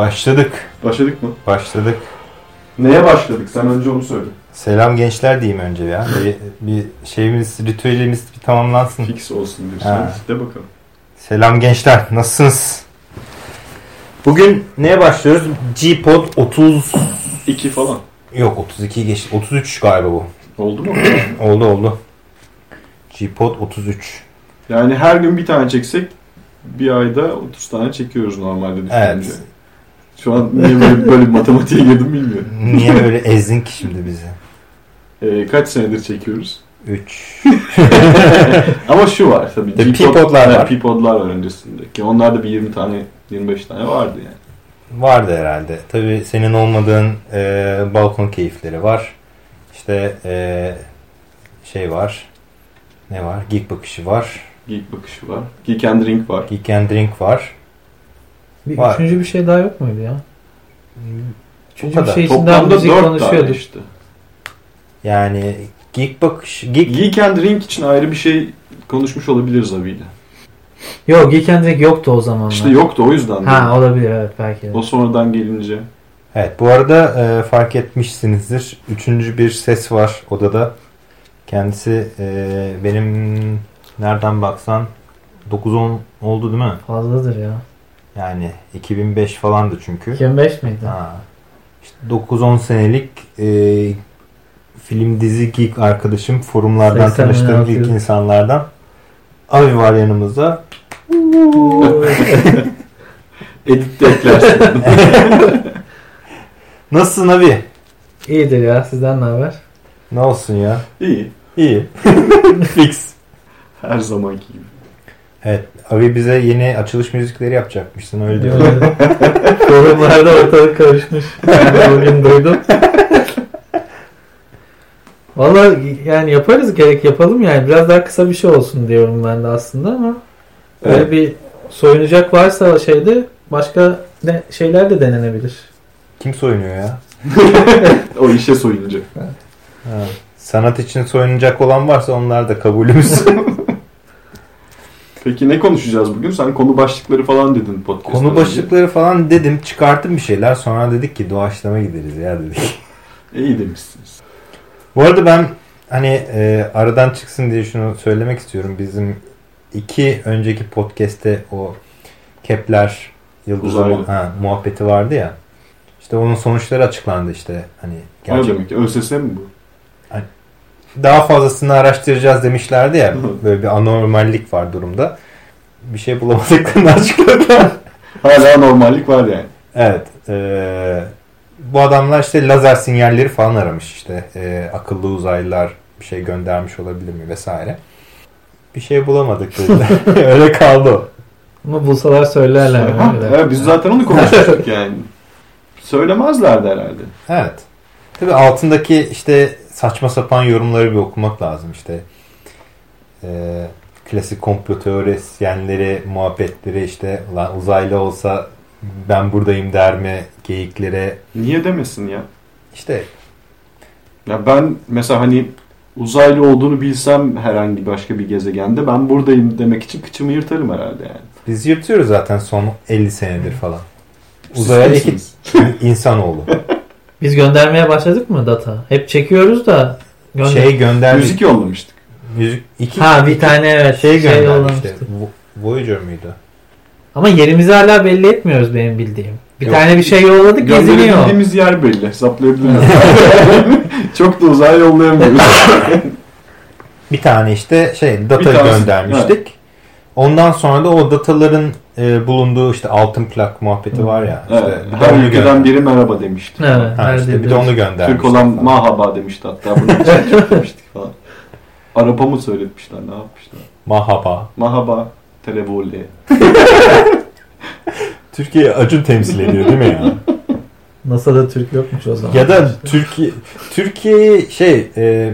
Başladık. Başladık mı? Başladık. Neye başladık? Sen önce onu söyle. Selam gençler diyeyim önce ya. Bir, bir şeyimiz, ritüelimiz bir tamamlansın. Fix olsun Ha. diyorsun. De bakalım. Selam gençler. Nasılsınız? Bugün neye başlıyoruz? G-Pod 30... İki falan. Yok 32 geçti. 33 galiba bu. Oldu mu? Oldu oldu. G-Pod 33. yani her gün bir tane çeksek bir ayda 30 tane çekiyoruz normalde düşününce. Evet. Şu an niye böyle, böyle matematiğe girdim bilmiyorum. Niye öyle ezdin ki şimdi bizi? Ee, kaç senedir çekiyoruz? 3. Ama şu var tabii. P-Pod'lar Evet, var. P-Pod'lar var öncesinde. Ki onlarda bir 20 tane 25 tane vardı yani. Vardı herhalde. Tabii senin olmadığın e, balkon keyifleri var. İşte e, şey var. Ne var? Geek bakışı var. Geek bakışı var. Geek and Drink var. Geek and Drink var. Bir Var. üçüncü bir şey daha yok muydu ya? Üçüncü kadar. bir şey için daha Toplamda müzik 4 tane konuşuyorduk. işte. Yani geek bakış geek Geek and Drink için ayrı bir şey konuşmuş olabiliriz abiyle. Yok Geek and Drink yoktu o zamanlar. İşte yoktu o yüzden. Ha olabilir evet belki de. O sonradan gelince. Evet bu arada e, fark etmişsinizdir. Üçüncü bir ses var odada. Kendisi e, benim nereden baksan 9-10 oldu değil mi? Fazladır ya. Yani 2005 falandı çünkü. 25 miydi? Ha. İşte 9-10 senelik e, film dizi geek arkadaşım forumlardan 80 tanıştığım ilk 16 insanlardan. Avi var yanımızda. Editte eklersin. Nasılsın Avi? İyidir ya sizden ne haber? Ne olsun ya? İyi. İyi. Fix. Her zamanki gibi. Evet. Avi bize yeni açılış müzikleri yapacakmışsın öyle diyor. Forumlarda ortalık karışmış. Bugün duydum. Valla yani yaparız gerek yapalım yani. Biraz daha kısa bir şey olsun diyorum ben de aslında ama Evet. bir soyunacak varsa şeyde başka ne şeyler de denenebilir. Kim soyunuyor ya? O işe soyunca. Ha. Sanat için soyunacak olan varsa onlar da kabulümüz. Peki ne konuşacağız bugün? Sen konu başlıkları falan dedin podcast. Konu başlıkları falan dedim. Çıkarttım bir şeyler. Sonra dedik ki doğaçlama gideriz ya dedik. İyi demişsiniz. Bu arada ben hani e, aradan çıksın diye şunu söylemek istiyorum. Bizim iki önceki podcast'te o Kepler Yıldız Uzaylı. mu- ha, muhabbeti vardı ya. İşte onun sonuçları açıklandı işte. Hani Ne gerçek demek? ÖSS mi bu? Daha fazlasını araştıracağız demişlerdi ya. Böyle bir anormallik var durumda. Bir şey bulamadıklarını açıkladılar. Hala normallik var yani. Evet. eee, bu adamlar işte lazer sinyalleri falan aramış işte. Eee, akıllı uzaylılar bir şey göndermiş olabilir mi vesaire. Bir şey bulamadık dediler. Öyle kaldı o. Ama bulsalar söylerler. Ha, evet, biz zaten onu konuşmuştuk yani. Söylemezlerdi herhalde. Evet. Tabii altındaki işte saçma sapan yorumları bir okumak lazım işte. Eee, klasik komplo teorisyenleri, muhabbetleri işte ulan uzaylı olsa ben buradayım der mi geyiklere Niye demesin ya? işte Ya ben mesela hani uzaylı olduğunu bilsem herhangi başka bir gezegende ben buradayım demek için kıçımı yırtarım herhalde yani. Biz yırtıyoruz zaten son 50 senedir falan. Uzaya iki insanoğlu. Biz göndermeye başladık mı data? Hep çekiyoruz da gönder- Şey gönderdik. Müzik yollamıştık. Müzik iki Ha bir tane evet şey şey. Vo- Voyager mıydı? Ama yerimizi hala belli etmiyoruz benim bildiğim. Bir Yok. tane bir şey yolladık geziniyor. Gönderebildiğimiz yer belli. Hesaplayabiliriz. Çok da uzağa yollayamıyoruz. Bir tane işte şey data göndermiştik. Ondan sonra da o dataların e, bulunduğu işte altın plak muhabbeti var ya. Işte Evet, her ülkeden gönder- biri merhaba demişti. Evet, Ha, her işte bir de onu göndermiştik. Türk olan falan. mahaba demişti hatta. Bunu çok demiştik falan. Araba mı söyletmişler ne yapmışlar? Mahaba. Mahaba televole. Türkiye acı temsil ediyor değil mi ya? NASA'da Türk yokmuş o zaman. ya da Türkiye Türkiye'yi şey e,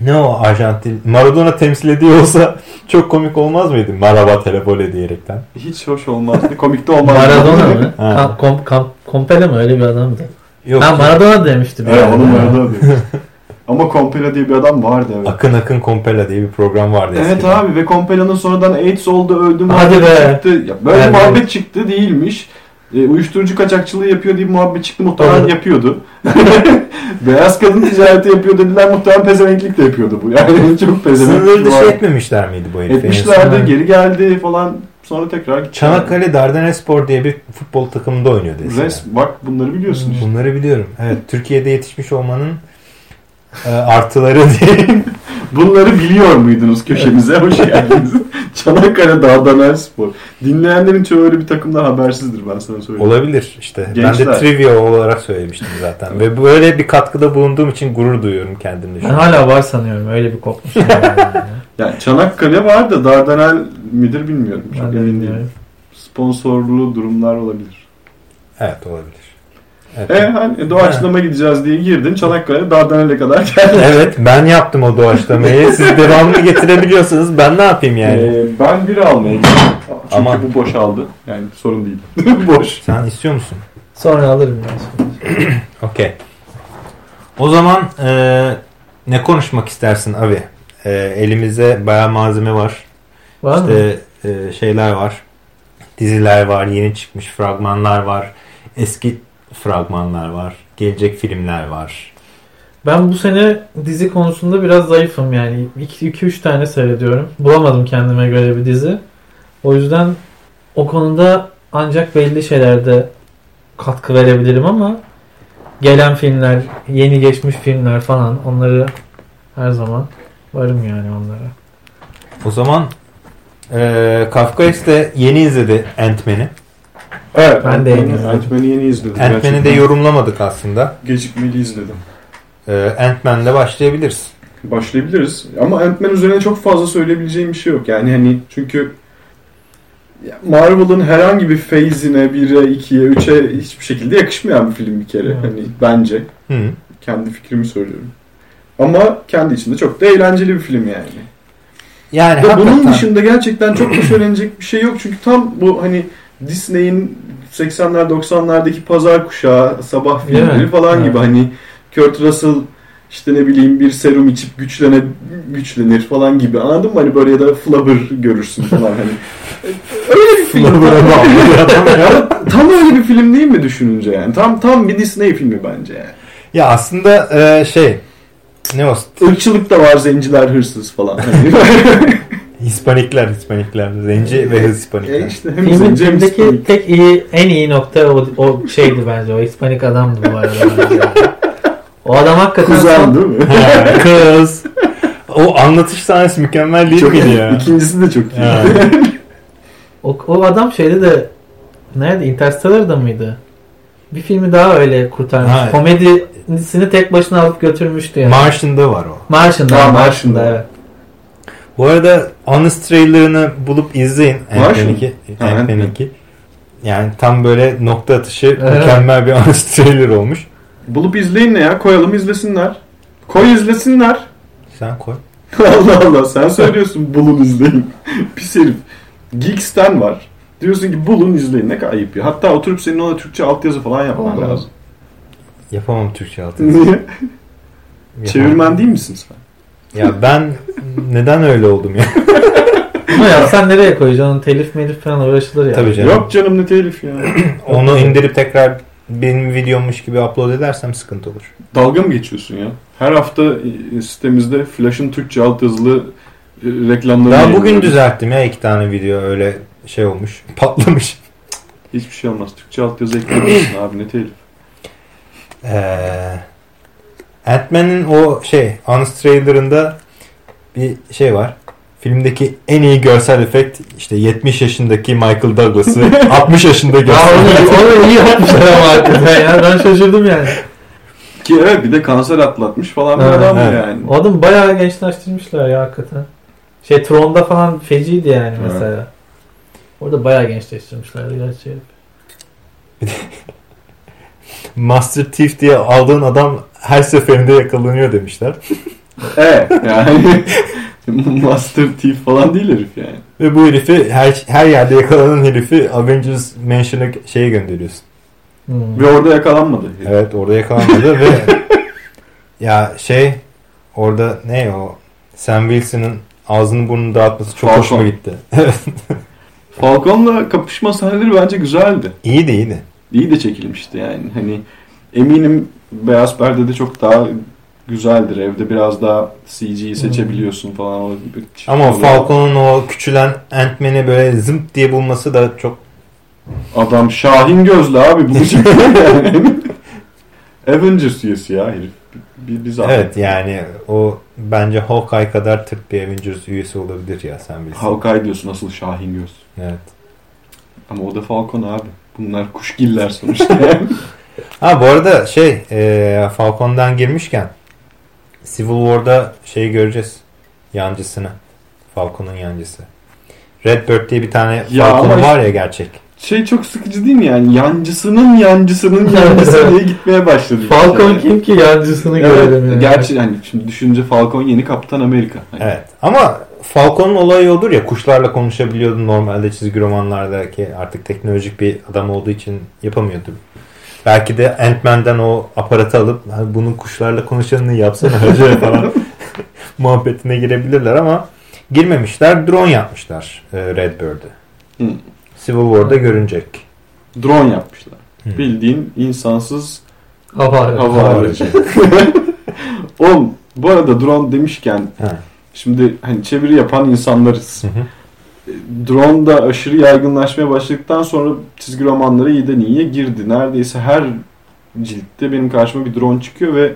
ne o Arjantin Maradona temsil ediyor olsa çok komik olmaz mıydı? Merhaba telefone diyerekten. Hiç hoş olmazdı. Komik de olmazdı. Maradona mı? Ha. Kom, kam, Kompele mi öyle bir adamdı? Yok. Ben Maradona demiştim. Evet yani. onu Maradona diyor. Ama Kompela diye bir adam vardı evet. Akın Akın Kompela diye bir program vardı Evet eskiden. abi ve Kompela'nın sonradan AIDS oldu öldü Hadi be. çıktı. Ya böyle Evet. muhabbet çıktı değilmiş. E, uyuşturucu kaçakçılığı yapıyor diye bir muhabbet çıktı. Muhtemelen yapıyordu. Beyaz kadın ticareti yapıyor dediler. Muhtemelen pezevenklik de yapıyordu bu. Yani çok pezevenk. Sınırları dışı var. etmemişler miydi bu herifi? Etmişlerdi. Geri geldi falan. Sonra tekrar. Çanakkale Dardanelspor diye bir futbol takımında oynuyordu. Res, bak bunları biliyorsun işte. Bunları biliyorum. Evet, Türkiye'de yetişmiş olmanın e, artıları diye. Bunları biliyor muydunuz köşemize? Hoş geldiniz. Çanakkale Dardanel Spor. Dinleyenlerin çoğu öyle bir takımdan habersizdir ben sana söyleyeyim. Olabilir işte. Ben Gençler. de trivia olarak söylemiştim zaten. Ve böyle bir katkıda bulunduğum için gurur duyuyorum kendimle. Ben hala var sanıyorum. Öyle bir kopmuşum. var yani. Yani Çanakkale var da Dardanel midir bilmiyorum. Çok Ben emin değilim. Sponsorlu durumlar olabilir. Evet olabilir. Evet. E hani doğaçlama gideceğiz diye girdin. Çanakkale Dardanel'e kadar geldin. evet ben yaptım o doğaçlamayı. Siz devamlı getirebiliyorsanız ben ne yapayım yani? Ee, ben biri almaya gittim. Çünkü Aman. bu boşaldı. Yani sorun değil. Boş. Sen istiyor musun? Sonra alırım. Okey. O zaman e, ne konuşmak istersin abi? E, elimizde bayağı malzeme var. Var mı? İşte e, şeyler var. Diziler var, yeni çıkmış fragmanlar var. Eski fragmanlar var. Gelecek filmler var. Ben bu sene dizi konusunda biraz zayıfım yani. 2-3 tane seyrediyorum. Bulamadım kendime göre bir dizi. O yüzden o konuda ancak belli şeylerde katkı verebilirim ama gelen filmler, yeni geçmiş filmler falan onları her zaman varım yani onlara. O zaman e, Kafkaes de yeni izledi Ant-Man'i. Evet. Ben de yeni. Ant-Man'i yeni izledim. Ant-Man'i de yorumlamadık aslında. Gecikmeli izledim. E, Ant-Man'le başlayabiliriz. Başlayabiliriz. Ama Ant-Man üzerine çok fazla söyleyebileceğim bir şey yok. Yani hani çünkü ya Marvel'ın herhangi bir phase'ine 1'e, 2'ye, 3'e hiçbir şekilde yakışmayan bir film bir kere. Evet. Hani bence. Hı. Kendi fikrimi söylüyorum. Ama kendi içinde çok da eğlenceli bir film yani. Yani Ve bunun hakikaten dışında gerçekten çok da söylenecek bir şey yok. Çünkü tam bu hani Disney'in 80'ler 90'lardaki pazar kuşağı sabah filmleri mi? falan Evet. gibi hani Kurt Russell işte ne bileyim bir serum içip güçlene güçlenir falan gibi anladın mı? Hani böyle ya da Flubber görürsün falan hani. Öyle bir film. Ya. tam öyle bir film değil mi düşününce yani? Tam tam bir Disney filmi bence yani. Ya aslında e, şey ne o? Irkçılık da var, zenciler hırsız falan. Hani. Hispanikler, Hispanikler. Zenci ve Hispanikler. e işte hem Filmin zenci hem filmdeki Hispanik. tek iyi, en iyi nokta o, o şeydi bence. O Hispanik adamdı bu arada. O adam hakikaten Kuzen değil mi? Ha, Kız. O anlatış sahnesi mükemmel değil Çok miydi ya? İkincisi de çok iyi. Ha. O, o adam şeyde de nerede Interstellar'da mıydı? Bir filmi daha öyle kurtarmış. Ha. Komedisini tek başına alıp götürmüştü yani. Martian'da var o. Martian'da. Ha, Martian'da, Martian'da. evet. Bu arada Honest trailer'ını bulup izleyin. Martian. Ant-Man 2. Ha, Ant-Man Ant-Man. 2. Yani tam böyle nokta atışı Evet. mükemmel bir Honest trailer olmuş. Bulup izleyin ne ya? Koyalım izlesinler. Koy izlesinler. Sen koy. Allah Allah sen söylüyorsun bulun izleyin. Pis herif. Geeks'ten var. Diyorsun ki bulun izleyin. Ne kadar ayıp ya. Hatta oturup senin ona Türkçe altyazı falan yapman lazım. Yapamam Türkçe altı. Niye? Çevirmen değil misin sen? Ya ben neden öyle oldum ya? Ama ya sen nereye koyacaksın? Telif melif falan uğraşılır ya. Tabii canım. Yok canım ne telif ya. Onu indirip tekrar benim videommuş gibi upload edersem sıkıntı olur. Dalga mı geçiyorsun ya? Her hafta e, sitemizde Flash'ın Türkçe altyazılı e, reklamlarını Daha bugün yayınlıyoruz. düzelttim ya iki tane video öyle şey olmuş. Patlamış. Hiçbir şey olmaz. Türkçe altyazı eklemişsin abi ne telif. Ee, Ant-Man'in o şey Honest trailer'ında bir şey var. Filmdeki en iyi görsel efekt işte 70 yaşındaki Michael Douglas'ı 60 yaşında Ya görsel onu, onu iyi yapmışlar ama hakikaten ya. Ben şaşırdım yani. Ki evet bir de kanser atlatmış falan bir adam evet. yani. O adamı bayağı gençleştirmişler ya hakikaten. Şey Tron'da falan feciydi yani Evet. mesela. Orada bayağı gençleştirmişlerdi gerçi. Master Thief diye aldığın adam her seferinde yakalanıyor demişler. Evet yani Master Thief falan değil herif yani. Ve bu herifi her, her yerde yakalanan herifi Avengers Mansion'a şeye gönderiyorsun. Hmm. Ve orada yakalanmadı. Evet orada yakalanmadı ve ya şey orada ne o Sam Wilson'ın ağzını burnunu dağıtması çok Falcon. hoşuma gitti. Falcon'la kapışma sahneleri bence güzeldi. iyiydi iyiydi. İyi de çekilmişti yani. Hani eminim Beyaz Perde'de çok daha güzeldir. Evde biraz daha CG'yi seçebiliyorsun falan. O Ama. Falcon'un o küçülen Ant-Man'i böyle zımp diye bulması da çok Adam Şahin gözlü abi bulacak yani. Avengers üyesi ya herif. Bir, bir evet yani o bence Hawkeye kadar tırt bir Avengers üyesi olabilir ya sen bilirsin. Hawkeye diyorsun asıl Şahin göz. Evet. Ama o da Falcon abi. Bunlar kuşgiller sonuçta. yani. Ha bu arada şey e, Falcon'dan girmişken Civil War'da şey göreceğiz. Yancısını. Falcon'un yancısı. Redbird diye bir tane Ya Falcon var ya gerçek. şey çok sıkıcı değil mi yani? Yancısının yancısının yancısı diye gitmeye başladı. Falcon Yani. kim ki yancısını görelim Evet, yani. gerçi hani şimdi düşünce Falcon yeni Kaptan Amerika. Hani Evet. Ama Falcon'un olayı odur ya kuşlarla konuşabiliyordu normalde çizgi romanlardaki artık teknolojik bir adam olduğu için yapamıyordu. Belki de Ant-Man'den o aparatı alıp "Ha, bunun kuşlarla konuşanını yapsana hacı falan muhabbetine girebilirler ama girmemişler. Drone yapmışlar e, Redbird'ı. Hı. Civil War'da görünecek. Drone yapmışlar. Hı. Bildiğin insansız Hava aracı. hava aracı. Oğlum bu arada drone demişken Ha. Şimdi hani çeviri yapan insanlarız. Hı hı. Drone da aşırı yaygınlaşmaya başladıktan sonra çizgi romanlara iyiden iyiye girdi. Neredeyse her ciltte benim karşıma bir drone çıkıyor ve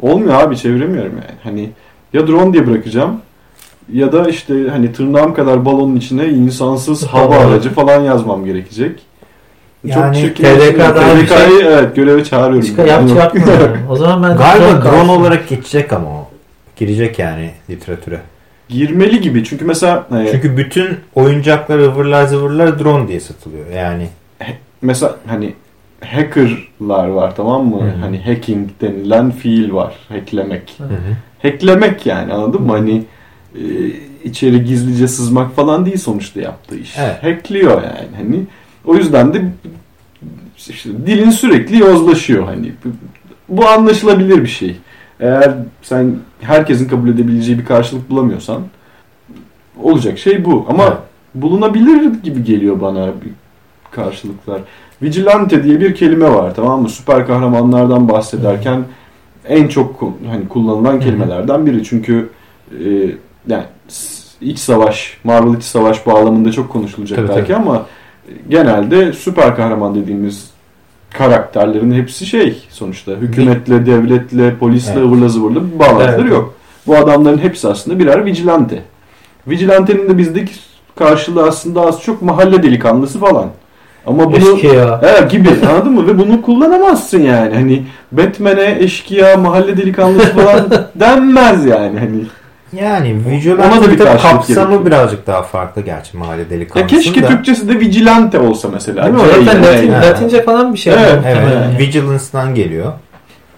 olmuyor abi çeviremiyorum yani. Hani ya drone diye bırakacağım ya da işte hani tırnağım kadar balonun içine insansız hava aracı falan yazmam gerekecek. Yani çirkin. TDK daha bir şey- TDK'yı evet göreve çağırıyorum. Çıkar yap yani. O zaman ben Galiba drone drone olarak geçecek ama o. Girecek yani literatüre. Girmeli gibi çünkü mesela e, Çünkü bütün oyuncaklar, ıvırlar zıvırlar drone diye satılıyor. Yani mesela hani hackerlar var tamam mı? Hı hı. Hani hacking denilen fiil var. Hacklemek. Hı. hı hı. Hacklemek yani anladın mı? Hani e, içeri gizlice sızmak falan değil sonuçta yaptığı iş. Evet. Hackliyor yani. Hani o yüzden de işte dilin sürekli yozlaşıyor hani. Bu anlaşılabilir bir şey. Eğer sen herkesin kabul edebileceği bir karşılık bulamıyorsan olacak şey bu. Ama Evet. bulunabilir gibi geliyor bana bir karşılıklar. Vigilante diye bir kelime var tamam mı? Süper kahramanlardan bahsederken en çok hani kullanılan kelimelerden biri. Çünkü e, yani iç savaş, Marvel iç savaş bağlamında çok konuşulacak Tabii, belki tabii. ama genelde süper kahraman dediğimiz karakterlerin hepsi şey sonuçta hükümetle, devletle, polisle, Evet. ıvırla zıvırla bir bağlantıları Evet. yok. Bu adamların hepsi aslında birer vigilante. Vigilantenin de bizdeki karşılığı aslında az çok mahalle delikanlısı falan. Ama bunu Eşkıya. Evet gibi anladın mı? Ve bunu kullanamazsın yani. Hani Batman'e eşkıya, mahalle delikanlısı falan denmez yani. Hani Yani Ona da Vigilante bir tabii kapsamı gerekiyor. birazcık daha farklı gerçi mahalle ya delikanlısının keşke da. Türkçesi de vigilante olsa mesela. Değil mi? O C Zaten Latin. Ha. Latince falan bir şey. Evet, muhtemelen Evet, yani. Vigilance'dan geliyor.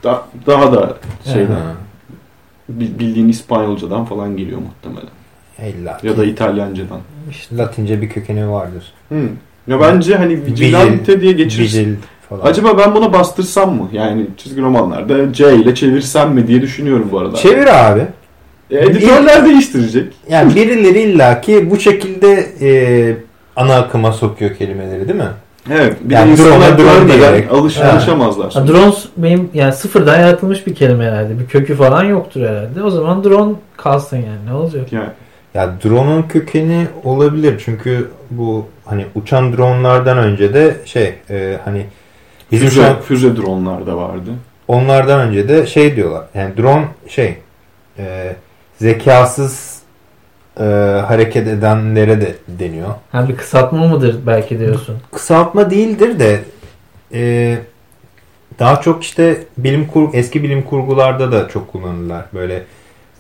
Da- daha da şey Ha. bil- bildiğin İspanyolcadan falan geliyor muhtemelen. İlla Ya da İtalyancadan. İşte. Latince bir kökeni vardır. Hı. Ya bence hani vigilante diye geçirsin. Vigil falan. Acaba ben buna bastırsam mı? Yani çizgi romanlarda C ile çevirsem mi diye düşünüyorum bu arada. Çevir abi. E, editörler değiştirecek. Yani birileri illaki bu şekilde e, ana akıma sokuyor kelimeleri değil mi? Evet. Bir Yani de drone görmeden diyerek. alış, Ha. alışamazlar. Ha, drone benim yani sıfırdan yaratılmış bir kelime herhalde. Bir kökü falan yoktur herhalde. O zaman drone kalsın yani. Ne olacak? Yani Ya drone'un kökeni olabilir çünkü bu hani uçan dronelardan önce de şey e, hani bizim şu an füze, füze dronlar da vardı. onlardan önce de şey diyorlar. Yani drone şey e, zekasız e, hareket edenlere de deniyor. Ha bir kısaltma mıdır belki diyorsun. Kısaltma değildir de e, daha çok işte bilim kur eski bilim kurgularda da çok kullanırlar. Böyle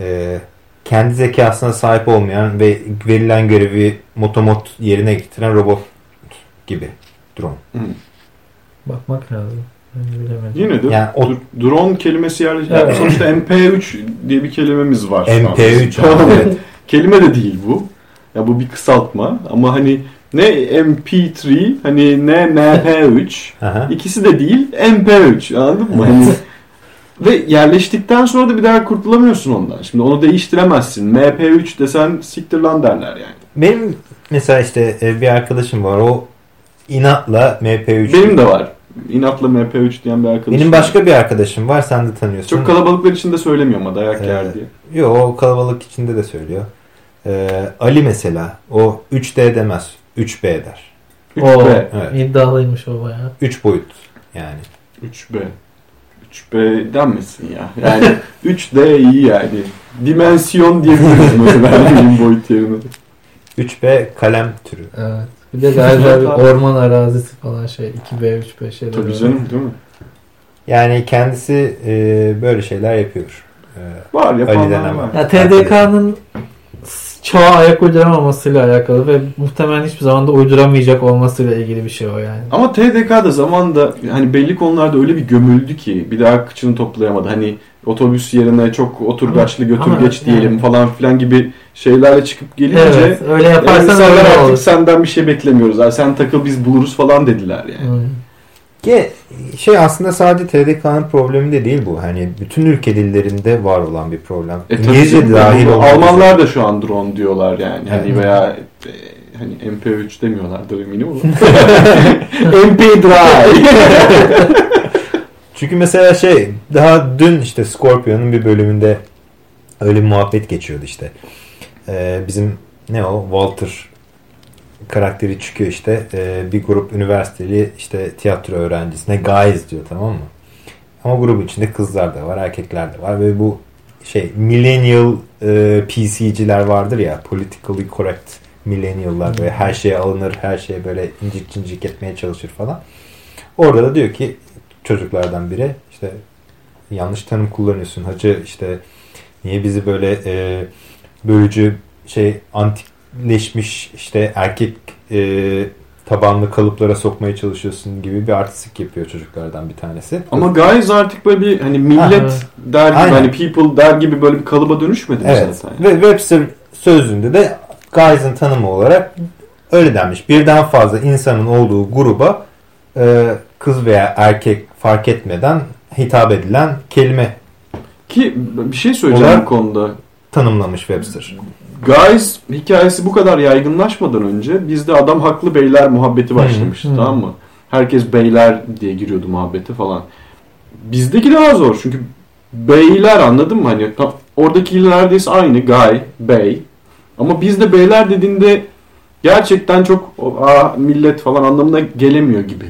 e, kendi zekasına sahip olmayan ve verilen görevi motomot yerine getiren robot gibi drone. Hı. Bakmak lazım. Bilemedim. Yine de Yani o- drone kelimesi yer, Evet. sonuçta MP3 diye bir kelimemiz var. şu an. MP3 Tamam, abi. evet. Kelime de değil bu. Ya bu bir kısaltma ama hani ne MP3 hani ne MP3 Aha. ikisi de değil MP3 anladın mı? Hani ve yerleştikten sonra da bir daha kurtulamıyorsun ondan. Şimdi onu değiştiremezsin. MP3 desen siktir lan derler yani. Benim mesela işte e, bir arkadaşım var o inatla MP3 Benim de var. İnatla MP3 diyen bir arkadaşım. Benim başka bir arkadaşım var sen de tanıyorsun. Çok kalabalıklar içinde söylemiyor ama dayak yer Ee, diye. Yo o kalabalık içinde de söylüyor. Ee, Ali mesela o 3D demez 3B der. 3B. Evet. iddialıymış o bayağı. 3 boyut yani. 3B. 3B denmesin ya. Yani 3D iyi yani. Dimensiyon diyebiliriz mesela boyut yerine. 3B kalem türü. Evet. Bir de galiba bir orman arazisi falan şey 2B 3B şeyler. Tabii canım değil mi? Yani kendisi e, böyle şeyler yapıyor. E, Var yapanlar var. Ya TDK'nın çağa ayak uyduramamasıyla alakalı ve muhtemelen hiçbir zaman da uyduramayacak olmasıyla ilgili bir şey o yani. Ama TDK da zamanda hani belli konularda öyle bir gömüldü ki bir daha kıçını toplayamadı. Hani otobüs yerine çok oturgaçlı götür Ama geç diyelim yani- falan filan gibi şeylerle çıkıp gelince Evet, öyle yani yaparsan insanlar öyle artık olur. senden bir şey beklemiyoruz. Sen takıl biz buluruz falan dediler yani. Hmm. Ki şey aslında sadece TDK'nın problemi de değil bu. Hani bütün ülke dillerinde var olan bir problem. E İngilizce dahil olmak Almanlar da şu an drone diyorlar yani. Hani Evet. veya e, hani MP3 demiyorlardır eminim ama. MP3. Çünkü mesela şey daha dün işte Scorpion'un bir bölümünde öyle bir muhabbet geçiyordu işte. Ee, bizim ne o Walter karakteri çıkıyor işte Ee, bir grup üniversiteli işte tiyatro öğrencisine guys diyor tamam mı? Ama grubun içinde kızlar da var erkekler de var ve bu şey millennial e, PC'ciler vardır ya politically correct millennial'lar böyle her şeye alınır her şeye böyle incik cincik etmeye çalışır falan. Orada da diyor ki çocuklardan biri işte yanlış tanım kullanıyorsun hacı işte niye bizi böyle e, bölücü şey antikleşmiş işte erkek e, tabanlı kalıplara sokmaya çalışıyorsun gibi bir artistik yapıyor çocuklardan bir tanesi. ama guys artık böyle bir hani millet der gibi Aynen. hani people der gibi böyle bir kalıba dönüşmedi mi Evet. zaten? Ve Webster sözlüğünde de guys'ın tanımı olarak öyle denmiş. Birden fazla insanın olduğu gruba e, kız veya erkek fark etmeden hitap edilen kelime Ki bir şey söyleyeceğim bu konuda. tanımlamış Webster. Guys hikayesi bu kadar yaygınlaşmadan önce bizde adam haklı beyler muhabbeti başlamıştı hı. tamam mı? Herkes beyler diye giriyordu muhabbete falan. Bizdeki daha zor çünkü beyler anladın mı? Hani tam, oradaki neredeyse aynı guy, bey. Ama bizde beyler dediğinde gerçekten çok aa, millet falan anlamına gelemiyor gibi.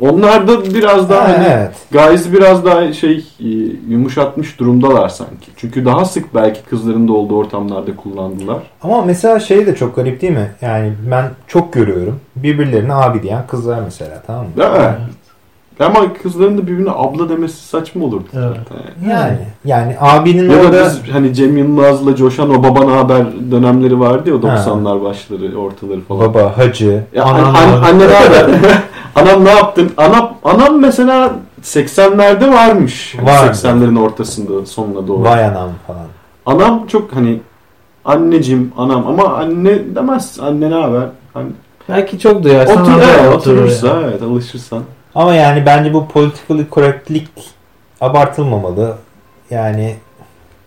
Onlar da biraz daha Ha, hani evet. Guys'ı biraz daha şey e, yumuşatmış durumdalar sanki. Çünkü daha sık belki kızların da olduğu ortamlarda kullandılar. Ama mesela şey de çok garip değil mi? Yani ben çok görüyorum. Birbirlerine abi diyen kızlar mesela tamam mı? Değil mi? Ama kızların da birbirine abla demesi saçma olurdu Evet. zaten. Yani yani abinin Ya da orada biz hani Cem Yılmaz'la coşan o baba haber dönemleri vardı ya o Ha. 90'lar başları ortaları falan. baba, hacı, Ya an, an- anne ne haber? Anam ne yaptın? Anam, anam mesela 80'lerde varmış. Hani Vardı. 80'lerin ortasında sonuna doğru. vay anam falan. Anam çok hani anneciğim anam ama anne demez. Anne ne haber? Hani, Belki çok duyarsan otur, evet, oturur oturursa yani. evet alışırsan. Ama yani bence bu politically correctlik abartılmamalı. Yani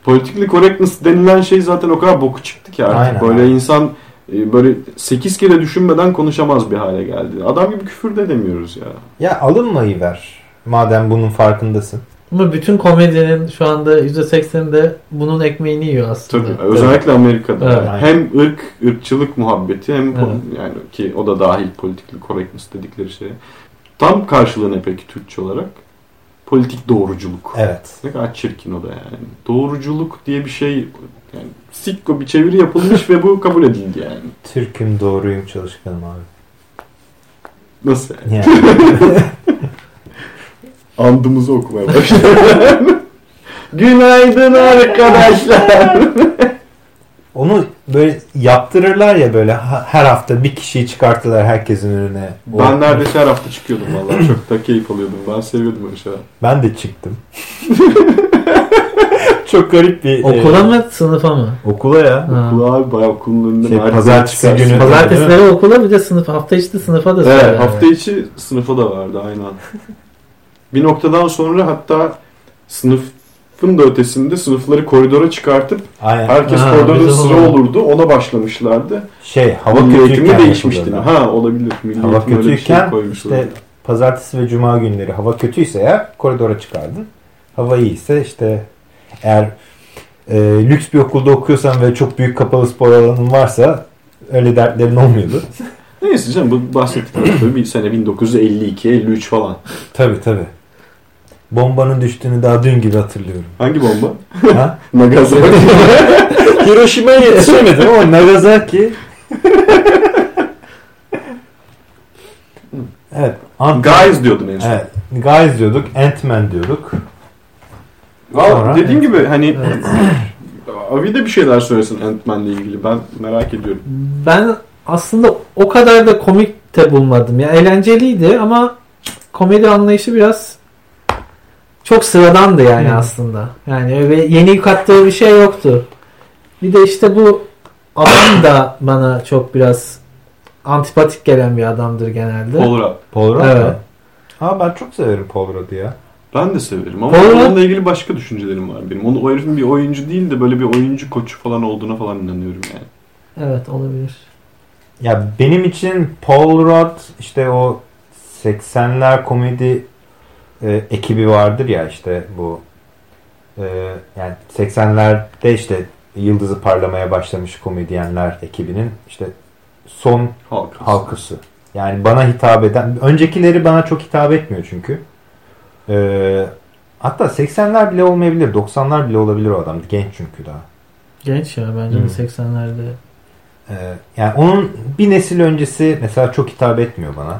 Politically correctness denilen şey zaten o kadar boku çıktı ki artık. Aynen. Böyle insan böyle 8 kere düşünmeden konuşamaz bir hale geldi. Adam gibi küfür de demiyoruz ya. ya alınmayı ver. Madem bunun farkındasın. Ama bütün komedinin şu anda %80'inde bunun ekmeğini yiyor aslında. Tabii. Özellikle Amerika'da. Evet. Hem ırk, ırkçılık muhabbeti hem Evet. yani ki o da dahil politically correctness dedikleri şeye. Tam karşılığı ne peki Türkçe olarak? Politik doğruculuk. Evet. Ne kadar çirkin o da yani. Doğruculuk diye bir şey yani sikko bir çeviri yapılmış ve bu kabul edildi yani. Türk'üm doğruyum çalışkanım abi. Nasıl yani? Yani. Andımızı okumaya başladım. Günaydın arkadaşlar. Onu böyle yaptırırlar ya böyle her hafta bir kişiyi çıkarttılar herkesin önüne. O- Ben neredeyse her hafta çıkıyordum vallahi. Çok da keyif alıyordum. Ben seviyordum öyle şeyler. Ben de çıktım. Çok garip bir Okula e, mı sınıfa mı? Okula ya. Ha. Okul abi bayağı okulun önünde Şey, pazartesi günü- Pazartesileri okula bir de sınıf hafta içi de sınıfa da Evet hafta içi sınıfa da vardı aynen. bir noktadan sonra hatta sınıfın da ötesinde sınıfları koridora çıkartıp Aynen. herkes Ha, koridorda sıra olurdu. Ona başlamışlardı. Şey hava kötüyken değişmişti. Ha olabilir. Milli Hava şey kötüyken koymuş işte olabilir. pazartesi ve cuma günleri hava kötüyse ya koridora çıkardın. Hava iyiyse işte eğer e, lüks bir okulda okuyorsan ve çok büyük kapalı spor alanın varsa öyle dertlerin olmuyordu. Neyse canım bu bahsettik. Bir sene 1952-53 falan. tabi tabi. Bombanın düştüğünü daha dün gibi hatırlıyorum. Hangi bomba? ha? Nagasaki. Hiroşima'ya yetişemedim ama Nagasaki. evet. Ant- Guys diyordun en son. Evet. Guys diyorduk. Ant-Man diyorduk. Valla dediğim gibi hani Evet. Avi de bir şeyler söylesin Ant-Man'le ilgili. Ben merak ediyorum. Ben aslında o kadar da komik de bulmadım. Ya eğlenceliydi ama komedi anlayışı biraz çok sıradandı yani Hmm. aslında. Yani öyle yeni kattığı bir şey yoktu. Bir de işte bu adam da bana çok biraz antipatik gelen bir adamdır genelde. Paul Rudd. Paul Rudd Evet. mı? Ha ben çok severim Paul Rudd'ı ya. Ben de severim ama Paul onunla ilgili başka düşüncelerim var benim. Onu, o herifin bir oyuncu değil de böyle bir oyuncu koçu falan olduğuna falan inanıyorum yani. Evet olabilir. Ya benim için Paul Rudd işte o 80'ler komedi e, ekibi vardır ya işte bu e, yani 80'lerde işte yıldızı parlamaya başlamış komedyenler ekibinin işte son Halkası. halkası. Yani bana hitap eden öncekileri bana çok hitap etmiyor çünkü. E, hatta 80'ler bile olmayabilir 90'lar bile olabilir o adam genç çünkü daha. Genç ya bence Hmm. de 80'lerde. Ee, yani onun bir nesil öncesi mesela çok hitap etmiyor bana.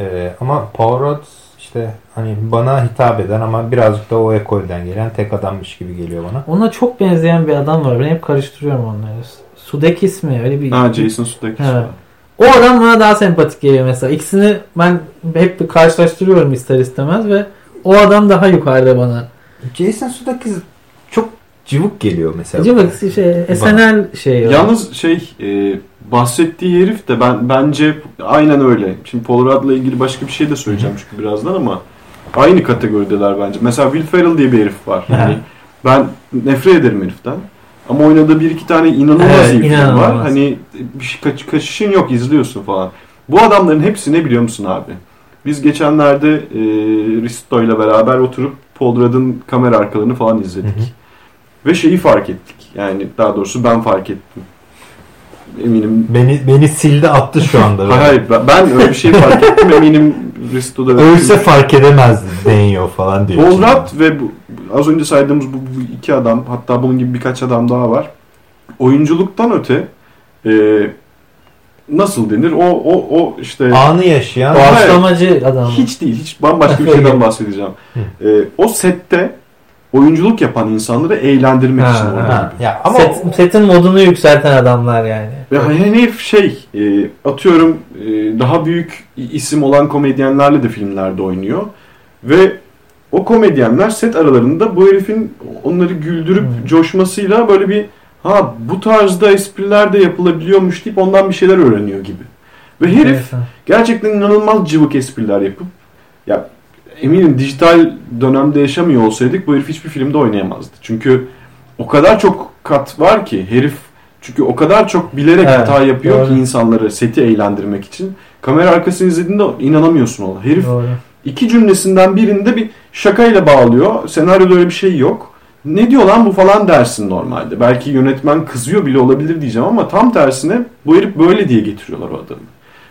Ee, ama Paul Rudd işte hani bana hitap eden ama birazcık da o ekolden gelen tek adammış gibi geliyor bana. Ona çok benzeyen bir adam var. Ben hep karıştırıyorum onları. Sudekis mi? Öyle bir Ha Jason Sudeikis. Evet. O adam bana daha sempatik geliyor mesela. İkisini ben hep bir karşılaştırıyorum ister istemez ve o adam daha yukarıda bana. Jason Sudeikis çok cıvık geliyor mesela. Bak şey SNL şey. Yalnız şey e, bahsettiği herif de ben bence aynen öyle. Şimdi Paul Rudd'la ilgili başka bir şey de söyleyeceğim çünkü birazdan ama aynı kategorideler bence. Mesela Will Ferrell diye bir herif var. Hani ben nefret ederim heriften. Ama oynadığı bir iki tane inanılmaz Evet, iyi film var. Hani bir şey kaç, kaçışın yok izliyorsun falan. Bu adamların hepsi ne biliyor musun abi? Biz geçenlerde e, Risto ile beraber oturup Paul Rudd'ın kamera arkalarını falan izledik. Hı hı. Ve şeyi fark ettik. Yani daha doğrusu ben fark ettim. Eminim. Beni beni sildi attı şu anda. Hayır, hayır ben- öyle bir şey fark ettim. Eminim Risto da öyle. Ölse fark edemezdi deniyor falan diyor. Rudd ve bu, az önce saydığımız bu, bu iki adam hatta bunun gibi birkaç adam daha var. Oyunculuktan öte e, nasıl denir? O o o işte Anı yaşayan Doğaçlamacı adam. hiç değil. Hiç bambaşka bir şeyden bahsedeceğim. E, o sette oyunculuk yapan insanları eğlendirmek Ha, için oynuyor. Ha, ya ama Set, setin modunu yükselten adamlar yani. Ve hani şey e, atıyorum e, daha büyük isim olan komedyenlerle de filmlerde oynuyor. Ve o komedyenler set aralarında bu herifin onları güldürüp Hmm. coşmasıyla böyle bir ha bu tarzda espriler de yapılabiliyormuş deyip ondan bir şeyler öğreniyor gibi. Ve herif gerçekten inanılmaz cıvık espriler yapıp ya eminim dijital dönemde yaşamıyor olsaydık bu herif hiçbir filmde oynayamazdı. Çünkü o kadar çok kat var ki herif çünkü o kadar çok bilerek Evet, hata yapıyor doğru. ki insanları seti eğlendirmek için. Kamera arkasını izlediğinde inanamıyorsun ona. Herif Doğru. iki cümlesinden birinde bir şakayla bağlıyor. Senaryoda öyle bir şey yok. Ne diyor lan bu falan dersin normalde. Belki yönetmen kızıyor bile olabilir diyeceğim ama tam tersine bu herif böyle diye getiriyorlar o adamı.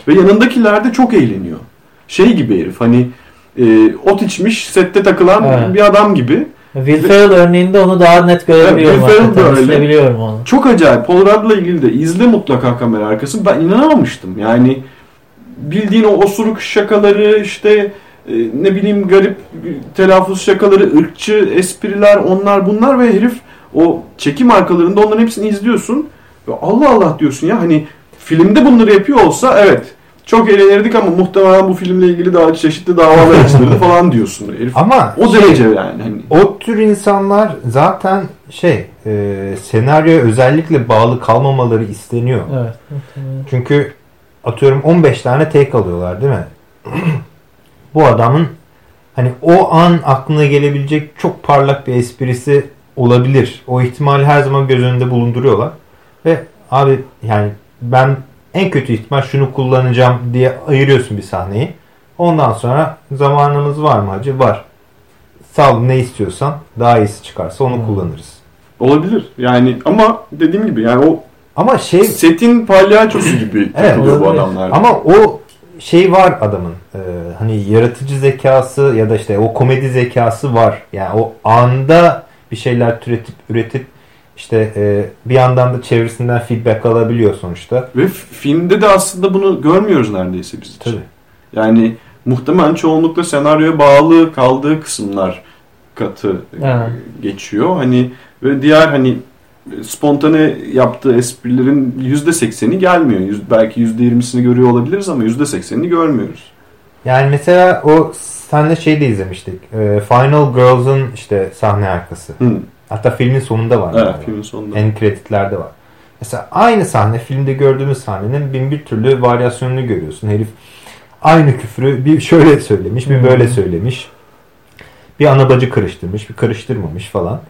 Ve yanındakiler de çok eğleniyor. Şey gibi herif hani e, ot içmiş sette takılan Evet. bir adam gibi. Will Ferrell örneğinde onu daha net görebiliyorum. Evet, Will Ferrell de öyle. Onu. Çok acayip. Paul Rudd'la ilgili de izle mutlaka kamera arkası. Ben inanamamıştım. Yani bildiğin o osuruk şakaları işte e, ne bileyim garip telaffuz şakaları, ırkçı espriler onlar bunlar ve herif o çekim arkalarında onların hepsini izliyorsun. Ve Allah Allah diyorsun ya hani filmde bunları yapıyor olsa evet çok eğlenirdik ama muhtemelen bu filmle ilgili daha çeşitli davalar açılırdı falan diyorsun. Herif ama o şey, derece yani. Hani, o tür insanlar zaten şey e, senaryoya özellikle bağlı kalmamaları isteniyor. Evet. muhtemelen. Çünkü atıyorum 15 tane take alıyorlar değil mi? Bu adamın hani o an aklına gelebilecek çok parlak bir esprisi olabilir. O ihtimali her zaman göz önünde bulunduruyorlar. Ve abi yani ben en kötü ihtimal şunu kullanacağım diye ayırıyorsun bir sahneyi. Ondan sonra zamanımız var mı hacı? Var. Sal ne istiyorsan daha iyisi çıkarsa onu Hmm. kullanırız. Olabilir. Yani ama dediğim gibi yani o Ama şey setin palyaçosu gibi Evet, bu adamlar. ama o şey var adamın. Ee, hani yaratıcı zekası ya da işte o komedi zekası var. Yani o anda bir şeyler türetip üretip işte e, bir yandan da çevresinden feedback alabiliyor sonuçta. Ve filmde de aslında bunu görmüyoruz neredeyse biz için. Tabii. Yani muhtemelen çoğunlukla senaryoya bağlı kaldığı kısımlar katı e, Evet. geçiyor. Hani ve diğer hani spontane yaptığı esprilerin yüzde sekseni gelmiyor. Yüz, belki yüzde yirmisini görüyor olabiliriz ama yüzde seksenini görmüyoruz. Yani mesela o senle şey de izlemiştik. Ee, Final Girls'ın işte sahne arkası. Hı. Hatta filmin sonunda var. Evet, filmin sonunda. En kreditlerde var. Mesela aynı sahne filmde gördüğümüz sahnenin bin bir türlü varyasyonunu görüyorsun. Herif aynı küfrü bir şöyle söylemiş, bir Hmm. böyle söylemiş. Bir ana bacı karıştırmış, bir karıştırmamış falan.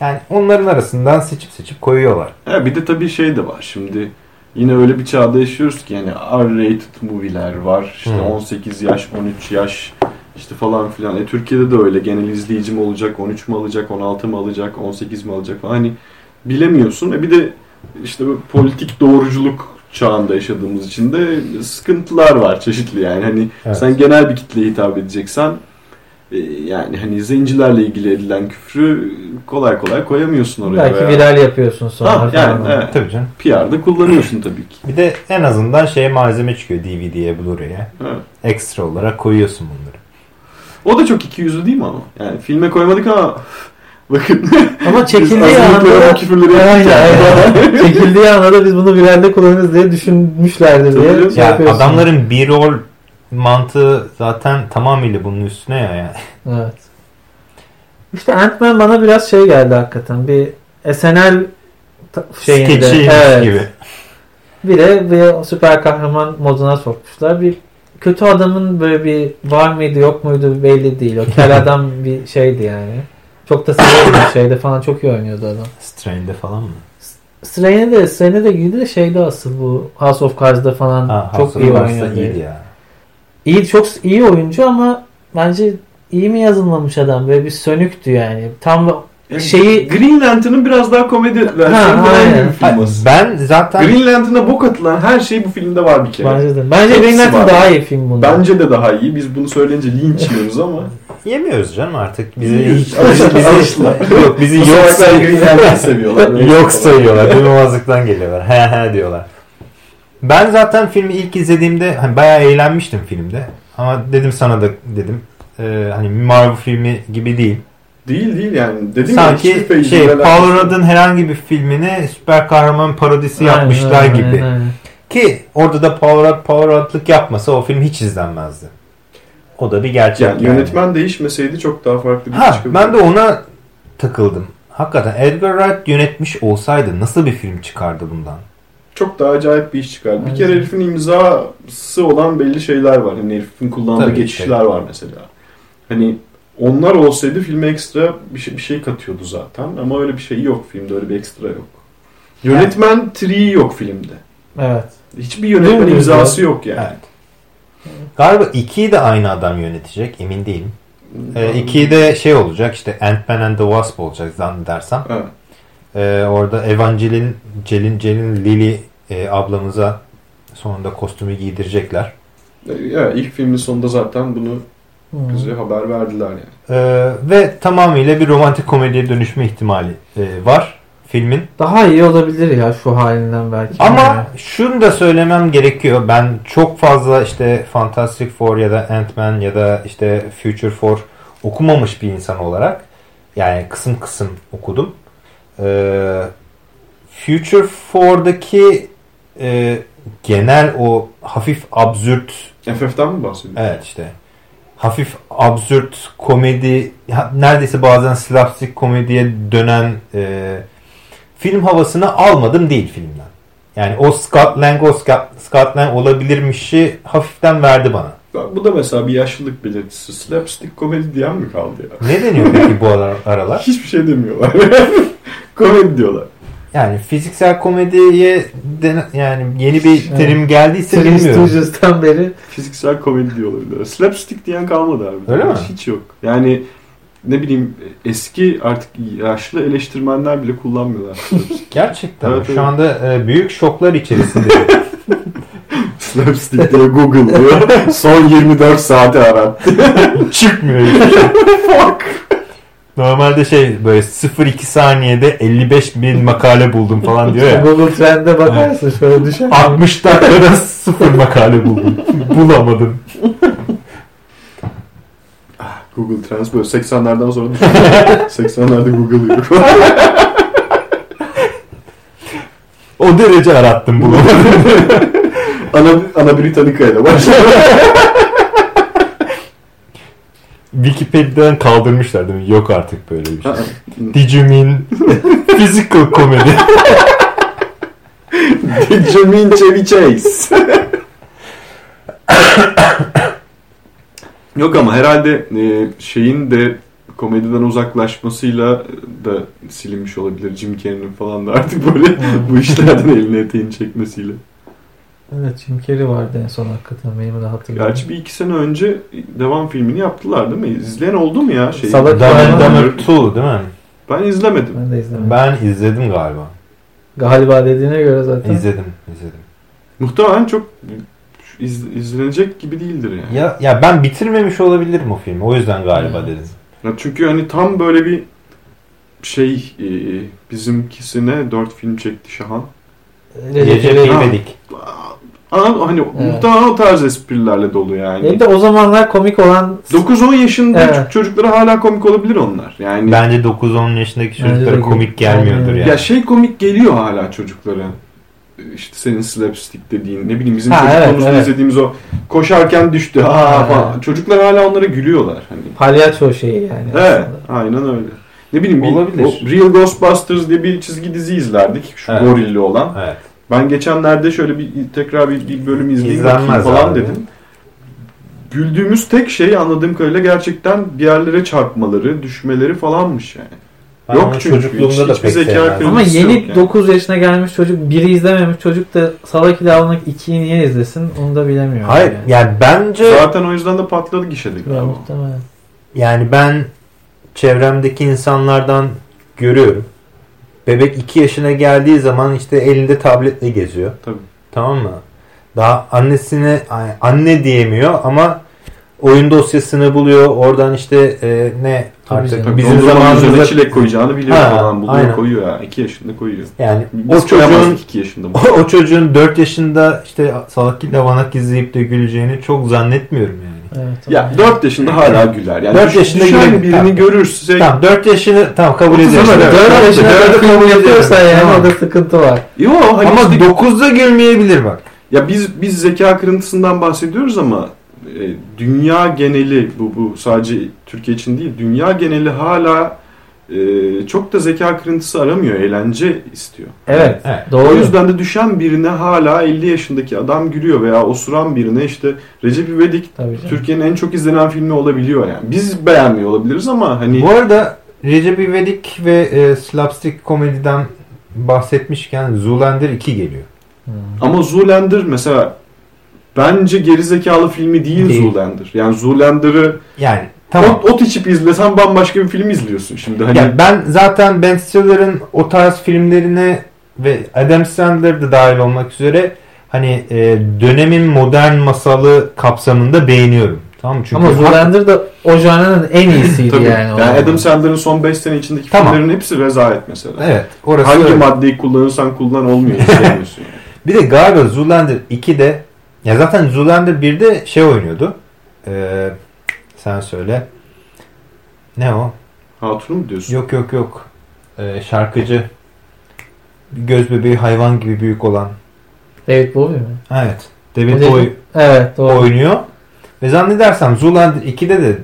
Yani onların arasından seçip seçip koyuyorlar. Ha, bir de tabii şey de var şimdi yine öyle bir çağda yaşıyoruz ki yani R-rated movie'ler var. İşte Hı. 18 yaş, 13 yaş işte falan filan. E, Türkiye'de de öyle genel izleyici mi olacak, 13 mu alacak, 16 mı alacak, 18 mi alacak falan. Hani bilemiyorsun. E bir de işte bu politik doğruculuk çağında yaşadığımız için de sıkıntılar var çeşitli yani. Hani Evet. sen genel bir kitleye hitap edeceksen e, yani hani zencilerle ilgili edilen küfrü kolay kolay koyamıyorsun oraya. Belki veya- viral yapıyorsun sonra. Ha, yani falan. evet. Tabii canım. PR'da kullanıyorsun tabii ki. Bir de en azından şey malzeme çıkıyor DVD'ye, Blu-ray'e. Evet. Ekstra olarak koyuyorsun bunları. O da çok iki yüzlü değil mi ama? Yani filme koymadık ama bakın Ama çekildiği anda küfürleri Aynen, aynen. çekildiği anda da biz bunu viralde kullanırız diye düşünmüşlerdir Tabii diye şey ya adamların B-roll mantığı zaten tamamıyla bunun üstüne ya yani. Evet. İşte Ant-Man bana biraz şey geldi hakikaten. Bir SNL şeyinde. Skeçi Evet. gibi. Bir de bir süper kahraman moduna sokmuşlar. Bir kötü adamın böyle bir var mıydı yok muydu belli değil. O kel adam bir şeydi yani. Çok da seviyorum şeyde falan çok iyi oynuyordu adam. Strain'de falan mı? Strain'e de Strain'e de girdi de şeyde asıl bu House of Cards'da falan Ha, çok House iyi oynuyordu. iyiydi ya. İyi çok iyi oyuncu ama bence iyi mi yazılmamış adam böyle bir sönüktü yani. Tam Şeyi- Green Lantern'ın biraz daha komedi versiyonu Ha, falan aynen. gibi bir film aslında. ben zaten Green Lantern'a bok atılan her şey bu filmde var bir kere. bence de. Bence Green Lantern var. daha iyi film bundan. Bence de daha iyi. Biz bunu söyleyince linç yiyoruz ama. yemiyoruz canım artık. Bizi bizi, alıştılar. yok bizi yok salaklar say Green Lantern'ı seviyorlar. Yok sayıyorlar. Duymamazlıktan geliyorlar. He he diyorlar. Ben zaten filmi ilk izlediğimde hani bayağı eğlenmiştim filmde. Ama dedim sana da dedim. e, hani Marvel filmi gibi değil. Değil değil yani. Dedim Sanki ya, şey Paul. Rudd'ın herhangi bir filmini süper kahraman parodisi Aynen, yapmışlar aynen, gibi. aynen. Ki orada da Paul Rudd Paul Rudd'lık yapmasa o film hiç izlenmezdi. O da bir gerçek. Yani yani. yönetmen değişmeseydi çok daha farklı bir Ha çıkıp- ben de ona takıldım. Hakikaten Edgar Wright yönetmiş olsaydı nasıl bir film çıkardı bundan? çok daha acayip bir iş çıkardı. Bir Aynen. kere herifin imzası olan belli şeyler var. Hani herifin kullandığı Tabii, geçişler var mesela. Hani onlar olsaydı filme ekstra bir şey, bir şey katıyordu zaten. Ama öyle bir şey yok filmde. Öyle bir ekstra yok. Yönetmen triği yok filmde. Evet. Hiçbir yönetmen imzası yok yani. Evet. Galiba 2'yi de aynı adam yönetecek emin değilim. 2'yi de şey olacak işte Ant-Man and the Wasp olacak zannedersem. Evet. Ee, orada Evangeline, Celin, Celin Lily e, ablamıza sonunda kostümü giydirecekler. Evet, ilk filmin sonunda zaten bunu Hmm. bize haber verdiler yani. Ee, ve tamamıyla bir romantik komediye dönüşme ihtimali e, var filmin. Daha iyi olabilir ya şu halinden belki. Ama şunu da söylemem gerekiyor. Ben çok fazla işte Fantastic Four ya da Ant-Man ya da işte Future Four okumamış bir insan olarak yani kısım kısım okudum. Ee, Future Four'daki e, genel o hafif absürt FF'den mi bahsediyorsun? Evet işte. Hafif absürt komedi, neredeyse bazen slapstick komediye dönen e, film havasını almadım değil filmden. Yani o Scott Lang o Scott, Scott Lang olabilirmişi hafiften verdi bana. Bak, Bu da mesela bir yaşlılık belirtisi. Slapstick komedi diyen mi kaldı ya? Ne deniyor peki bu ara- aralar? Hiçbir şey demiyorlar. komedi diyorlar. Yani fiziksel komediye dene- yani yeni bir terim geldiyse Three bilmiyorum. Stooges'tan beri Fiziksel komedi diyor olabilir. Slapstick diyen kalmadı abi. Öyle mi? Hiç yok. Yani ne bileyim eski artık yaşlı eleştirmenler bile kullanmıyorlar. Gerçekten Evet, şu evet. anda e, büyük şoklar içerisinde. Slapstick diye Google diyor. Son 24 saati arattı. Çıkmıyor şey. Normalde şey böyle 0-2 saniyede 55 bin makale buldum falan diyor ya. Google Trend'e bakarsın şöyle düşün. 60 dakikada sıfır makale buldum. Bulamadım. Google Trends böyle 80'lerden sonra düşün. 80'lerde Google yok. O derece arattım bulamadım. Ana, Ana Britannica'ya başladı. Wikipedia'dan kaldırmışlar değil mi? Yok artık böyle bir şey. Did you mean physical comedy? Did you mean Chevy Chase? Yok ama herhalde e, şeyin de komediden uzaklaşmasıyla da silinmiş olabilir. Jim Carrey'nin falan da artık böyle bu işlerden elini eteğini çekmesiyle. Evet Jim Carrey vardı en son hakikaten benim de hatırlıyorum. Gerçi bir iki sene önce devam filmini yaptılar değil mi? İzleyen oldu mu ya? Şey, Salak Dumb. Dumber 2 değil mi? Ben izlemedim. Ben de izlemedim. Ben izledim galiba. Galiba dediğine göre zaten. İzledim, izledim. Muhtemelen çok iz, izlenecek gibi değildir yani. Ya ya ben bitirmemiş olabilirim o filmi. O yüzden galiba Hmm. dedim. Ya çünkü hani tam böyle bir şey e, bizimkisine dört film çekti Şahan. Recep Gece İvedik. Ana, hani Evet. muhtemelen o tarz esprilerle dolu yani. Hem de o zamanlar komik olan 9-10 yaşında Evet. çocuklara hala komik olabilir onlar. Yani Bence 9-10 yaşındaki çocuklara komik gelmiyordur yani. ya şey komik geliyor hala çocuklara. İşte senin slapstick dediğin ne bileyim bizim Ha, çocukluğumuzda evet, evet. izlediğimiz o koşarken düştü ha Ha, falan. evet. Çocuklar hala onlara gülüyorlar hani. palyaço şeyi yani. Evet, aslında. aynen öyle. Ne bileyim bir, Olabilir. o Real Ghostbusters diye bir çizgi dizi izlerdik. Şu Evet. gorilli olan. Evet. Ben geçenlerde şöyle bir tekrar bir, bir bölüm izleyeyim İzlenmez falan abi. dedim. Güldüğümüz tek şey anladığım kadarıyla gerçekten bir yerlere çarpmaları, düşmeleri falanmış yani. Ben Yok çünkü çocukluğumda hiç- da hiçbir pek zeka Ama yeni yani. 9 yaşına gelmiş çocuk biri izlememiş çocuk da Salak ile Avnak 2'yi niye izlesin onu da bilemiyorum. Hayır yani. yani bence Zaten o yüzden de patladı gişede. Ya, muhtemelen. yani ben çevremdeki insanlardan görüyorum. Bebek 2 yaşına geldiği zaman işte elinde tabletle geziyor. Tabii. Tamam mı? Daha annesine anne diyemiyor ama oyun dosyasını buluyor. Oradan işte e, ne Tabii artık. Tabii bizim zamanımızda çilek koyacağını biliyor Ha, falan. Buluyor aynen. koyuyor ya. 2 yaşında koyuyor. yani Biz o çocuğun koyamazdık 2 yaşında. o, o çocuğun 4 yaşında işte salak lavanak izleyip de güleceğini çok zannetmiyorum yani. Evet, Ya tamam. 4 yaşında hala güler. Yani 4 düş- yaşında gülebilir. birini Tamam. görürse Tamam 4 yaşını tamam kabul dört 4 yaşına Dört- kadar kabul ediyorsan yani Tamam. o da sıkıntı var. Yo hani Ama işte- 9'da gülmeyebilir bak. Ya biz biz zeka kırıntısından bahsediyoruz ama e, dünya geneli bu bu sadece Türkiye için değil dünya geneli hala e, çok da zeka kırıntısı aramıyor eğlence istiyor. Evet. Evet. Doğru. O yüzden de düşen birine hala 50 yaşındaki adam gülüyor veya osuran birine işte Recep İvedik. Türkiye'nin en çok izlenen filmi olabiliyor yani. Biz beğenmiyor olabiliriz ama hani Bu arada Recep İvedik ve e, slapstick komediden bahsetmişken Zoolander 2 geliyor. Hmm. ama Zoolander mesela bence gerizekalı filmi değil, Değil. Zoolander. Yani Zoolander'ı Yani tamam. Ot, ot içip izlesen bambaşka bir film izliyorsun şimdi. Hani Ya ben zaten Ben Stiller'ın o tarz filmlerine ve Adam Sandler de dahil olmak üzere hani e, dönemin modern masalı kapsamında beğeniyorum. Tamam? Çünkü Ama Zoolander da o janrının en iyisiydi tabii. yani. Yani. Adam Sandler'ın son 5 sene içindeki Tamam. filmlerin hepsi rezalet mesela. Evet. Orası Hangi öyle. maddeyi kullanırsan kullan olmuyor yani. Bir de galiba Zoolander 2'de ya zaten Zoolander 1'de şey oynuyordu. Ee, sen söyle. Ne o? Hatunu mu diyorsun? Yok yok yok. Ee, şarkıcı. Göz bebeği hayvan gibi büyük olan. David Bowie mi? Evet. David David- Bowie Evet doğru. oynuyor. Ve zannedersem Zoolander 2'de de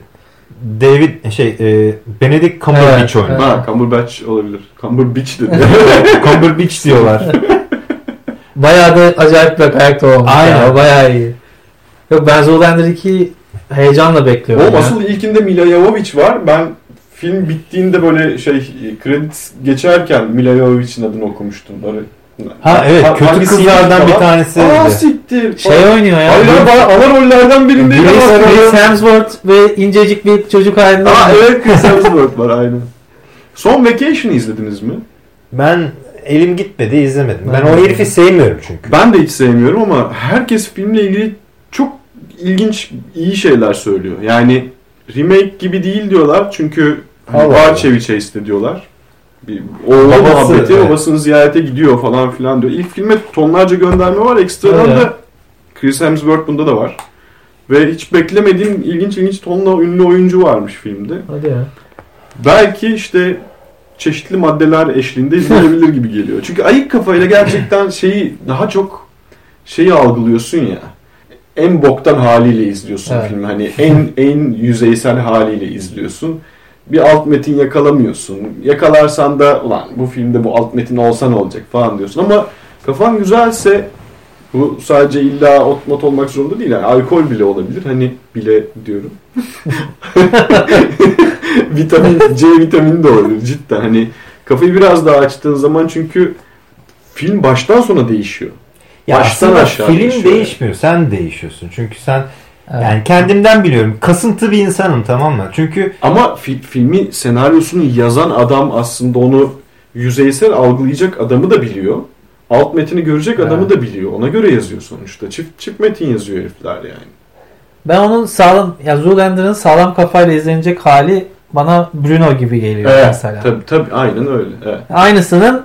David şey e, Benedict Cumberbatch Evet, oynuyor. evet. Ha Cumberbatch olabilir. Cumberbatch dedi. Cumberbatch diyorlar. Bayağı da acayip bir karakter olmuş. Aynen. Ya, bayağı iyi. Yok ben Zoolander 2'yi heyecanla bekliyorum. Oğlum ya. asıl ilkinde Mila Jovovich var. Ben film bittiğinde böyle şey kredi geçerken Mila Jovovich'in adını okumuştum. Böyle, Ha evet Ha- kötü kızlardan falan? bir tanesi. Aa siktir. Şey oynuyor ya. Hayır bana ana rollerden birindeydi. Chris, ama- Chris Hemsworth ve incecik bir çocuk halinde. Aa evet Chris Hemsworth var aynen. Son Vacation'ı izlediniz mi? Ben elim gitmedi izlemedim. Ben, Ben o herifi sevmiyorum çünkü. Ben de hiç sevmiyorum ama herkes filmle ilgili ilginç, iyi şeyler söylüyor. Yani remake gibi değil diyorlar çünkü hani. Chevy Chase'de diyorlar. Bir oğlu Babası, muhabbeti, evet. babasını ziyarete gidiyor falan filan diyor. İlk filme tonlarca gönderme var. Ekstradan Öyle. da Chris Hemsworth bunda da var. Ve hiç beklemediğim ilginç ilginç tonla ünlü oyuncu varmış filmde. Hadi ya. Belki işte çeşitli maddeler eşliğinde izlenebilir gibi geliyor. Çünkü ayık kafayla gerçekten şeyi daha çok şeyi algılıyorsun ya. En boktan haliyle izliyorsun Evet. filmi. Hani en en yüzeysel haliyle izliyorsun. Bir alt metin yakalamıyorsun. Yakalarsan da ulan bu filmde bu alt metin olsa ne olacak falan diyorsun ama kafan güzelse bu sadece illa ot mot olmak zorunda değil. Yani alkol bile olabilir. Hani bile diyorum. vitamin C vitamini de olabilir cidden. Hani kafayı biraz daha açtığın zaman çünkü film baştan sona değişiyor. Ya Baştan aslında aşağı film değişiyor. değişmiyor. Sen değişiyorsun. Çünkü sen Evet. yani kendimden biliyorum. Kasıntı bir insanım tamam mı? Çünkü Ama fi- filmi senaryosunu yazan adam aslında onu yüzeysel algılayacak adamı da biliyor. Alt metini görecek Evet. adamı da biliyor. Ona göre yazıyor sonuçta. Çift çift metin yazıyor herifler yani. Ben onun sağlam, ya Zoolander'ın sağlam kafayla izlenecek hali bana Bruno gibi geliyor mesela. Tabii tabii aynen öyle. Evet. Aynısının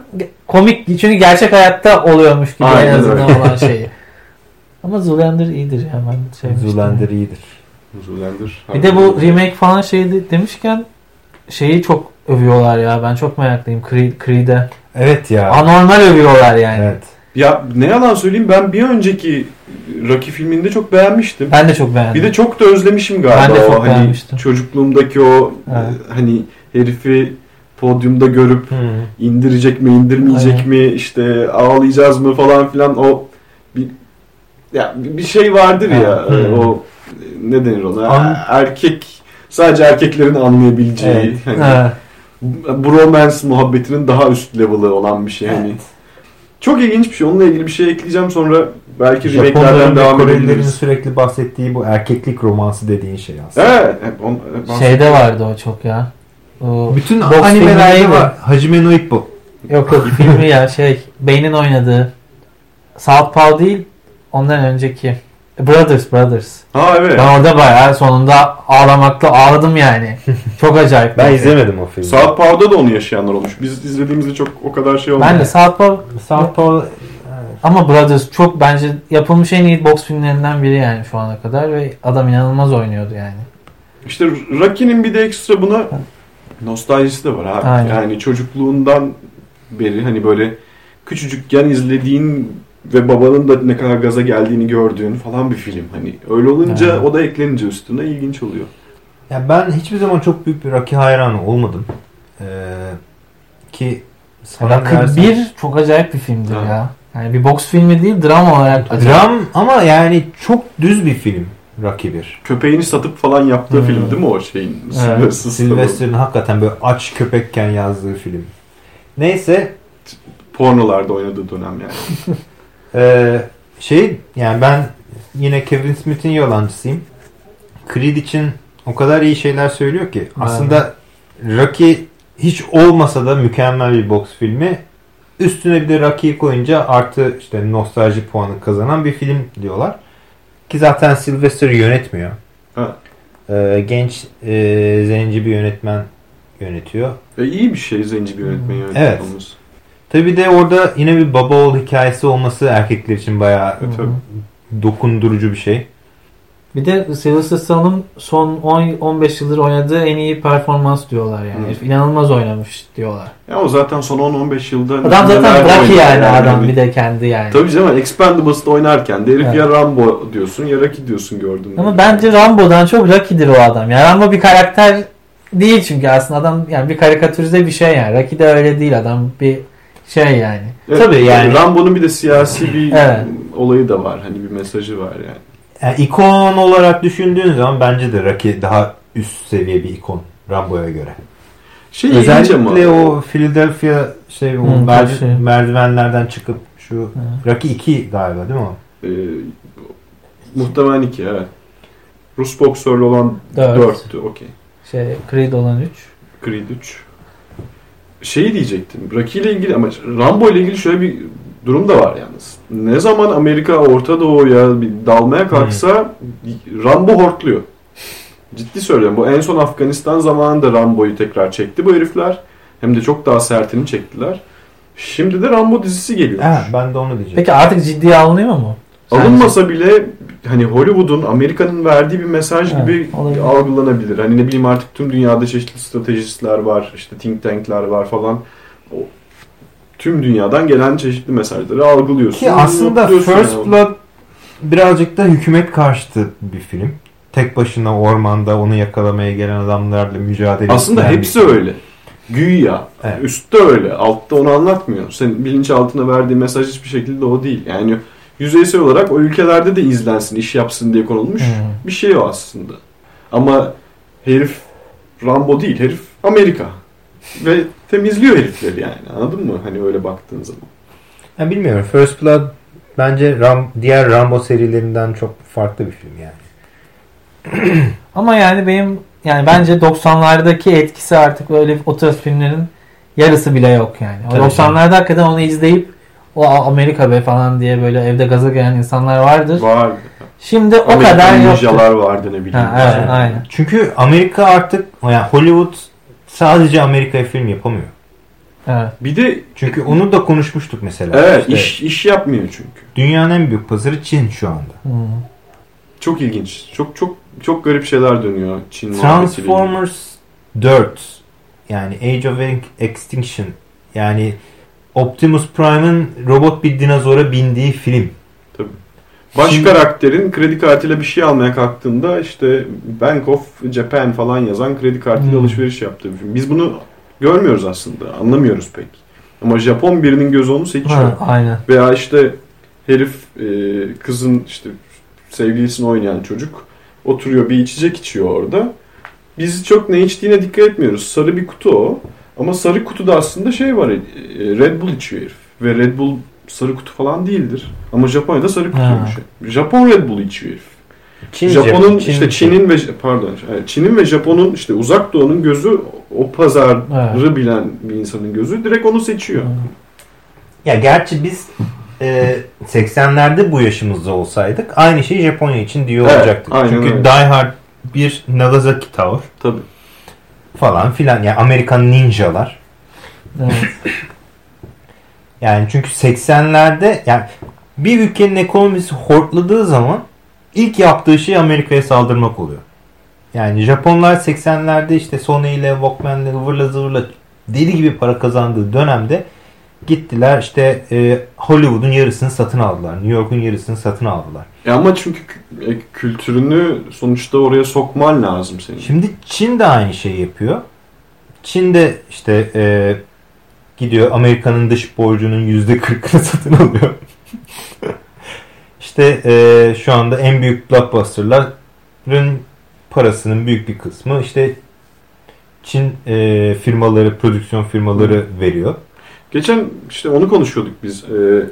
komik çünkü gerçek hayatta oluyormuş gibi Aynen en azından öyle. olan şeyi. Ama Zoolander iyidir ben sevmiştim. Zoolander iyidir. Zoolander. Bir de bu remake falan şey de- demişken şeyi çok övüyorlar ya ben çok meraklıyım Creed, Creed'e. Evet ya. Anormal övüyorlar yani. Evet. Ya ne yalan söyleyeyim ben bir önceki Rocky filminde çok beğenmiştim. Ben de çok beğendim. Bir de çok da özlemişim galiba Ben de çok o hani beğenmiştim. çocukluğumdaki o Evet. hani herifi podyumda görüp Hı. indirecek mi indirmeyecek Aynen. mi işte ağlayacağız mı falan filan o bir ya bir şey vardır ya hı. o ne denir ona An- erkek sadece erkeklerin anlayabileceği Evet. hani Ha, bromance muhabbetinin daha üst level'ı olan bir şey hani. Çok ilginç bir şey. Onunla ilgili bir şey ekleyeceğim sonra belki remake'lerden devam Korelilerin edebiliriz. sürekli bahsettiği bu erkeklik romansı dediğin şey aslında. Evet. hep on- hep- şeyde vardı o çok ya. O, Bütün animelerde var. Hajime no Ippo. yok yok filmi ya şey Bane'in oynadığı South Park değil ondan önceki Brothers Brothers. Ha evet. Ben orada bayağı sonunda ağlamakta ağladım yani. Çok acayip. Ben film. izlemedim o filmi. South Park'da da onu yaşayanlar olmuş. Biz izlediğimizde çok o kadar şey olmadı. Ben de South Park Southpaw ama Brothers çok bence yapılmış en iyi boks filmlerinden biri yani şu ana kadar ve adam inanılmaz oynuyordu yani. İşte Rocky'nin bir de ekstra buna nostaljisi de var abi. Aynen. Yani çocukluğundan beri hani böyle küçücükken izlediğin ve babanın da ne kadar gaza geldiğini gördüğün falan bir film. Hani öyle olunca Evet. o da eklenince üstüne ilginç oluyor. Ya ben hiçbir zaman çok büyük bir Rocky hayranı olmadım. Ee, ki sana Rocky dersen- 1 çok acayip bir filmdir Evet. ya. Yani bir boks filmi değil dram olarak acayip. Dram ama yani çok düz bir film Rocky 1. Köpeğini satıp falan yaptığı Hmm. film değil mi o şeyin? Evet. Sylvester Sylvester'ın hakikaten böyle aç köpekken yazdığı film. Neyse Pornolarda oynadığı dönem yani. Ee, şey yani ben yine Kevin Smith'in yalancısıyım. Creed için o kadar iyi şeyler söylüyor ki. Aslında Rocky hiç olmasa da mükemmel bir boks filmi. Üstüne bir de Rocky'yi koyunca artı işte nostalji puanı kazanan bir film diyorlar. Ki zaten Sylvester yönetmiyor. Ha. Ee, genç e, zenci bir yönetmen yönetiyor. E, iyi bir şey zenci bir yönetmen Evet. yönetmenimiz. Tabi de orada yine bir baba oğul hikayesi olması erkekler için bayağı Evet, tabii. dokundurucu bir şey. Bir de Sylvester Stallone'un son 10-15 yıldır oynadığı en iyi performans diyorlar yani. Hı. Herif İnanılmaz oynamış diyorlar. Ya o zaten son 10-15 yılda Adam zaten Rocky oynuyor yani adam bir de kendi yani. Tabii canım Expendables'ta oynarken de herif Evet. ya Rambo diyorsun ya Rocky diyorsun gördün. Ama bence Rambo'dan çok Rocky'dir o adam. Yani Rambo bir karakter değil çünkü aslında adam yani bir karikatürize bir şey yani. Rocky de öyle değil adam bir şey yani. Tabii yani- Rambo'nun bir de siyasi bir Evet. olayı da var. Hani bir mesajı var yani. Yani ikon olarak düşündüğün zaman bence de Rocky daha üst seviye bir ikon Rambo'ya göre. Şey. Özellikle o Philadelphia şey o Hı, merdi- taşı. merdivenlerden çıkıp şu Hı. Rocky 2 galiba değil mi o? Ee, muhtemelen iki evet. Rus boksörlü olan Dört. dörttü. Okey. Şey Creed olan 3. Creed 3. Şeyi diyecektim. Rocky ile ilgili ama Rambo ile ilgili şöyle bir durum da var yalnız. Ne zaman Amerika Orta Doğu'ya bir dalmaya kalksa Rambo hortluyor. Ciddi söylüyorum. Bu en son Afganistan zamanında Rambo'yu tekrar çekti bu herifler. Hem de çok daha sertini çektiler. Şimdi de Rambo dizisi geliyor. Ha, ben de onu diyeceğim. Peki artık ciddiye alınıyor mu? Sence? Alınmasa bile hani Hollywood'un Amerika'nın verdiği bir mesaj Evet, gibi olabilir. algılanabilir. Hani ne bileyim artık tüm dünyada çeşitli stratejistler var, işte think tank'ler var falan. O, tüm dünyadan gelen çeşitli mesajları algılıyorsun. Ki aslında First yani. Blood birazcık da hükümet karşıtı bir film. Tek başına ormanda onu yakalamaya gelen adamlarla mücadele Aslında hepsi öyle. Güya. Evet. Üstte öyle. Altta onu anlatmıyor. Senin bilinçaltına verdiği mesaj hiçbir şekilde o değil. Yani yüzeysel olarak o ülkelerde de izlensin, iş yapsın diye konulmuş Hı. bir şey o aslında. Ama herif Rambo değil, herif Amerika. Ve temizliyor herifleri yani. Anladın mı? Hani öyle baktığın zaman. Ya bilmiyorum. First Blood bence Ram, diğer Rambo serilerinden çok farklı bir film yani. Ama yani benim yani bence 90'lardaki etkisi artık böyle o tarz filmlerin yarısı bile yok yani. O Tabii 90'larda hakikaten onu izleyip o Amerika be falan diye böyle evde gaza gelen insanlar vardır. Vardı. Şimdi o Amerikan kadar yok. ninjalar vardı ne bileyim. Ha, evet, aynen. Çünkü Amerika artık yani Hollywood sadece Amerika'ya film yapamıyor. Evet. Bir de Çünkü onu da konuşmuştuk mesela. evet İşte iş iş yapmıyor çünkü. Dünyanın en büyük pazarı Çin şu anda. Hmm. Çok ilginç. Çok çok çok garip şeyler dönüyor Çin. Transformers 4 yani Age of Extinction yani Optimus Prime'ın robot bir dinozora bindiği film. Baş Şimdi- karakterin kredi kartıyla bir şey almaya kalktığında işte Bank of Japan falan yazan kredi kartıyla Hmm. alışveriş yaptığı bir film. Biz bunu görmüyoruz aslında. Anlamıyoruz pek. Ama Japon birinin gözü onu seçiyor. Ha, aynen. Veya işte herif e, kızın işte sevgilisini oynayan çocuk oturuyor bir içecek içiyor orada. Biz çok ne içtiğine dikkat etmiyoruz. Sarı bir kutu o. Ama sarı kutuda aslında şey var. e, Red Bull içiyor herif. Ve Red Bull sarı kutu falan değildir. Ama Japonya'da sarı kutuymuş. Japon Red Bull içiyor herif. Çin, Japon'un Çin- işte Çin'in ve pardon evet, Çin'in ve Japon'un işte uzak doğunun gözü o pazarı Evet. bilen bir insanın gözü direkt onu seçiyor. Ya gerçi biz e, 80'lerde bu yaşımızda olsaydık aynı şeyi Japonya için diyor Evet, olacaktık. Çünkü öyle. Die Hard bir Nagasaki Tower Tabii. Falan filan yani Amerikan ninjalar. Evet. Yani çünkü 80'lerde yani bir ülkenin ekonomisi hortladığı zaman ilk yaptığı şey Amerika'ya saldırmak oluyor. Yani Japonlar 80'lerde işte Sony ile Walkman ile ıvırla zıvırla deli gibi para kazandığı dönemde gittiler işte e, Hollywood'un yarısını satın aldılar. New York'un yarısını satın aldılar. E ama çünkü kü- e, kültürünü sonuçta oraya sokman lazım senin. Şimdi Çin de aynı şeyi yapıyor. Çin de işte e, gidiyor Amerika'nın dış borcunun %40'ını satın alıyor. işte e, şu anda en büyük blockbusterların parasının büyük bir kısmı işte Çin e, firmaları, prodüksiyon firmaları veriyor. Geçen işte onu konuşuyorduk biz. Ee,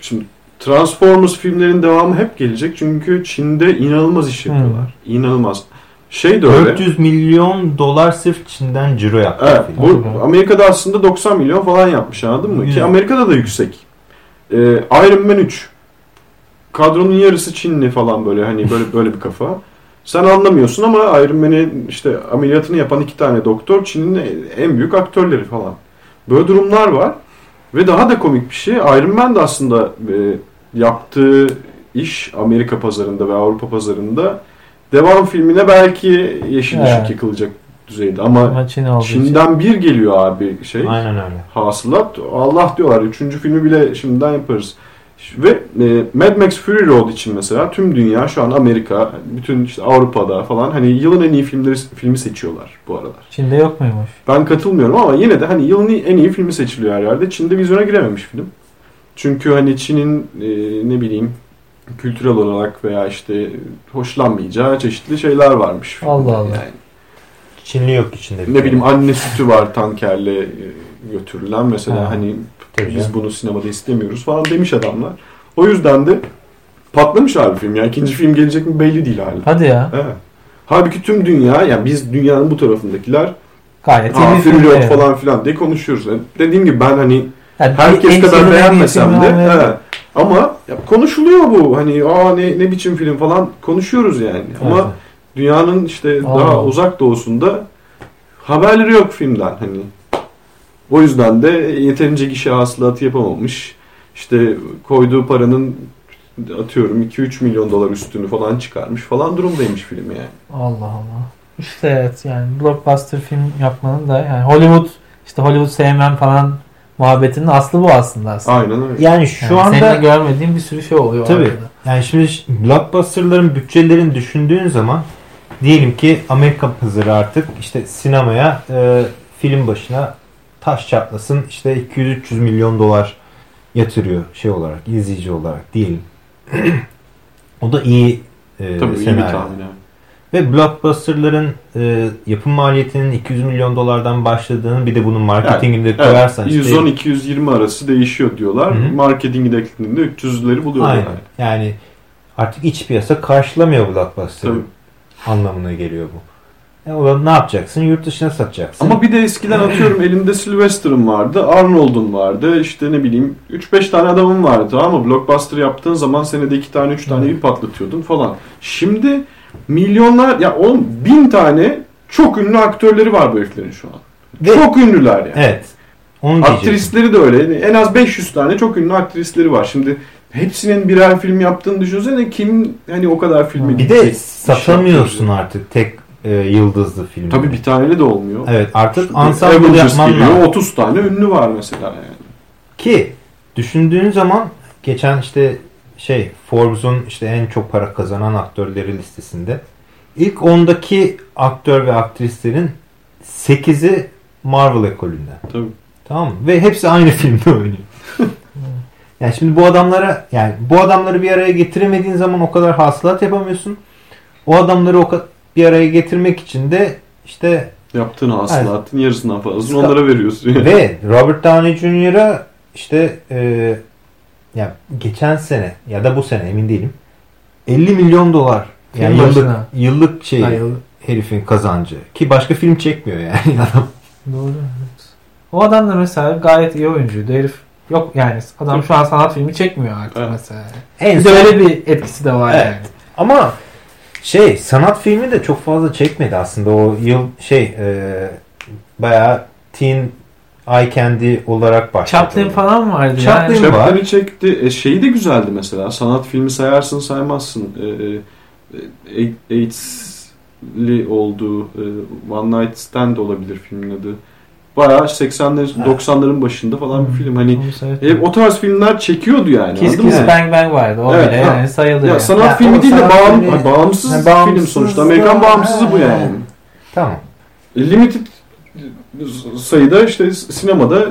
şimdi Transformers filmlerin devamı hep gelecek çünkü Çin'de inanılmaz iş yapıyorlar. İnanılmaz. Şey de öyle. 400 milyon dolar sırf Çin'den ciro yaptı. Evet, film. bu Amerika'da aslında 90 milyon falan yapmış anladın mı? Ki. Amerika'da da yüksek. Ee, Iron Man 3. Kadronun yarısı Çinli falan böyle hani böyle böyle bir kafa. Sen anlamıyorsun ama Iron Man'in işte ameliyatını yapan iki tane doktor Çin'in en büyük aktörleri falan. Böyle durumlar var. Ve daha da komik bir şey Iron Man de aslında e, yaptığı iş Amerika pazarında ve Avrupa pazarında devam filmine belki yeşil ışık Evet. yakılacak düzeyde ama Ama Çin olduğu için. Çin'den bir geliyor abi şey. Aynen öyle. Hasılat Allah diyorlar. Üçüncü filmi bile şimdiden yaparız. Ve e, Mad Max Fury Road için mesela tüm dünya şu an Amerika, bütün işte Avrupa'da falan hani yılın en iyi filmleri filmi seçiyorlar bu aralar. Çin'de yok muymuş? Ben katılmıyorum ama yine de hani yılın en iyi filmi seçiliyor her yerde. Çin'de vizyona girememiş film. Çünkü hani Çin'in e, ne bileyim kültürel olarak veya işte hoşlanmayacağı çeşitli şeyler varmış. Allah Allah. Yani. Çinli yok içinde. Ne bileyim anne sütü var tankerle e, götürülen mesela Ha. hani Tabii biz canım. bunu sinemada istemiyoruz falan demiş adamlar. O yüzden de patlamış abi film. Yani ikinci film gelecek mi belli değil hala. Hadi ya. Evet. Halbuki tüm dünya yani biz dünyanın bu tarafındakiler Gayet iyi film. yok falan filan diye konuşuyoruz. Yani dediğim gibi ben hani Yani herkes kadar beğenmesem de ama ya konuşuluyor bu. Hani aa ne, ne biçim film falan konuşuyoruz yani. Ama Evet. dünyanın işte Allah. daha uzak doğusunda haberleri yok filmden hani. O yüzden de yeterince gişe hasılatı yapamamış. İşte koyduğu paranın atıyorum 2-3 milyon dolar üstünü falan çıkarmış falan durumdaymış film yani. Allah Allah. İşte evet yani blockbuster film yapmanın da yani Hollywood işte Hollywood sevmem falan muhabbetinin aslı bu aslında aslında. Aynen öyle. Yani şu Yani anda senin görmediğin bir sürü şey oluyor. Tabii. arkada. Yani şimdi blockbusterların bütçelerini düşündüğün zaman diyelim ki Amerika pazarı artık işte sinemaya e, film başına taş çatlasın işte 200-300 milyon dolar yatırıyor şey olarak izleyici olarak diyelim. o da iyi e, Tabii iyi bir senaryo. tahmin. yani. Ve blockbusterların e, yapım maliyetinin 200 milyon dolardan başladığını bir de bunun marketingini de koyarsan Evet, işte 110-220 arası değişiyor diyorlar. Hı hı. Marketingi de eklediğinde 300'leri buluyorlar. Aynen. Yani. Yani artık iç piyasa karşılamıyor blockbuster'ı anlamına geliyor bu. E o zaman ne yapacaksın? Yurt dışına satacaksın. Ama bir de eskiden atıyorum elinde Sylvester'ın vardı, Arnold'un vardı, işte ne bileyim 3-5 tane adamın vardı ama blockbuster yaptığın zaman senede 2 tane 3 tane bir patlatıyordun falan. Şimdi milyonlar ya 10 bin tane çok ünlü aktörleri var bu heriflerin şu an. Ve- çok ünlüler yani. Evet. Onu. Aktrisleri de öyle. En az 500 tane çok ünlü aktrisleri var. Şimdi hepsinin birer film yaptığını düşünsene kim hani o kadar filmi Bir de satamıyorsun artık tek e, yıldızlı film. Tabii bir taneyle de olmuyor. Evet artık İşte ensemble yapman geliyor, lazım. 30 tane ünlü var mesela yani. Ki düşündüğün zaman geçen işte şey Forbes'un işte en çok para kazanan aktörleri listesinde ilk 10'daki aktör ve aktrislerin 8'i Marvel ekolünden. Tabii. Tamam mı? Ve hepsi aynı filmde oynuyor. yani şimdi bu adamlara yani bu adamları bir araya getiremediğin zaman o kadar hasılat yapamıyorsun. O adamları o ka- bir araya getirmek için de işte Yaptığın hasılatın yarısından fazlasını onlara veriyorsun. Yani. ve Robert Downey Jr.'a işte e, ya geçen sene ya da bu sene emin değilim 50 milyon dolar yani Film yıllık, başına. yıllık şey Hayır, herifin kazancı ki başka film çekmiyor yani adam. Doğru. evet. O adam da mesela gayet iyi oyuncuydu. Herif yok yani adam şu an sanat filmi çekmiyor artık Evet. mesela. En Bir de son- öyle bir etkisi de var Evet. yani. Ama şey sanat filmi de çok fazla çekmedi aslında o yıl şey e, bayağı teen eye candy olarak başladı. Chaplin falan vardı Chaplin yani. var. Chaplin'i çekti. E, şeyi de güzeldi mesela. Sanat filmi sayarsın saymazsın. E, e, AIDS'li olduğu e, One Night Stand olabilir filmin adı. Bayağı 80'lerin Evet. 90'ların başında falan bir film. Hani seyrettim. hep o tarz filmler çekiyordu yani. Kiss Kiss mı? Bang Bang vardı. O Evet, bile ha. yani sayılır. Ya yani. sanat Ya, filmi değil de bağım, filmi- Ay, bağımsız, film bağımsız sonuçta. Amerikan bağımsızı bu yani. Tamam. Limited sayıda işte sinemada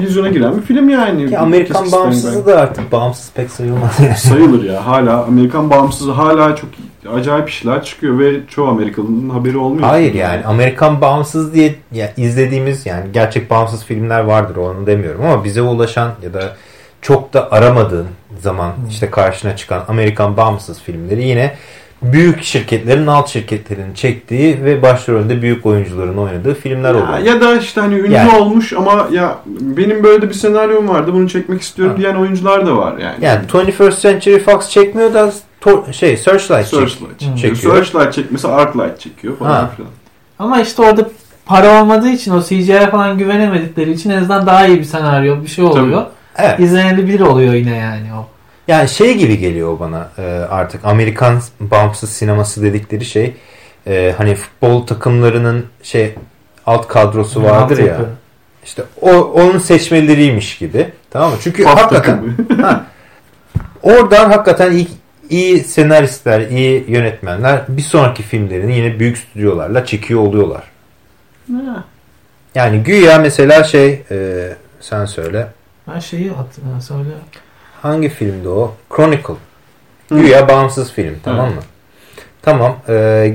vizyona giren bir film yani. Ki Amerikan bağımsızı da artık bağımsız pek sayılmaz yani. sayılır ya. Hala Amerikan bağımsızı hala çok acayip işler çıkıyor ve çoğu Amerikalı'nın haberi olmuyor. Hayır yani Amerikan bağımsız diye ya izlediğimiz yani gerçek bağımsız filmler vardır onu demiyorum ama bize ulaşan ya da çok da aramadığın zaman işte karşına çıkan Amerikan bağımsız filmleri yine büyük şirketlerin alt şirketlerin çektiği ve başrolde büyük oyuncuların oynadığı filmler Ya, oluyor. ya da işte hani ünlü Yani. olmuş ama ya benim böyle de bir senaryom vardı bunu çekmek istiyorum Ha. diyen oyuncular da var yani. Yani 21st Century Fox çekmiyor da to- şey Searchlight, çek- Searchlight Hı. çekiyor. Searchlight çekmesi Arclight çekiyor falan Ha. filan. Ama işte orada para olmadığı için o CGI'ye falan güvenemedikleri için en azından daha iyi bir senaryo bir şey oluyor. Evet. İzlenebilir oluyor yine yani o. Yani şey gibi geliyor bana e, artık Amerikan bağımsız sineması dedikleri şey e, hani futbol takımlarının şey alt kadrosu vardır ya Altyapı. işte o onun seçmeleriymiş gibi tamam mı? Çünkü Paf hakikaten ha, oradan hakikaten iyi, iyi senaristler, iyi yönetmenler bir sonraki filmlerini yine büyük stüdyolarla çekiyor oluyorlar. Ha. Yani güya mesela şey e, sen söyle Ben şeyi hatırlıyorum. Söyle. Hangi filmdi o? Chronicle. Hı. Güya bağımsız film tamam Evet. mı? Tamam. e,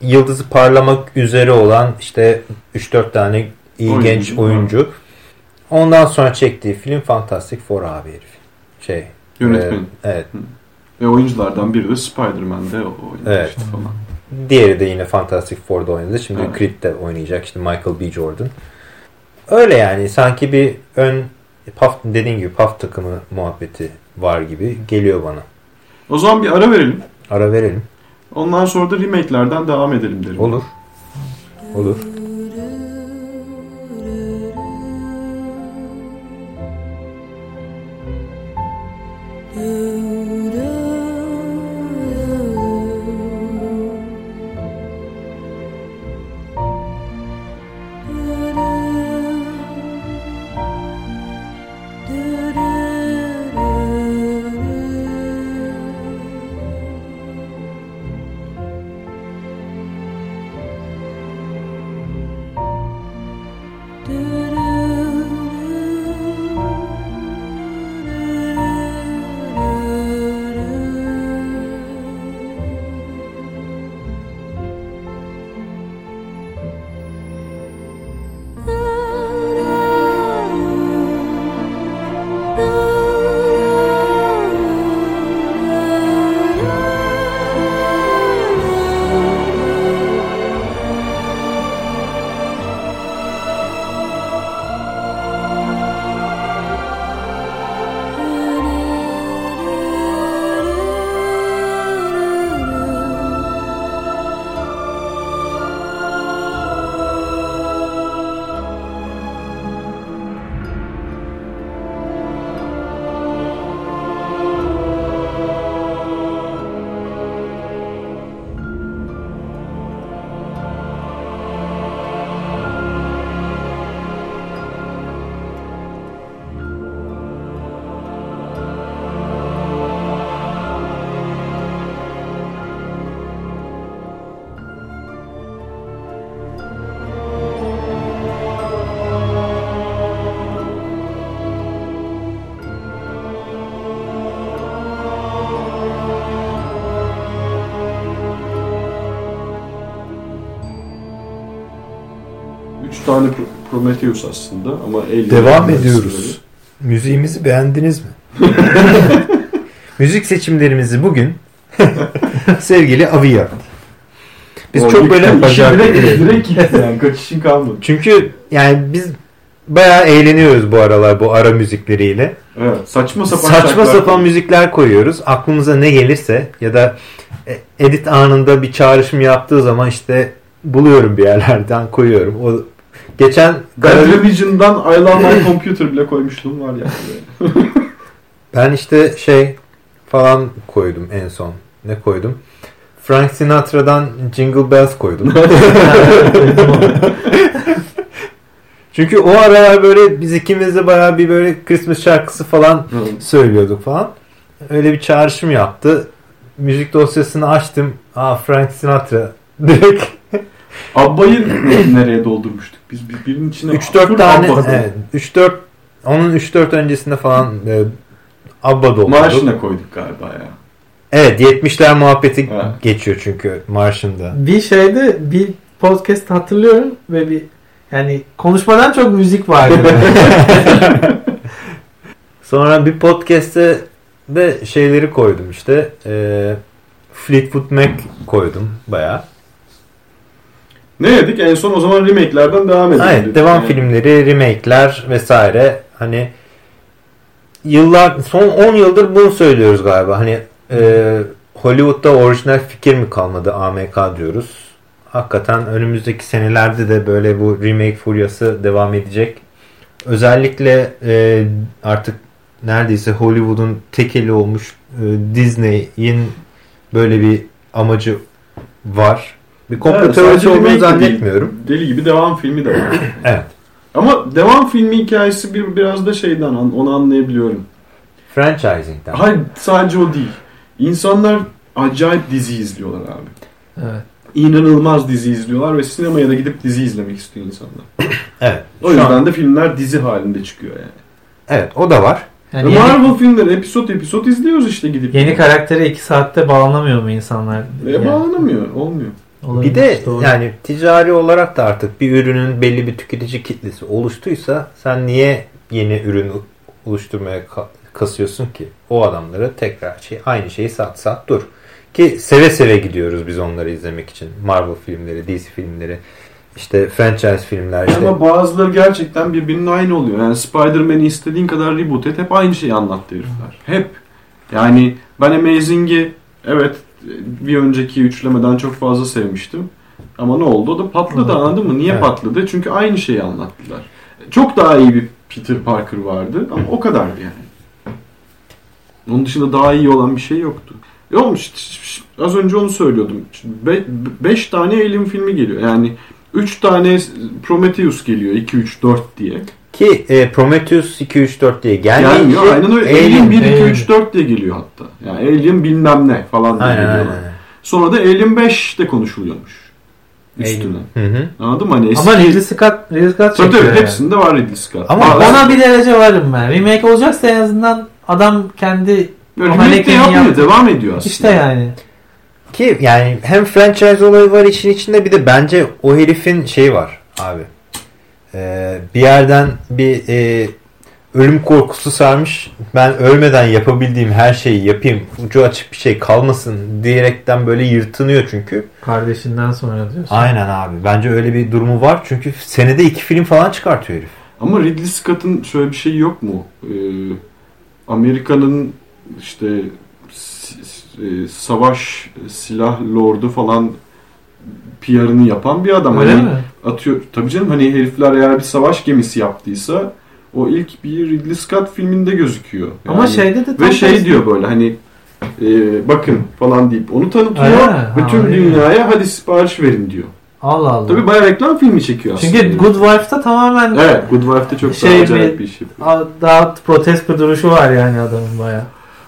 yıldızı parlamak üzere olan işte 3-4 tane iyi Oyuncu, genç oyuncu. Ondan sonra çektiği film Fantastic Four abi herif. Şey. Yönetmen. e, evet. Ve oyunculardan biri de Spider-Man'de oynamıştı Evet. falan. Diğeri de yine Fantastic Four'da oynadı. Şimdi Evet. Creed'de oynayacak. İşte Michael B. Jordan. Öyle yani. Sanki bir ön puff, dediğin gibi puff takımı muhabbeti var gibi geliyor bana. O zaman bir ara verelim. Ara verelim. Ondan sonra da remake'lerden devam edelim derim. Olur. Olur. Prometheus aslında ama el Devam ediyoruz. Müziğimizi beğendiniz mi? Müzik seçimlerimizi bugün sevgili Avi yaptı. Biz çok böyle direkt, direkt gitti yani kaçışın kalmadı. Çünkü yani biz bayağı eğleniyoruz bu aralar bu ara müzikleriyle. Evet, saçma sapan Saçma sapan müzikler koyuyoruz. Aklımıza ne gelirse ya da e, edit anında bir çağrışım yaptığı zaman işte buluyorum bir yerlerden koyuyorum. O geçen Religion'dan I Love My Computer bile koymuşluğum var yani. ben işte şey falan koydum en son. Ne koydum? Frank Sinatra'dan Jingle Bells koydum. Çünkü o aralar böyle biz ikimiz de bayağı bir böyle Christmas şarkısı falan söylüyorduk falan. Öyle bir çağrışım yaptı. Müzik dosyasını açtım. Aa Frank Sinatra. Direkt Abba'yı nereye doldurmuştuk? Biz bir- birinin içine 3-4 full tane Abba. evet, 3-4 onun 3-4 öncesinde falan e, Abba doldurduk. Marşına koyduk galiba ya. Evet 70'ler muhabbeti Evet. geçiyor çünkü Marş'ında. Bir şeyde bir podcast hatırlıyorum ve bir yani konuşmadan çok müzik vardı. Sonra bir podcast'te de şeyleri koydum işte. E, Fleetwood Mac koydum bayağı. Ne dedik? En son o zaman remake'lerden devam edelim. Evet, dedik. devam Yani filmleri, remake'ler vesaire. Hani yıllar son 10 yıldır bunu söylüyoruz galiba. Hani e, Hollywood'da orijinal fikir mi kalmadı AMK diyoruz. Hakikaten önümüzdeki senelerde de böyle bu remake furyası devam edecek. Özellikle e, artık neredeyse Hollywood'un tekeli olmuş e, Disney'in böyle bir amacı var. Bir komplo Evet, teorisi olduğunu de değil. zannetmiyorum. Deli gibi devam filmi de var. Evet. Ama devam filmi hikayesi bir biraz da şeyden onu anlayabiliyorum. Franchising'den. Hayır sadece o değil. İnsanlar acayip dizi izliyorlar abi. evet. İnanılmaz dizi izliyorlar ve sinemaya da gidip dizi izlemek istiyor insanlar. Evet. O yüzden an- de filmler dizi halinde çıkıyor yani. evet o da var. Yani E, yeni, Marvel filmleri episod episod izliyoruz işte gidip. yeni karaktere 2 saatte bağlanamıyor mu insanlar? E, Yani bağlanamıyor. Olmuyor. Olabilir, Bir de doğru. yani ticari olarak da artık bir ürünün belli bir tüketici kitlesi oluştuysa sen niye yeni ürün oluşturmaya ka- kasıyorsun ki? O adamlara tekrar şey aynı şeyi sat sat dur. Ki seve seve gidiyoruz biz onları izlemek için. Marvel filmleri, DC filmleri, işte franchise filmler işte. Ama bazıları gerçekten birbirinin aynı oluyor. Yani Spider-Man'i istediğin kadar reboot et. Hep aynı şeyi anlattı herifler. Hep. Yani ben Amazing'i evet bir önceki üçlemeden çok fazla sevmiştim. Ama ne oldu? O da patladı anladın mı? Niye Evet. patladı? Çünkü aynı şeyi anlattılar. Çok daha iyi bir Peter Parker vardı ama o kadardı yani. Onun dışında daha iyi olan bir şey yoktu. E olmuş. Az önce onu söylüyordum. 5 tane Alien filmi geliyor. Yani 3 tane Prometheus geliyor 2 3 4 diye. Ki e, Prometheus 2 3 4 diye gelmeyince Gelmiyor. Aynen öyle. Alien, Alien. 1 2 Alien. 3 4 diye geliyor hatta. Yani Alien bilmem ne falan diye Aynen geliyorlar. aynen. Sonra da Alien 5 de konuşuluyormuş. Üstüne. Hı hı. Anladın mı? Hani eski... Ama Ridley Scott, Ridley Scott çekiyor tabii yani. hepsinde var Ridley Scott. Ama Bazı- Ona bir derece varım ben. Remake olacaksa en azından adam kendi Böyle remake de yapmıyor. yaptı. Devam ediyor aslında. işte yani. Ki yani hem franchise olayı var işin içinde bir de bence o herifin şeyi var abi. Ee, bir yerden bir e, ölüm korkusu sarmış. Ben ölmeden yapabildiğim her şeyi yapayım. Ucu açık bir şey kalmasın diyerekten böyle yırtınıyor çünkü. Kardeşinden sonra diyorsun. Aynen abi. Bence öyle bir durumu var. Çünkü senede iki film falan çıkartıyor herif. Ama Ridley Scott'ın şöyle bir şey yok mu? Ee, Amerika'nın işte e, savaş silah lordu falan PR'ını yapan bir adam. Öyle hani mi? atıyor. Tabii canım hani herifler eğer bir savaş gemisi yaptıysa o ilk bir Ridley Scott filminde gözüküyor. Ama Yani- şeyde de ve şey tersi. diyor böyle hani e, bakın falan deyip onu tanıtıyor. Ha, bütün ha, öyle. dünyaya hadi sipariş verin diyor. Allah Allah. Tabii bayağı reklam filmi çekiyor aslında. Çünkü Good Wife'da tamamen Evet Good Wife'de çok Şey daha bir- acayip bir iş yapıyor. a- daha protest bir duruşu var yani adamın baya.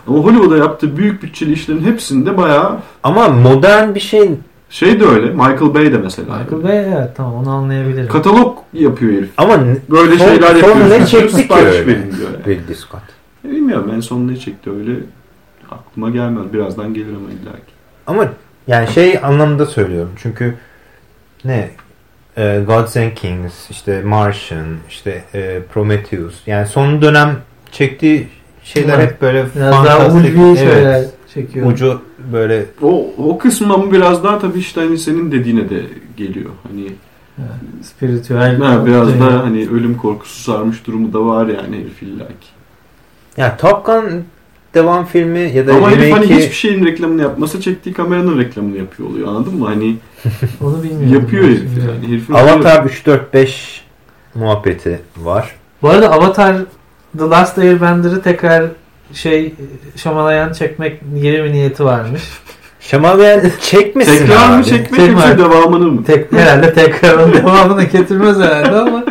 Ama Hollywood'a yaptığı büyük bütçeli işlerin hepsinde bayağı Ama modern bir şey şey de öyle. Michael Bay de mesela. Michael Bay evet tamam onu anlayabilirim. Katalog yapıyor herif. ama Böyle Son- şeyler son yapıyor. ne Bir sürü çekti ki öyle? Scott. E, Bilmiyorum en son ne çekti öyle aklıma gelmez. Birazdan gelir ama illaki. Ama yani şey anlamında söylüyorum. Çünkü ne e, Gods and Kings, işte Martian, işte e, Prometheus. Yani son dönem çektiği şeyler Evet. hep böyle Biraz daha fantastik. ulvi evet. şeyler çekiyor. Ucu böyle O, o kısmı ama biraz daha tabii işte hani senin dediğine de geliyor. Hani Spiritüel. ha, biraz da hani ölüm korkusu sarmış durumu da var yani herif illaki. yani Top Gun devam filmi ya da Ama herif hani hiçbir şeyin reklamını yapmasa çektiği kameranın reklamını yapıyor oluyor anladın mı? Hani Onu bilmiyorum. yapıyor herif Bilmiyorum. yani. Herifin Avatar 3 4 5 muhabbeti var. Bu arada Avatar The Last Airbender'ı tekrar şey Şamalayan çekmek gibi bir niyeti varmış. Şamalayan çekmesin Tekrar mı çekmek yoksa devamını mı? Tek, herhalde tekrar onun devamını getirmez herhalde ama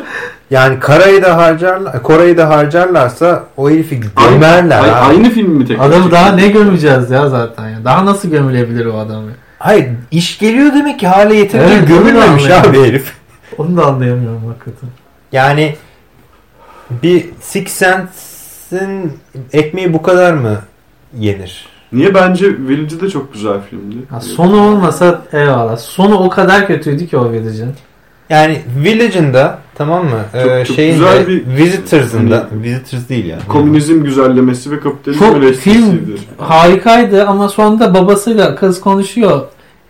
Yani Karayı da harcarlar, Koray'ı da harcarlarsa o herifi Aynı, gömerler ay- abi. aynı filmi mi tekrar adamı daha ne gömeceğiz ya zaten ya. Daha nasıl gömülebilir o adamı? Hayır iş geliyor demek ki hale yeterince Evet, gömülmemiş abi herif. Onu da anlayamıyorum hakikaten. Yani bir Six Sense'in ekmeği bu kadar mı yenir? Niye bence Village'ı da çok güzel filmdi. Ya sonu olmasa eyvallah. Sonu o kadar kötüydü ki o Village'ın. Yani Village'ın da tamam mı? Çok- Ee, çok şeyin güzel de, bir- Visitors'ın da hani- Visitors değil yani. Komünizm güzellemesi ve kapitalizm Çok eleştirisiydi. film harikaydı ama sonunda babasıyla kız konuşuyor.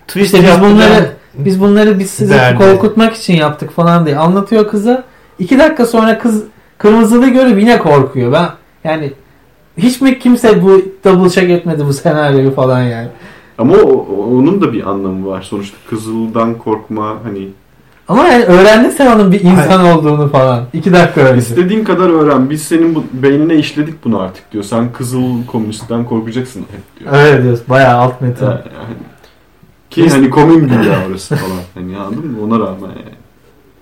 Twist İşte biz bunları biz bunları biz sizi Derdi. korkutmak için yaptık falan diye anlatıyor kıza. İki dakika sonra kız kırmızılı görüp yine korkuyor. Ben yani hiç mi kimse bu double check etmedi bu senaryoyu falan yani. Ama o, onun da bir anlamı var. Sonuçta kızıldan korkma hani Ama yani öğrendin sen onun bir insan olduğunu falan. İki dakika öyle. istediğin kadar öğren. Biz senin bu, beynine işledik bunu artık diyor. Sen kızıl komünistten korkacaksın hep diyor. Öyle diyorsun. Bayağı alt metin. Yani, ki hani komün güya orası falan. Hani anladın mı? Ona rağmen yani.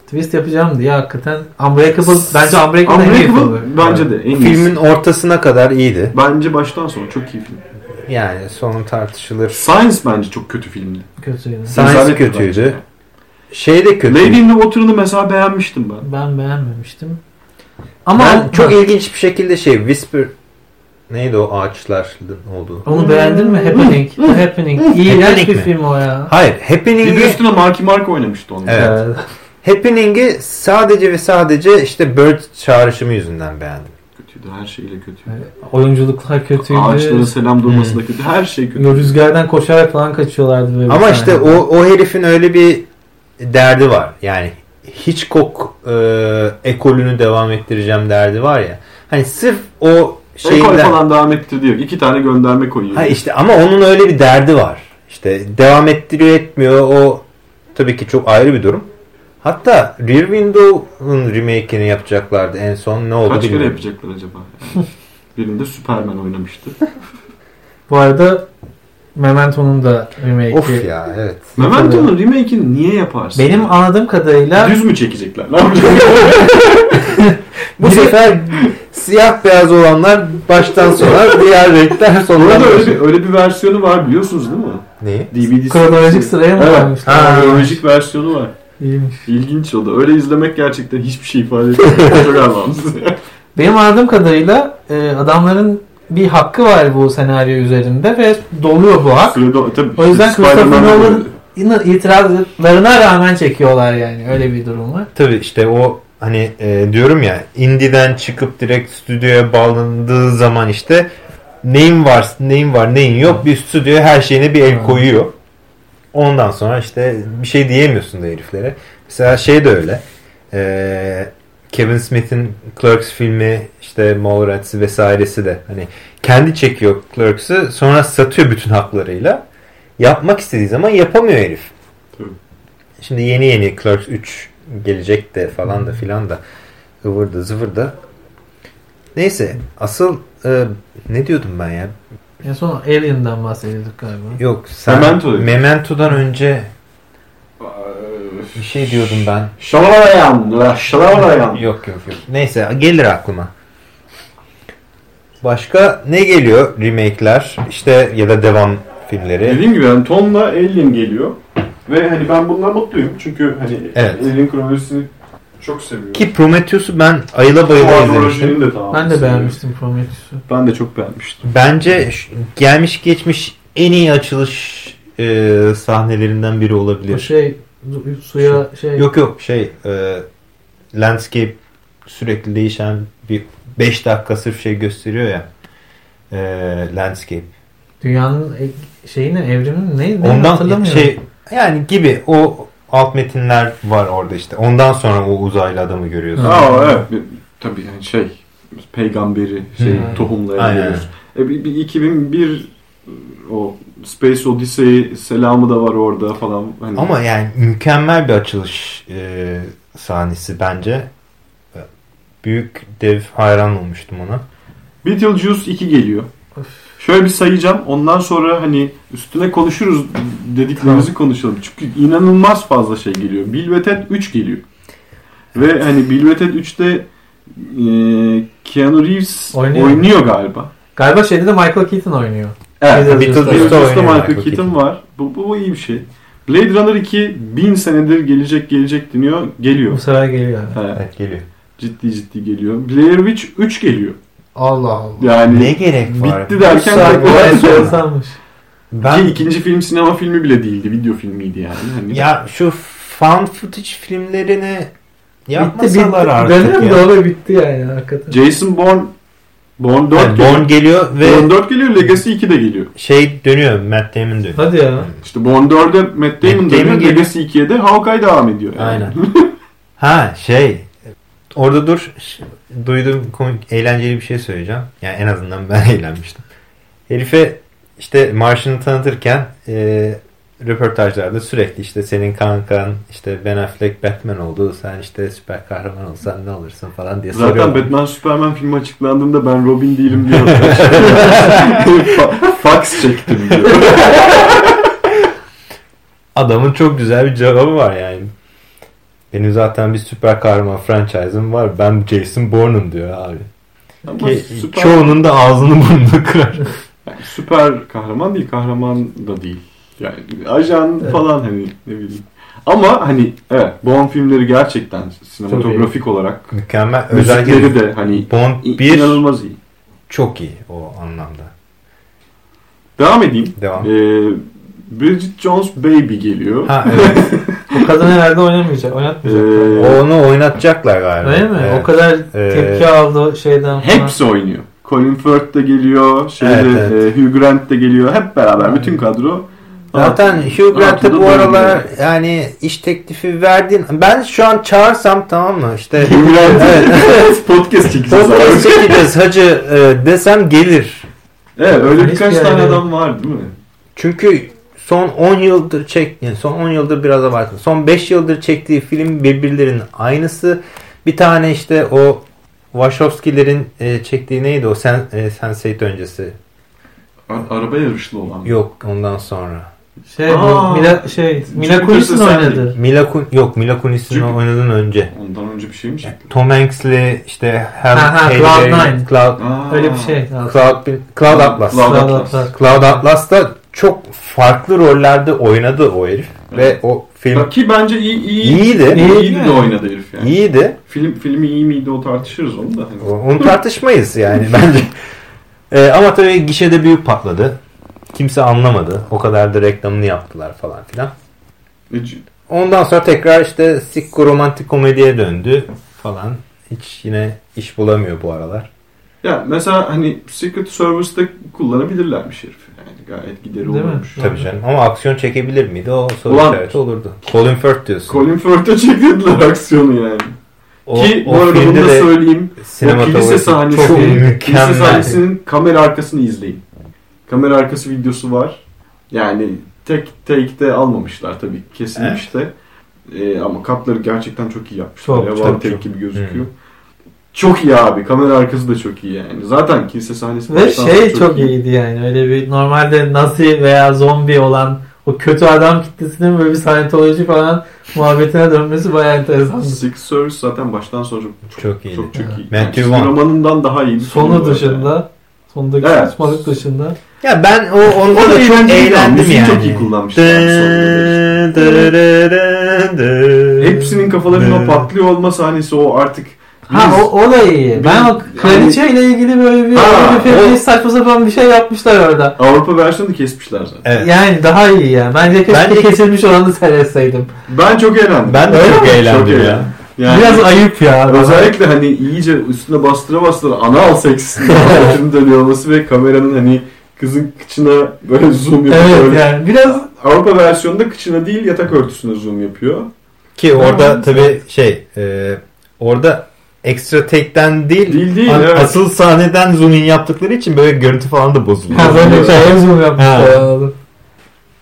Twist yapacağım diye hakikaten Unbreakable bence Unbreakable en iyi. Unbreakable bence de en iyisi. Filmin ortasına kadar iyiydi. Bence baştan sona çok iyi film. Yani sonu tartışılır. Science bence çok kötü filmdi. Kötüydü. Science Rezalet kötüydü. bence. Şey de kötü. Lady in the Water'ını mesela beğenmiştim ben. Ben beğenmemiştim. Ama ben çok ilginç bir şekilde şey Whisper neydi o ağaçlar olduğu? Onu beğendin mi? Happening. The Happening. İğrenç bir mi? film o ya. Hayır, Bir de Happening'i üstüne Marky Mark oynamıştı onu. Evet. Happening'i sadece ve sadece işte Bird çağrışımı yüzünden beğendim. Kötüydü. Her şeyle kötüydü. oyunculuklar kötüydü. Ağaçlara selam durması da kötü. Her şey kötü. Rüzgardan koşarak falan kaçıyorlardı böyle. Ama işte o, o herifin öyle bir derdi var. Yani Hitchcock e, ekolünü devam ettireceğim derdi var ya. Hani sırf o Ekol şeyinden... falan devam ettirdi yok. İki tane gönderme koyuyor. Ha işte ama onun öyle bir derdi var. İşte devam ettiriyor etmiyor o tabii ki çok ayrı bir durum. Hatta Rear Window'un remake'ini yapacaklardı en son. Ne oldu Kaç kere bilmiyorum. yapacaklar acaba? Yani birinde Superman oynamıştı. Bu arada Memento'nun da remake'i. Of ya evet. Memento'nun remake'ini niye yaparsın? Benim anladığım kadarıyla Düz mü çekecekler? Ne yapacaklar? Bu sefer siyah beyaz olanlar baştan sona diğer renkler sonuna Orada öyle bir, öyle bir versiyonu var biliyorsunuz değil mi? Neyi? DVD'si. kronolojik sıraya mı Evet. koymuşlar? Ha. Kronolojik versiyonu var. İyiymiş. İlginç o da. Öyle izlemek gerçekten hiçbir şey ifade etmiyor. Çok anlamsız. Benim anladığım kadarıyla e, adamların bir hakkı var bu senaryo üzerinde ve doluyor bu hak. Sürede, tabii, O yüzden Christopher Nolan'ın itirazlarına rağmen çekiyorlar yani. Öyle bir durum var. Tabii işte o hani e, diyorum ya Indie'den çıkıp direkt stüdyoya bağlandığı zaman işte neyin var neyin var neyin yok bir stüdyoya her şeyine bir el koyuyor. Ondan sonra işte bir şey diyemiyorsun da heriflere. Mesela şey de öyle. E, Kevin Smith'in Clerks filmi işte Mallrats'ı vesairesi de hani kendi çekiyor Clerks'ı sonra satıyor bütün haklarıyla. Yapmak istediği zaman yapamıyor herif. Tabii. Şimdi yeni yeni Clerks 3 gelecek de falan da filan da ıvırda zıvırda. Neyse asıl e, ne diyordum ben ya? En son Alien'dan bahsediyorduk galiba. Yok sen. Memento'dan önce bir şey diyordum ben. Şalalayan, şalalayan. Yok yok yok. Neyse gelir aklıma. Başka ne geliyor remake'ler işte ya da devam filmleri? Dediğim gibi yani Tom'la Alien geliyor. Ve hani ben bundan mutluyum. Çünkü hani Evet. Alien kronolojisini çok seviyorum. Ki Prometheus'u ben ayıla bayıla izlemiştim. de tamam. Ben de seviyorum. beğenmiştim Prometheus'u. Ben de çok beğenmiştim. Bence gelmiş geçmiş en iyi açılış e, sahnelerinden biri O olabilir. şey su- suya şey Yok yok şey e, landscape sürekli değişen bir 5 dakika sırf şey gösteriyor ya e, landscape. dünyanın e- şeyini evrimin ne, ne Ondan hatırlamıyorum. şey yani gibi o alt metinler var orada işte. Ondan sonra o uzaylı adamı görüyorsun. Aa evet. Tabii yani şey peygamberi şey Hmm. görüyoruz. E, bir, bir 2001 o Space Odyssey selamı da var orada falan. Hani Ama yani mükemmel bir açılış e, sahnesi bence. Büyük dev hayran olmuştum ona. Beetlejuice 2 geliyor. Öf. Şöyle bir sayacağım. Ondan sonra hani üstüne konuşuruz dediklerinizi konuşalım. Çünkü inanılmaz fazla şey geliyor. Bill ve Ted 3 geliyor. Ve hani Bill ve Ted 3'te e, Keanu Reeves Oynuyor. oynuyor, galiba. Galiba şeyde de Michael Keaton oynuyor. Evet. Beetlejuice'da oynuyor Michael, Michael Keaton, Keaton. var. Bu, bu, bu iyi bir şey. Blade Runner 2 bin senedir gelecek gelecek deniyor. Geliyor. Bu sefer geliyor. He, Evet geliyor. ciddi ciddi geliyor. Blair Witch 3 geliyor. Allah Allah. Yani Ne gerek var? bitti derken tekrar- Enteresanmış. ben Ki ikinci film sinema filmi bile değildi. Video filmiydi yani. Hani ya şu found footage filmlerini Bitti yapmasalar bitti. artık Dönem ya. doğru bitti yani hakikaten. Jason Bourne Bourne 4 Yani geliyor. Bourne geliyor ve Bourne 4 geliyor. Legacy 2 de geliyor. şey dönüyor. Matt Damon dönüyor. Hadi ya. İşte Bourne 4'e Matt Damon Matt dönüyor. Damon geliyor. Legacy 2'ye de Hawkeye devam ediyor. Yani. Aynen. ha şey orada dur duyduğum komik eğlenceli bir şey söyleyeceğim. Yani en azından ben eğlenmiştim. Herife işte Martian'ı tanıtırken e, röportajlarda sürekli işte senin kankan işte Ben Affleck Batman oldu sen işte süper kahraman olsan ne olursun falan diye Zaten soruyorlar. Batman Superman filmi açıklandığında ben Robin değilim diyor. Fa- Fax çektim diyor. Adamın çok güzel bir cevabı var yani. Benim zaten bir süper kahraman franchise'ım var. Ben Jason Bourne'um diyor abi. Ama Ki süper, çoğunun da ağzını burnunu kırar. yani süper kahraman değil, kahraman da değil. Yani ajan Evet. falan hani ne bileyim. Ama hani evet Bond filmleri gerçekten sinematografik olarak Mükemmel. müzikleri Özellikle de hani Bond i- 1 inanılmaz iyi. çok iyi o anlamda. Devam edeyim. Devam. Ee, Bridget Jones Baby geliyor. Ha evet. O kadın herhalde oynamayacak. Oynatmayacak. Ee, Onu oynatacaklar galiba. Öyle mi? Evet. O kadar Ee, tepki aldı şeyden falan. Hepsi oynuyor. Colin Firth de geliyor, şeyde, Evet, evet. e, Hugh Grant de geliyor. Hep beraber bütün kadro. Zaten Hugh Grant'ı bu aralar yani iş teklifi verdin. Ben şu an çağırsam tamam mı? İşte Hugh Grant Evet. podcast çekeceğiz podcast çekeceğiz hacı e, desem gelir. Evet öyle birkaç tane adam var değil mi? Çünkü son 10 yıldır çek yani son 10 yıldır biraz abartı. Son 5 yıldır çektiği film birbirlerinin aynısı. Bir tane işte o Wachowski'lerin e, çektiği neydi o? Sen e, Sense8 öncesi. A- araba yarışlı olan. Yok ondan sonra. Şey bu Aa, Mila şey Mila Kunis'in oynadı. Mila Kun yok Mila Kunis'in Çünkü- oynadığın önce. Ondan önce bir şey mi çekti? Tom Hanks'li işte Hal Ha, ha, Haley- Cloud9. Cloud, Aa. Öyle bir şey. Cloud, Cloud Atlas. Cloud Cloud Atlas. Atlas. Cloud Atlas'ta çok farklı rollerde oynadı o herif. Ve o film Ki bence iyi, iyi, İyiydi. İyiydi İyi de oynadı herif yani. iyiydi. Film, filmi iyi miydi o tartışırız onu da. Onu tartışmayız yani bence. Ee, ama tabii gişede büyük patladı. Kimse anlamadı. O kadar da reklamını yaptılar falan filan. E, c- Ondan sonra tekrar işte sikko romantik komediye döndü falan. Hiç yine iş bulamıyor bu aralar. Ya mesela hani Secret Service'da kullanabilirlermiş herif. Gayet gideri Değil mi? olurmuş. Tabii canım. Ama aksiyon çekebilir miydi? O soru Ulan- işareti olurdu. Colin Firth diyorsun. Colin Firth'e çektirdiler aksiyonu yani. o, Ki o bu arada bunu da söyleyeyim. O kilise sahnesi, kilise sahnesinin kamera arkasını izleyin. Kamera arkası videosu var. Yani tek take'de almamışlar tabii kesilmiş de. Ee, ama katları gerçekten çok iyi yapmışlar. Çok, ya, çok, çok. gibi gözüküyor. Hmm. Çok iyi abi. Kamera arkası da çok iyi yani. Zaten kilise sahnesi Ve şey sona çok, iyiydi yani. Öyle bir normalde Nazi veya zombi olan o kötü adam kitlesinin böyle bir Scientology falan muhabbetine dönmesi bayağı enteresan. Six Service zaten baştan sonra çok Çok iyiydi. çok, çok iyi. Matthew Yani Vaughn. romanından daha iyi Sonu dışında sondaki Evet. saçmalık dışında. Ya ben o Yani. onda O da çok eğlendim yani. çok iyi kullanmışlar. Hepsinin kafalarında patlıyor olma sahnesi o artık Ha Biz- o, o da iyi. Ben o Yani- kraliçe ile ilgili böyle bir, Ha, öyle bir o- feminist saçma sapan bir şey yapmışlar orada. Avrupa versiyonu kesmişler zaten. Evet. Yani daha iyi ya. Bence keşke Bence- kesilmiş olanı seyretseydim. Ben çok eğlendim. Ben de Öyle çok mi? eğlendim ya. Yani Biraz ayıp ya. özellikle hani iyice üstüne bastıra bastıra anal seks dönüyor olması ve kameranın hani kızın kıçına böyle zoom yapıyor. Evet Böyle- yani biraz Avrupa versiyonunda kıçına değil yatak örtüsüne zoom yapıyor. Ki orada Ben- tabii şey e, orada ekstra take'den değil, Değil, değil, a- evet. asıl sahneden zoom in yaptıkları için böyle görüntü falan da bozuluyor. ha, böyle şey zoom yapmışlar.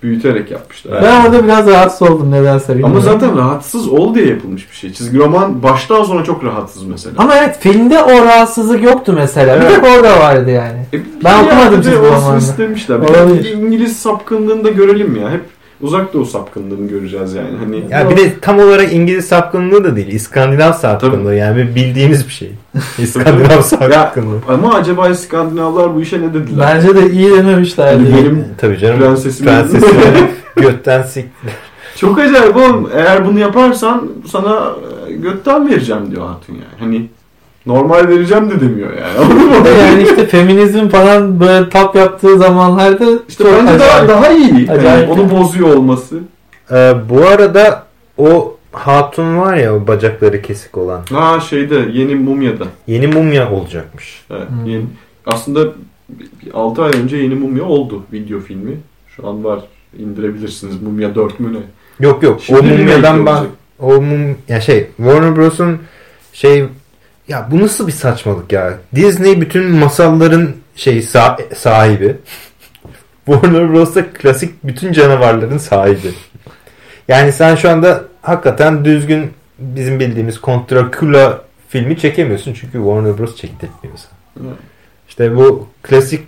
Büyüterek yapmışlar. Ben orada biraz rahatsız oldum nedense. Ama bilmiyorum. zaten rahatsız ol diye yapılmış bir şey. Çizgi roman baştan sona çok rahatsız mesela. Ama evet filmde o rahatsızlık yoktu mesela. Bir Evet. tek orada vardı yani. E, Ben bir okumadım çizgi olsun romanını. istemişler. Bir İngiliz sapkınlığını da görelim ya. Hep uzak doğu sapkınlığını göreceğiz yani. Hani Ya bir de tam olarak İngiliz sapkınlığı da değil. İskandinav sapkınlığı yani bir bildiğimiz bir şey. İskandinav sapkınlığı. ama acaba İskandinavlar bu işe ne dediler? Bence de iyi dememişlerdi. Hani benim Tabii canım. prensesimin... Prensesini götten sik. Çok acayip oğlum. Eğer bunu yaparsan sana e, götten vereceğim diyor hatun yani. Hani normal vereceğim de demiyor yani. Yani işte feminizm falan böyle tap yaptığı zamanlarda İşte çok bence daha, acayip. daha iyi. Yani onu bozuyor olması. Ee, bu arada o hatun var ya o bacakları kesik olan. Ha şeyde yeni Mumya'da. Yeni mumya olacakmış. Evet, Hmm. yeni, aslında 6 ay önce yeni Mumya oldu video filmi. Şu an var indirebilirsiniz Mumya 4 mü ne? Yok yok Şimdi o mumyadan ben o mum ya şey Warner Bros'un şey ya bu nasıl bir saçmalık ya. Disney bütün masalların şey sa- sahibi. Warner Bros da klasik bütün canavarların sahibi. Yani sen şu anda hakikaten düzgün bizim bildiğimiz Dracula filmi çekemiyorsun çünkü Warner Bros çektirtmiyor sana. Evet. İşte bu klasik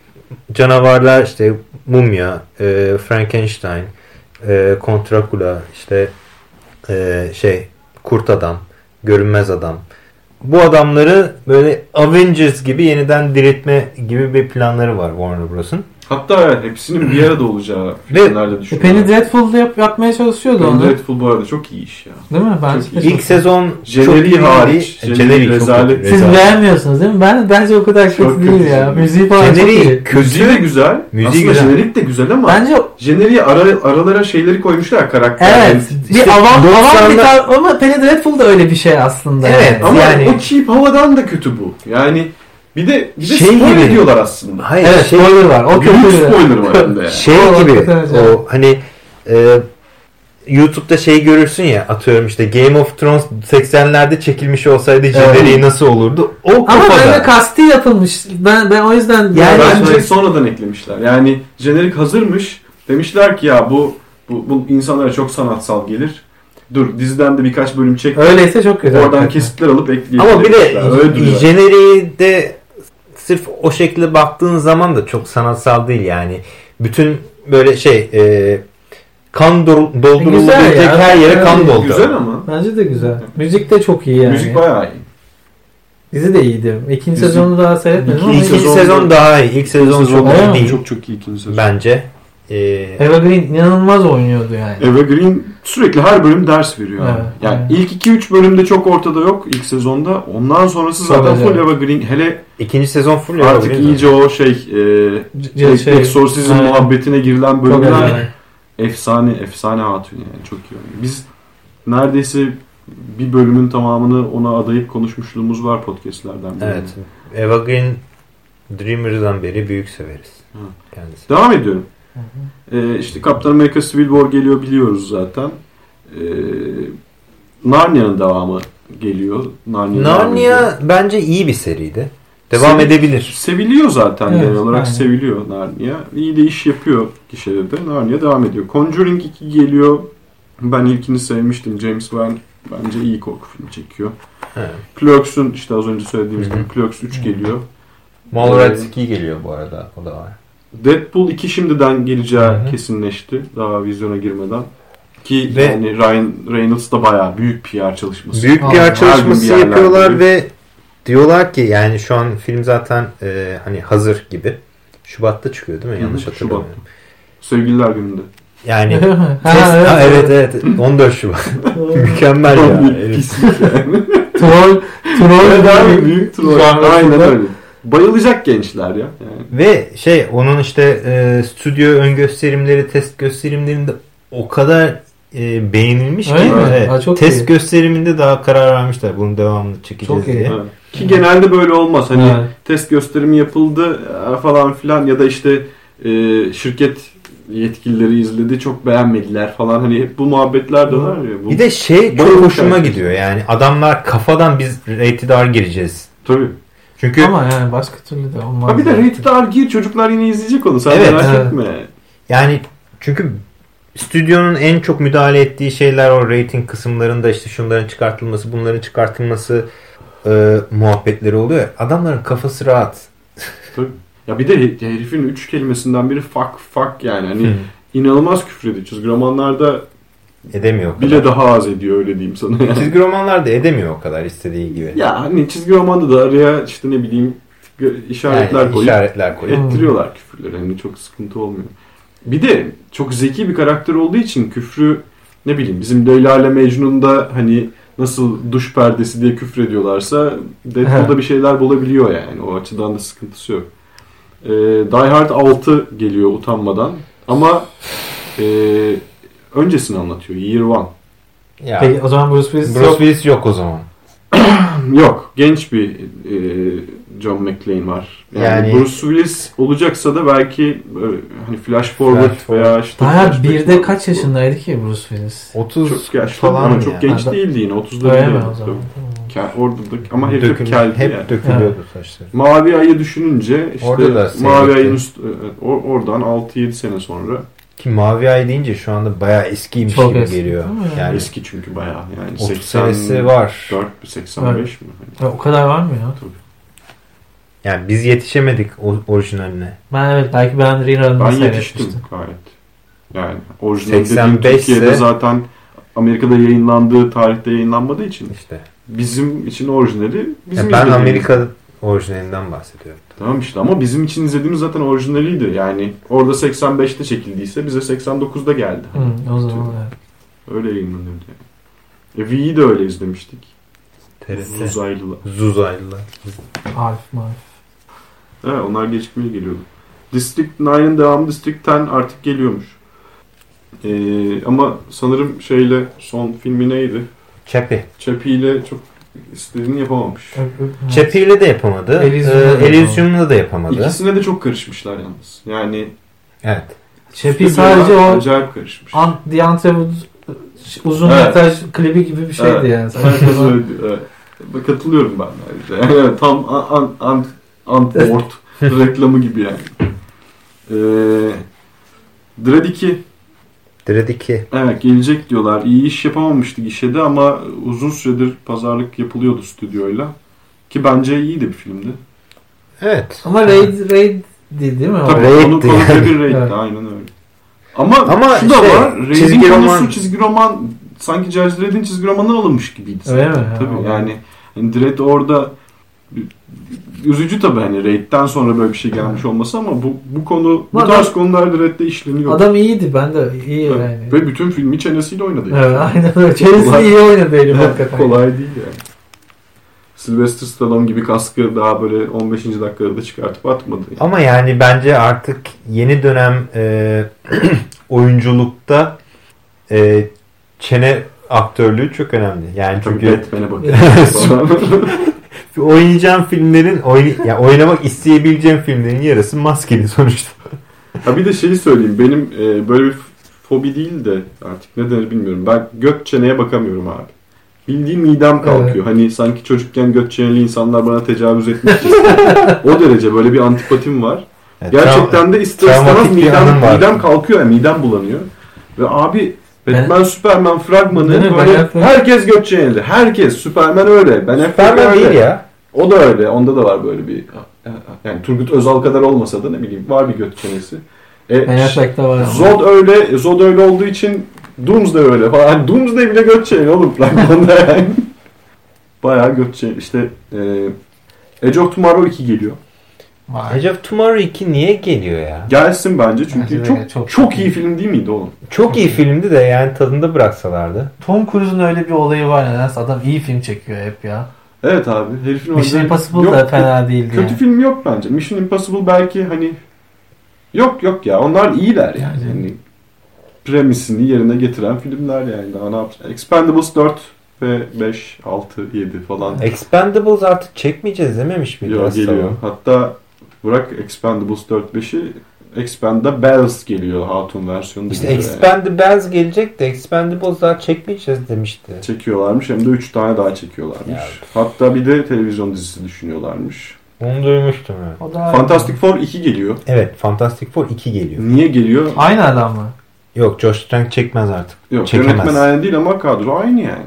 canavarlar işte Mumya, e, Frankenstein, e, Kont Dracula, işte e, şey Kurt Adam, Görünmez Adam. Bu adamları böyle Avengers gibi yeniden diriltme gibi bir planları var Warner Bros'un. Hatta evet, hepsinin bir arada olacağı filmlerde E, düşünüyorum. Penny Dreadful'da yap, yapmaya çalışıyordu Penny onu. Dreadful bu arada çok iyi iş ya. Değil mi? Ben Çok İlk sezon Jeneriği çok iyi hariç, değil. Jeneriği çok rezalet. Siz rezalet. beğenmiyorsunuz değil mi? Ben bence o kadar kötü Çok değil kötü ya. jeneriği. Müziği falan çok Jeneriği iyi. Müziği de güzel. Müziği Aslında güzel. jenerik de güzel ama Bence jeneriği ara, aralara şeyleri koymuşlar ya, karakterleri. evet. İşte bir avam, avam bir 90'lar tar- ama Penny Dreadful da öyle bir şey aslında. Evet, yani. Ama Yani- o cheap havadan da kötü bu. Yani bir de bir de Şey spoiler gibi. ediyorlar aslında. Hayır Evet, şey, spoiler var. O Büyük kötü. spoiler var hem de şey O gibi o hani e, YouTube'da şey görürsün ya atıyorum işte Game of Thrones 80'lerde çekilmiş olsaydı jeneriği nasıl olurdu? O Ama kafada. bence kasti yapılmış. Ben ben o yüzden Yani yani Bence sonradan eklemişler. Yani jenerik hazırmış. Demişler ki ya bu bu, bu insanlara çok sanatsal gelir. Dur diziden de birkaç bölüm çek. öyleyse çok güzel. Oradan hakikaten. kesitler alıp ekleyelim. Ama bir de diyorlar. jeneriği de sırf o şekilde baktığın zaman da çok sanatsal değil yani. Bütün böyle şey e, kan doldurulabilecek ya. her yere kan Evet, doldu. Güzel ama. Bence de güzel. Müzik de çok iyi yani. Müzik bayağı iyi. Dizi de iyiydi. İkinci Dizi- sezonu daha seyretmedim ama İkinci sezon- sezon daha iyi. İlk sezon çok Öyle iyi değil Çok çok iyi ikinci sezon. bence. E, Eva Green inanılmaz oynuyordu yani. Eva Green sürekli her bölüm ders veriyor. Evet, yani evet. ilk 2-3 bölümde çok ortada yok ilk sezonda. Ondan sonrası zaten full acayip. Eva Green. Hele ikinci sezon full artık Eva Green iyice o şey, e, şey, Exorcism aynen. muhabbetine girilen bölümler efsane efsane hatun yani çok iyi oynuyor. Biz neredeyse bir bölümün tamamını ona adayıp konuşmuşluğumuz var podcastlerden. Evet. Eva Green Dreamers'dan beri büyük severiz. Hı. Kendisi. Devam ediyorum. Ee, işte Kaptan Amerika Civil War geliyor biliyoruz zaten. Ee, Narnia'nın devamı geliyor. Narnia. Narnia bence iyi bir seriydi. Devam Sev- edebilir. Seviliyor zaten Evet, genel olarak aynen. seviliyor Narnia. İyi de iş yapıyor gişede de. Narnia devam ediyor. Conjuring 2 geliyor. Ben ilkini sevmiştim. James Wan bence iyi korku filmi çekiyor. Evet. Clerks'un işte az önce söylediğimiz Hı hı. gibi Clerks 3 geliyor. Mallrats 2 geliyor bu arada. O da var. Deadpool 2 şimdiden geleceği Hı hı. kesinleşti. Daha vizyona girmeden. Ki Ve- yani Ryan Reynolds da bayağı büyük PR çalışması. Büyük Aa, bir her çalışması yapıyorlar ve diyorlar ki yani şu an film zaten e, hani hazır gibi. Şubat'ta çıkıyor değil mi? Yanlış hatırlamıyorum. Sevgililer gününde. Yani ha, Ses- evet, Ha, evet evet 14 Şubat. Mükemmel ya. Troll, troll gibi. büyük troll. Aynen öyle. Bayılacak gençler ya. Yani. Ve şey onun işte e, stüdyo ön gösterimleri, test gösterimlerinde o kadar e, beğenilmiş Öyle ki mi? evet, Ha, çok test iyi. gösteriminde daha karar vermişler bunun devamını çekeceğiz Çok iyi. diye. Evet. Ki genelde böyle olmaz. Hani Evet. test gösterimi yapıldı e, falan filan ya da işte e, şirket yetkilileri izledi çok beğenmediler falan hani hep bu muhabbetler de var ya. Bu, Bir de şey çok hoşuma gidiyor yani adamlar kafadan biz rated R gireceğiz. tabii. Çünkü Ama yani başka türlü de olmaz. Ha bir de rated R gir çocuklar yine izleyecek onu sen Evet, merak evet. etme. Yani çünkü stüdyonun en çok müdahale ettiği şeyler o rating kısımlarında işte şunların çıkartılması, bunların çıkartılması e, muhabbetleri oluyor. ya. Adamların kafası rahat. Tabii. Ya bir de he- herifin üç kelimesinden biri fuck fuck yani hani inanılmaz küfrediyor. Çizgi romanlarda Edemiyor o kadar. bile daha az ediyor öyle diyeyim sana yani. Çizgi romanlar da edemiyor o kadar istediği gibi. Ya hani çizgi romanda da araya işte ne bileyim işaretler Yani koyup işaretler koyup. ettiriyorlar küfürleri. Hani çok sıkıntı olmuyor. Bir de çok zeki bir karakter olduğu için küfrü ne bileyim bizim Leyla ile Mecnun'da hani nasıl duş perdesi diye küfür ediyorlarsa Deadpool'da bir şeyler bulabiliyor yani. O açıdan da sıkıntısı yok. Ee, Die Hard 6 geliyor utanmadan. Ama e, öncesini anlatıyor. Year One. Ya, Peki o zaman Bruce Willis Bruce yok. Willis yok o zaman. Yok. Genç bir e, John McClane var. Yani, Yani- Bruce Willis olacaksa da belki böyle hani flash forward Flash forward. veya işte Daha birde falan. kaç yaşındaydı ki Bruce Willis? 30 Çok yaşlı falan ama çok ya. genç Ha, da- değildi yine. 30'larda Öyle mi değildi. o zaman? Orada da, ama hep Dökül- keldi hep yani. dökülüyordu saçları. Mavi Ay'ı düşününce işte Orada da Mavi. Ay'ın üst, evet, or- oradan 6-7 sene sonra Ki Mavi Ay deyince şu anda bayağı eskiymiş Çok gibi eski, geliyor. Yani eski çünkü bayağı yani 30 80 senesi var. 4 85 mi? Hani Ya, o kadar var mı ya? Yani biz yetişemedik o- orijinaline. Ben evet belki ben rerun'ını Ben yetiştim gayet. Yani orijinal 85 dediğim Türkiye'de zaten Amerika'da yayınlandığı tarihte yayınlanmadığı için İşte. bizim için orijinali bizim Ya ben. Amerika orijinalinden bahsediyorum. Tamam işte ama bizim için izlediğimiz zaten orijinaliydi. Yani orada 85'te çekildiyse bize 89'da geldi. Hı, o zaman evet. Öyle yayınlanıyordu yani. E, V'yi de öyle izlemiştik. TRT. Uzaylılar. Zuzaylılar. Arif marif. Evet onlar gecikmeye geliyordu. District 9'ın devamı District 10 artık geliyormuş. Ee, ama sanırım şeyle son filmi neydi? Chappie. Chappie ile çok istediğini yapamamış. İle de yapamadı. Elysium'da da Ee, da yapamadı. İkisine de çok karışmışlar yalnız. Yani Evet. Stüdyolar sadece o acayip karışmış. An The Antwood uzun Evet. metraj klibi gibi bir şeydi Evet. yani. Diyor. Evet. Bak, Katılıyorum ben. Yani evet, tam an, an, an, Antwort reklamı gibi yani. Ee, Dread 2 Dread 2. evet gelecek diyorlar. İyi iş yapamamıştı gişede ama uzun süredir pazarlık yapılıyordu stüdyoyla. Ki bence iyiydi bir filmdi. Evet. Ama Raid Raid değil, değil mi? o? Tabii Raid'di konu, konu yani. bir raid'di, Evet. aynen öyle. Ama, Ama şu da işte var. Raid'in çizgi konusu roman- çizgi roman sanki Judge Dredd'in çizgi romanına alınmış gibiydi. Öyle zaten. mi? Ha, Tabii olabilir. yani hani Dredd orada üzücü tabii hani Raid'den sonra böyle bir şey gelmiş olması ama bu bu konu bu Ama tarz adam- konular Dredd'de işleniyor. Adam iyiydi ben de iyi Evet. yani. Ve bütün filmi çenesiyle oynadı. Evet aynen öyle. Çenesini Kolay- iyi oynadı herif hakikaten. kolay değil yani. Sylvester Stallone gibi kaskı daha böyle 15. dakikada çıkartıp atmadı. Yani. Ama yani bence artık yeni dönem e, oyunculukta e, çene aktörlüğü çok önemli. Yani Tabii çünkü Batman'e bakıyor. oynayacağım filmlerin oyn ya oynamak isteyebileceğim filmlerin yarısı maskeli sonuçta. Ha bir de şeyi söyleyeyim. Benim e, böyle bir fobi değil de artık ne denir bilmiyorum. Ben göt çeneye bakamıyorum abi. Bildiğim midem kalkıyor. Hani sanki çocukken göt çeneli insanlar bana tecavüz etmiş O derece böyle bir antipatim var. Yani Gerçekten de ister istemez midem, midem kalkıyor yani midem bulanıyor. Ve abi Batman Superman fragmanı Değil mi? Ben böyle yaptım. herkes çeneli. Herkes Superman öyle. Ben Superman öyle. değil ya. O da öyle. Onda da var böyle bir yani Turgut Özal kadar olmasa da ne bileyim var bir göt çenesi. E, Ben Affleck'te var ama. Zod öyle, Zod öyle olduğu için Doomsday öyle falan. Hani Doomsday bile göt çeneli oğlum fragmanda yani. Bayağı göt çeneli. İşte e, Edge of Tomorrow 2 geliyor. Var. Age of Tomorrow 2 niye geliyor ya? Gelsin bence çünkü Bence çok, çok- çok iyi film değil miydi oğlum? Çok iyi filmdi de yani tadında bıraksalardı. Tom Cruise'un öyle bir olayı var nedense adam iyi film çekiyor hep ya. Evet abi. Herifin Mission Impossible Yok, da fena değildi Kötü yani. film yok bence. Mission Impossible belki hani yok yok ya. Onlar iyiler yani. Yani. Hani premisini yerine getiren filmler yani. Daha ne yapacaksın? Expendables 4 ve 5, 6, 7 falan. Expendables artık çekmeyeceğiz dememiş miydi? Yo, Russell? geliyor. Hatta bırak Expendables 4-5'i Expendables geliyor Hatun versiyonu İşte Expendables gelecek de Expendables daha çekmeyeceğiz demişti. yani. çekiyorlarmış hem de 3 tane daha çekiyorlarmış. Ya. Hatta bir de televizyon dizisi düşünüyorlarmış. Onu duymuştum evet. O da Fantastic Four 2 geliyor. Evet Fantastic Four 2 geliyor. Niye geliyor? Aynı adam mı? Yok Josh Trank çekmez artık. Yok Çekemez. yönetmen aynı değil ama kadro aynı yani.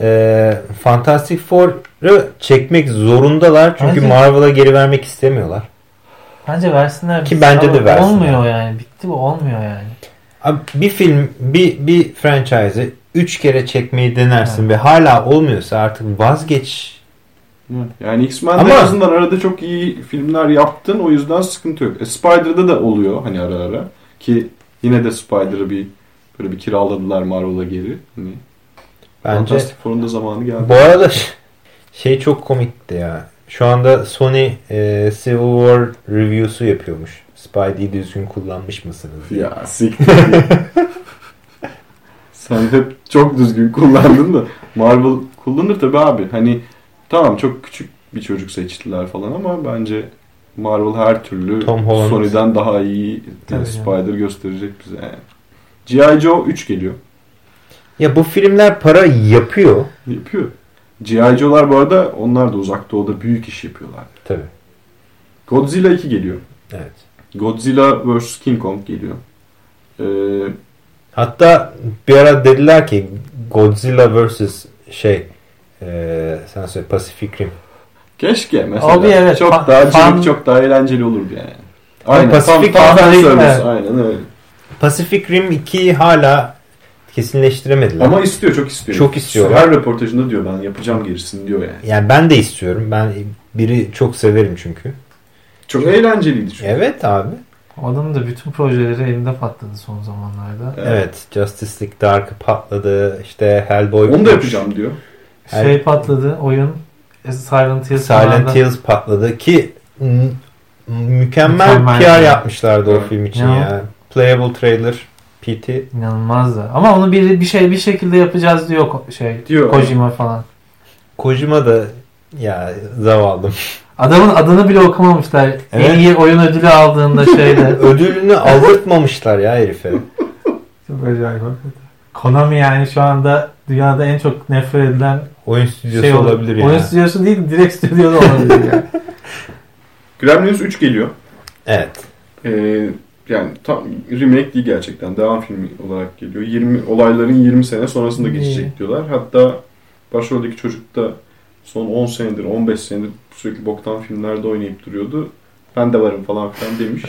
Ee, Fantastic Four'u çekmek zorundalar çünkü Marvel'a geri vermek istemiyorlar. Bence versinler. Ki bence de versinler. Olmuyor yani. Bitti bu olmuyor yani. Abi bir film, bir bir franchise'ı 3 kere çekmeyi denersin ve hala olmuyorsa artık vazgeç. Yani X-Men'de Ama- en azından arada çok iyi filmler yaptın o yüzden sıkıntı yok. E, Spider'da da oluyor hani ara ara. Ki yine de Spider'ı bir böyle bir kiraladılar Marvel'a geri. Hani Bence Fantastic Four'un da zamanı geldi. bu arada şey çok komikti ya. Şu anda Sony e, Civil War review'su yapıyormuş. Spidey'i düzgün kullanmış mısınız? diye. Ya siktir. Sen hep çok düzgün kullandın da Marvel kullanır tabi abi. Hani tamam çok küçük bir çocuk seçtiler falan ama bence Marvel her türlü Tom Holland. Sony'den daha iyi Tabii Spider gösterecek bize yani. G.I. Joe 3 geliyor. Ya bu filmler para yapıyor. Yapıyor. G.I. Joe'lar bu arada onlar da uzak doğuda büyük iş yapıyorlar. Tabii. Godzilla 2 geliyor. Evet. Godzilla vs. King Kong geliyor. Ee, Hatta bir ara dediler ki Godzilla vs. şey e, sen söyle Pacific Rim. Keşke mesela. Abi evet, Çok fa- daha fan- çok daha eğlenceli olurdu yani. Aynen. Pacific tam, tam Rim, evet. Aynen öyle. Pacific Rim 2'yi hala kesinleştiremediler. Ama istiyor, çok istiyor. Çok istiyorlar. Her röportajında diyor ben yapacağım gerisini diyor yani. yani ben de istiyorum. Ben biri çok severim çünkü. Çok eğlenceliydi çünkü. Evet abi. O adamın da bütün projeleri elinde patladı son zamanlarda. Evet. Evet. Justice League Dark patladı. İşte Hellboy. Onu da yapacağım diyor. Şey patladı oyun. Silent Hill Silent falan da- Hills patladı ki mükemmel, Mükemmel. PR yapmışlardı o Evet. film için Ya. ya. Playable trailer PT. İnanılmazdı. Ama onu bir bir şey bir şekilde yapacağız diyor şey Diyor. Kojima falan. Kojima da ya zavallım. Adamın adını bile okumamışlar. En Evet. iyi oyun ödülü aldığında şeyde. Ödülünü aldırtmamışlar ya herife. Çok acayip. Konami yani şu anda dünyada en çok nefret edilen Oyun stüdyosu şey olabilir ya. Oyun stüdyosu değil direkt stüdyo da olabilir yani. Gremlins 3 geliyor. Evet. Ee, yani tam remake değil gerçekten. Devam filmi olarak geliyor. 20 olayların 20 sene sonrasında geçecek diyorlar. Hatta başroldeki çocuk da son 10 senedir, 15 senedir sürekli boktan filmlerde oynayıp duruyordu. Ben de varım falan filan demiş.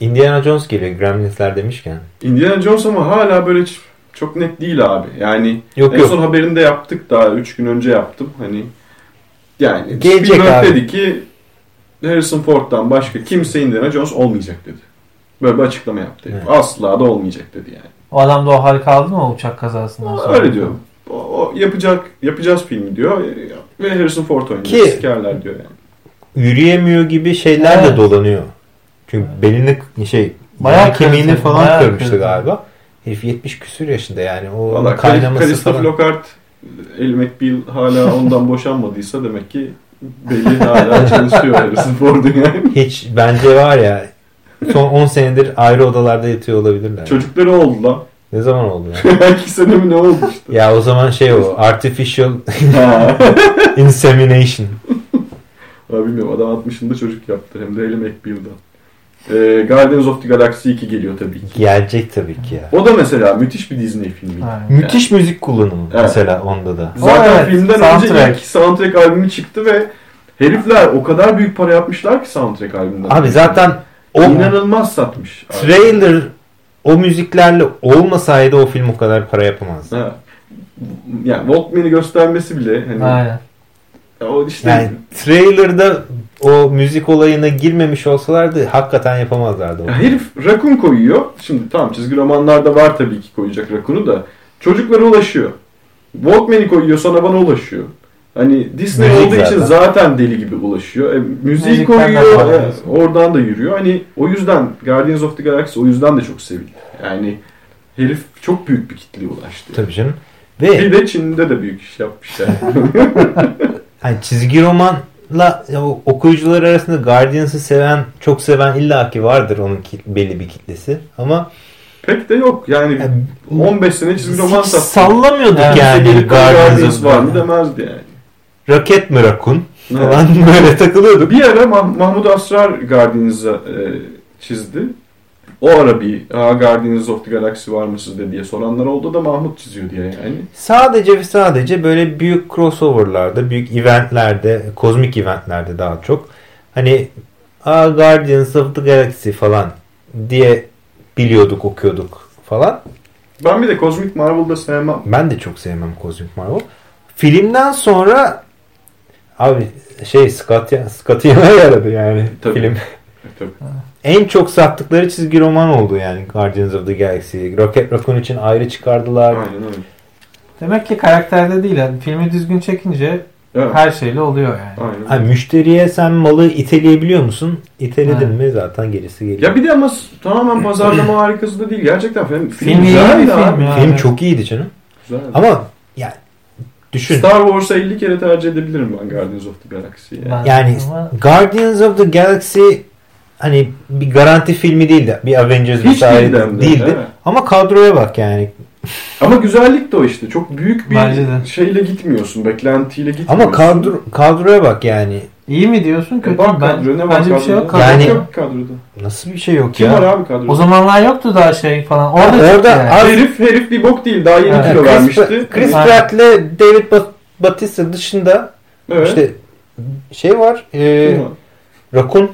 Indiana Jones geliyor Gremlinsler demişken. Indiana Jones ama hala böyle çok net değil abi. Yani Yok en yok. son haberini de yaptık daha 3 gün önce yaptım. Hani yani Gelecek Spielberg abi. dedi ki Harrison Ford'dan başka kimse Indiana Jones olmayacak dedi. Böyle bir açıklama yaptı. Evet. Asla da olmayacak dedi yani. O adam da o hal kaldı mı uçak kazasından sonra? Öyle diyor. O, o yapacak yapacağız filmi diyor ve Harrison Ford oynayacak. Ki- Sikerler diyor yani. Yürüyemiyor gibi şeyler Evet. de dolanıyor. Çünkü belini şey Bayağı kemiğini falan bayağı kırmıştı kırdı. galiba. Herif 70 küsür yaşında yani. O Valla kaynaması Calista falan. Flockhart El McBeal hala ondan boşanmadıysa demek ki belli hala çalışıyor Harrison Ford'un yani. Hiç bence var ya son 10 senedir ayrı odalarda yatıyor olabilirler. Çocukları oldu lan. Ne zaman oldu ya? Belki sene mi ne oldu işte. ya o zaman şey o artificial insemination. Abi bilmiyorum adam 60'ında çocuk yaptı hem de Ellie McBeal'dan. Ee, Guardians of the Galaxy 2 geliyor tabii ki. Gelecek tabii ki ya. O da mesela müthiş bir Disney filmi. Aynen. Müthiş müzik kullanımı Evet. mesela onda da. Zaten O evet, filmden soundtrack. önce ilk soundtrack albümü çıktı ve herifler o kadar büyük para yapmışlar ki soundtrack albümünden. Abi zaten o inanılmaz satmış. abi. trailer o müziklerle olmasaydı o film o kadar para yapamazdı. Ha. Yani Walkman'i göstermesi bile hani Aynen. o işte Yani trailer'da o müzik olayına girmemiş olsalardı hakikaten yapamazlardı. Ya herif rakun koyuyor. Şimdi tamam çizgi romanlarda var tabii ki koyacak rakunu da. Çocuklara ulaşıyor. Walkman'i koyuyor sonra bana ulaşıyor. Hani Disney Müzik olduğu için zaten. zaten deli gibi ulaşıyor. E, müziği Müzikten koyuyor. e, oradan da yürüyor. Hani o yüzden Guardians of the Galaxy o yüzden de çok sevildi. Yani herif çok büyük bir kitleye ulaştı. Tabii canım. Bir Ve de Çin'de de büyük iş yapmış yani. çizgi romanla o okuyucular arasında Guardians'ı seven, çok seven illaki vardır onun ki- belli bir kitlesi. Ama Pek de yok. Yani yani 15 sene çizgi roman sattı. sallamıyorduk yani Gelip Guardians Guardians of var mı the- demezdi yani. Raket mi rakun Evet. falan böyle takılıyorduk. Bir ara Mah- Mahmut Asrar Guardians'ı e, çizdi. O ara bir Aa, Guardians of the Galaxy var mı sizde diye soranlar oldu da Mahmut çiziyor diye yani. Sadece ve sadece böyle büyük crossoverlarda, büyük eventlerde, kozmik eventlerde daha çok. Hani Aa, Guardians of the Galaxy falan diye biliyorduk, okuyorduk falan. Ben bir de Cosmic Marvel'da sevmem. Ben de çok sevmem Cosmic Marvel. Filmden sonra abi şey Scott, Scott yemeğe yaradı yani Tabii. film. Tabii. En çok sattıkları çizgi roman oldu yani Guardians of the Galaxy. Rocket Raccoon için ayrı çıkardılar. Aynen öyle. Demek ki karakterde değil. Yani filmi düzgün çekince Evet. her şeyle oluyor yani. Aynen. Ha, müşteriye sen malı iteleyebiliyor musun? İteledin mi zaten gerisi geliyor. Ya bir de ama tamamen pazarlama harikası da değil. Gerçekten film, film, Film iyi bir film ya. Film çok iyiydi canım. Güzel. Ama yani düşün. Star Wars'a 50 kere tercih edebilirim ben Guardians of the Galaxy'yi. Yani. Yani ama Guardians of the Galaxy hani bir garanti filmi değildi. Bir Avengers Hiç değildi de, değildi. evet. Ama kadroya bak yani. Ama güzellik de o işte. Çok büyük bir şeyle gitmiyorsun. Beklentiyle gitmiyorsun. Ama kadro, kadroya bak yani. İyi mi diyorsun kötü E bak mü? Ben, kadro ne var bence bir şey yok. Yani- Yani, yok kadroda. Nasıl bir şey yok Kim ya. var abi kadroda? o zamanlar yoktu daha şey falan. Orada, Orada çıktı yani. az- herif herif bir bok değil. Daha yeni Evet. kilo Chris, vermişti. Chris. Pratt'le David Bat- Batista dışında Evet. işte şey var. E, Kim? Raccoon.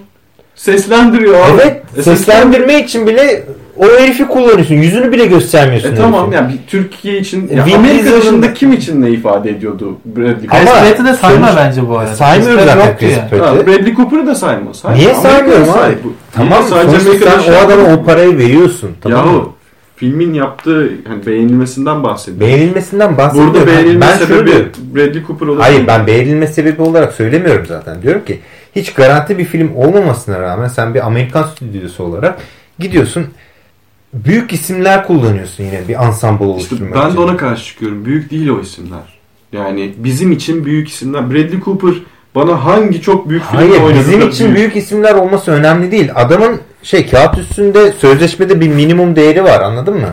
Seslendiriyor abi. Evet. E, Seslendirme için bile o herifi kullanıyorsun. Yüzünü bile göstermiyorsun. E tamam herifin. yani bir Türkiye için ya Vin Amerika Diesel'ın- dışında kim için ne ifade ediyordu Bradley Ama- Chris Cooper? Pratt'ı da sayma sonuç- bence bu arada. Pratt zaten Chris ya. Pratt. Ha, Bradley Cooper'ı da sayma. sayma. Niye saymıyorum say abi? Tamam sadece sen o adama o parayı veriyorsun. Tamam mı? Yahu filmin yaptığı hani beğenilmesinden bahsediyorum. Beğenilmesinden bahsediyorum. Burada beğenilme ben sebebi diyorum. Bradley Cooper olabilir. Hayır ben beğenilme sebebi olarak söylemiyorum zaten. Diyorum ki hiç garanti bir film olmamasına rağmen sen bir Amerikan stüdyosu olarak gidiyorsun büyük isimler kullanıyorsun yine bir ensemble İşte oluşturmak ben için. de ona karşı çıkıyorum. Büyük değil o isimler. Yani bizim için büyük isimler. Bradley Cooper bana hangi çok büyük filmde Hayır bizim için büyük isimler olması önemli değil. Adamın şey kağıt üstünde sözleşmede bir minimum değeri var anladın mı?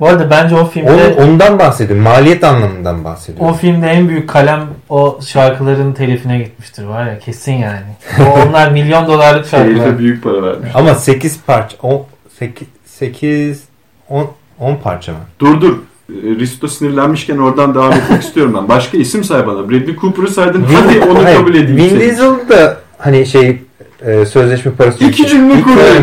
Bu arada bence o filmde Onun, ondan bahsediyorum. Maliyet anlamından o bahsediyorum. filmde en büyük kalem o şarkıların telifine gitmiştir var ya kesin yani. O onlar milyon dolarlık şarkılar. Herife büyük para vermiş. Ama 8 parça 10 8 8 10 10 parça mı? Dur dur. E, Risto sinirlenmişken oradan devam etmek istiyorum ben. Başka isim say bana. Bradley Cooper'ı saydın. Hadi onu Hayır, kabul edeyim. Vin. Diesel da hani şey e, sözleşme parası İki cümle kurdu. Evet,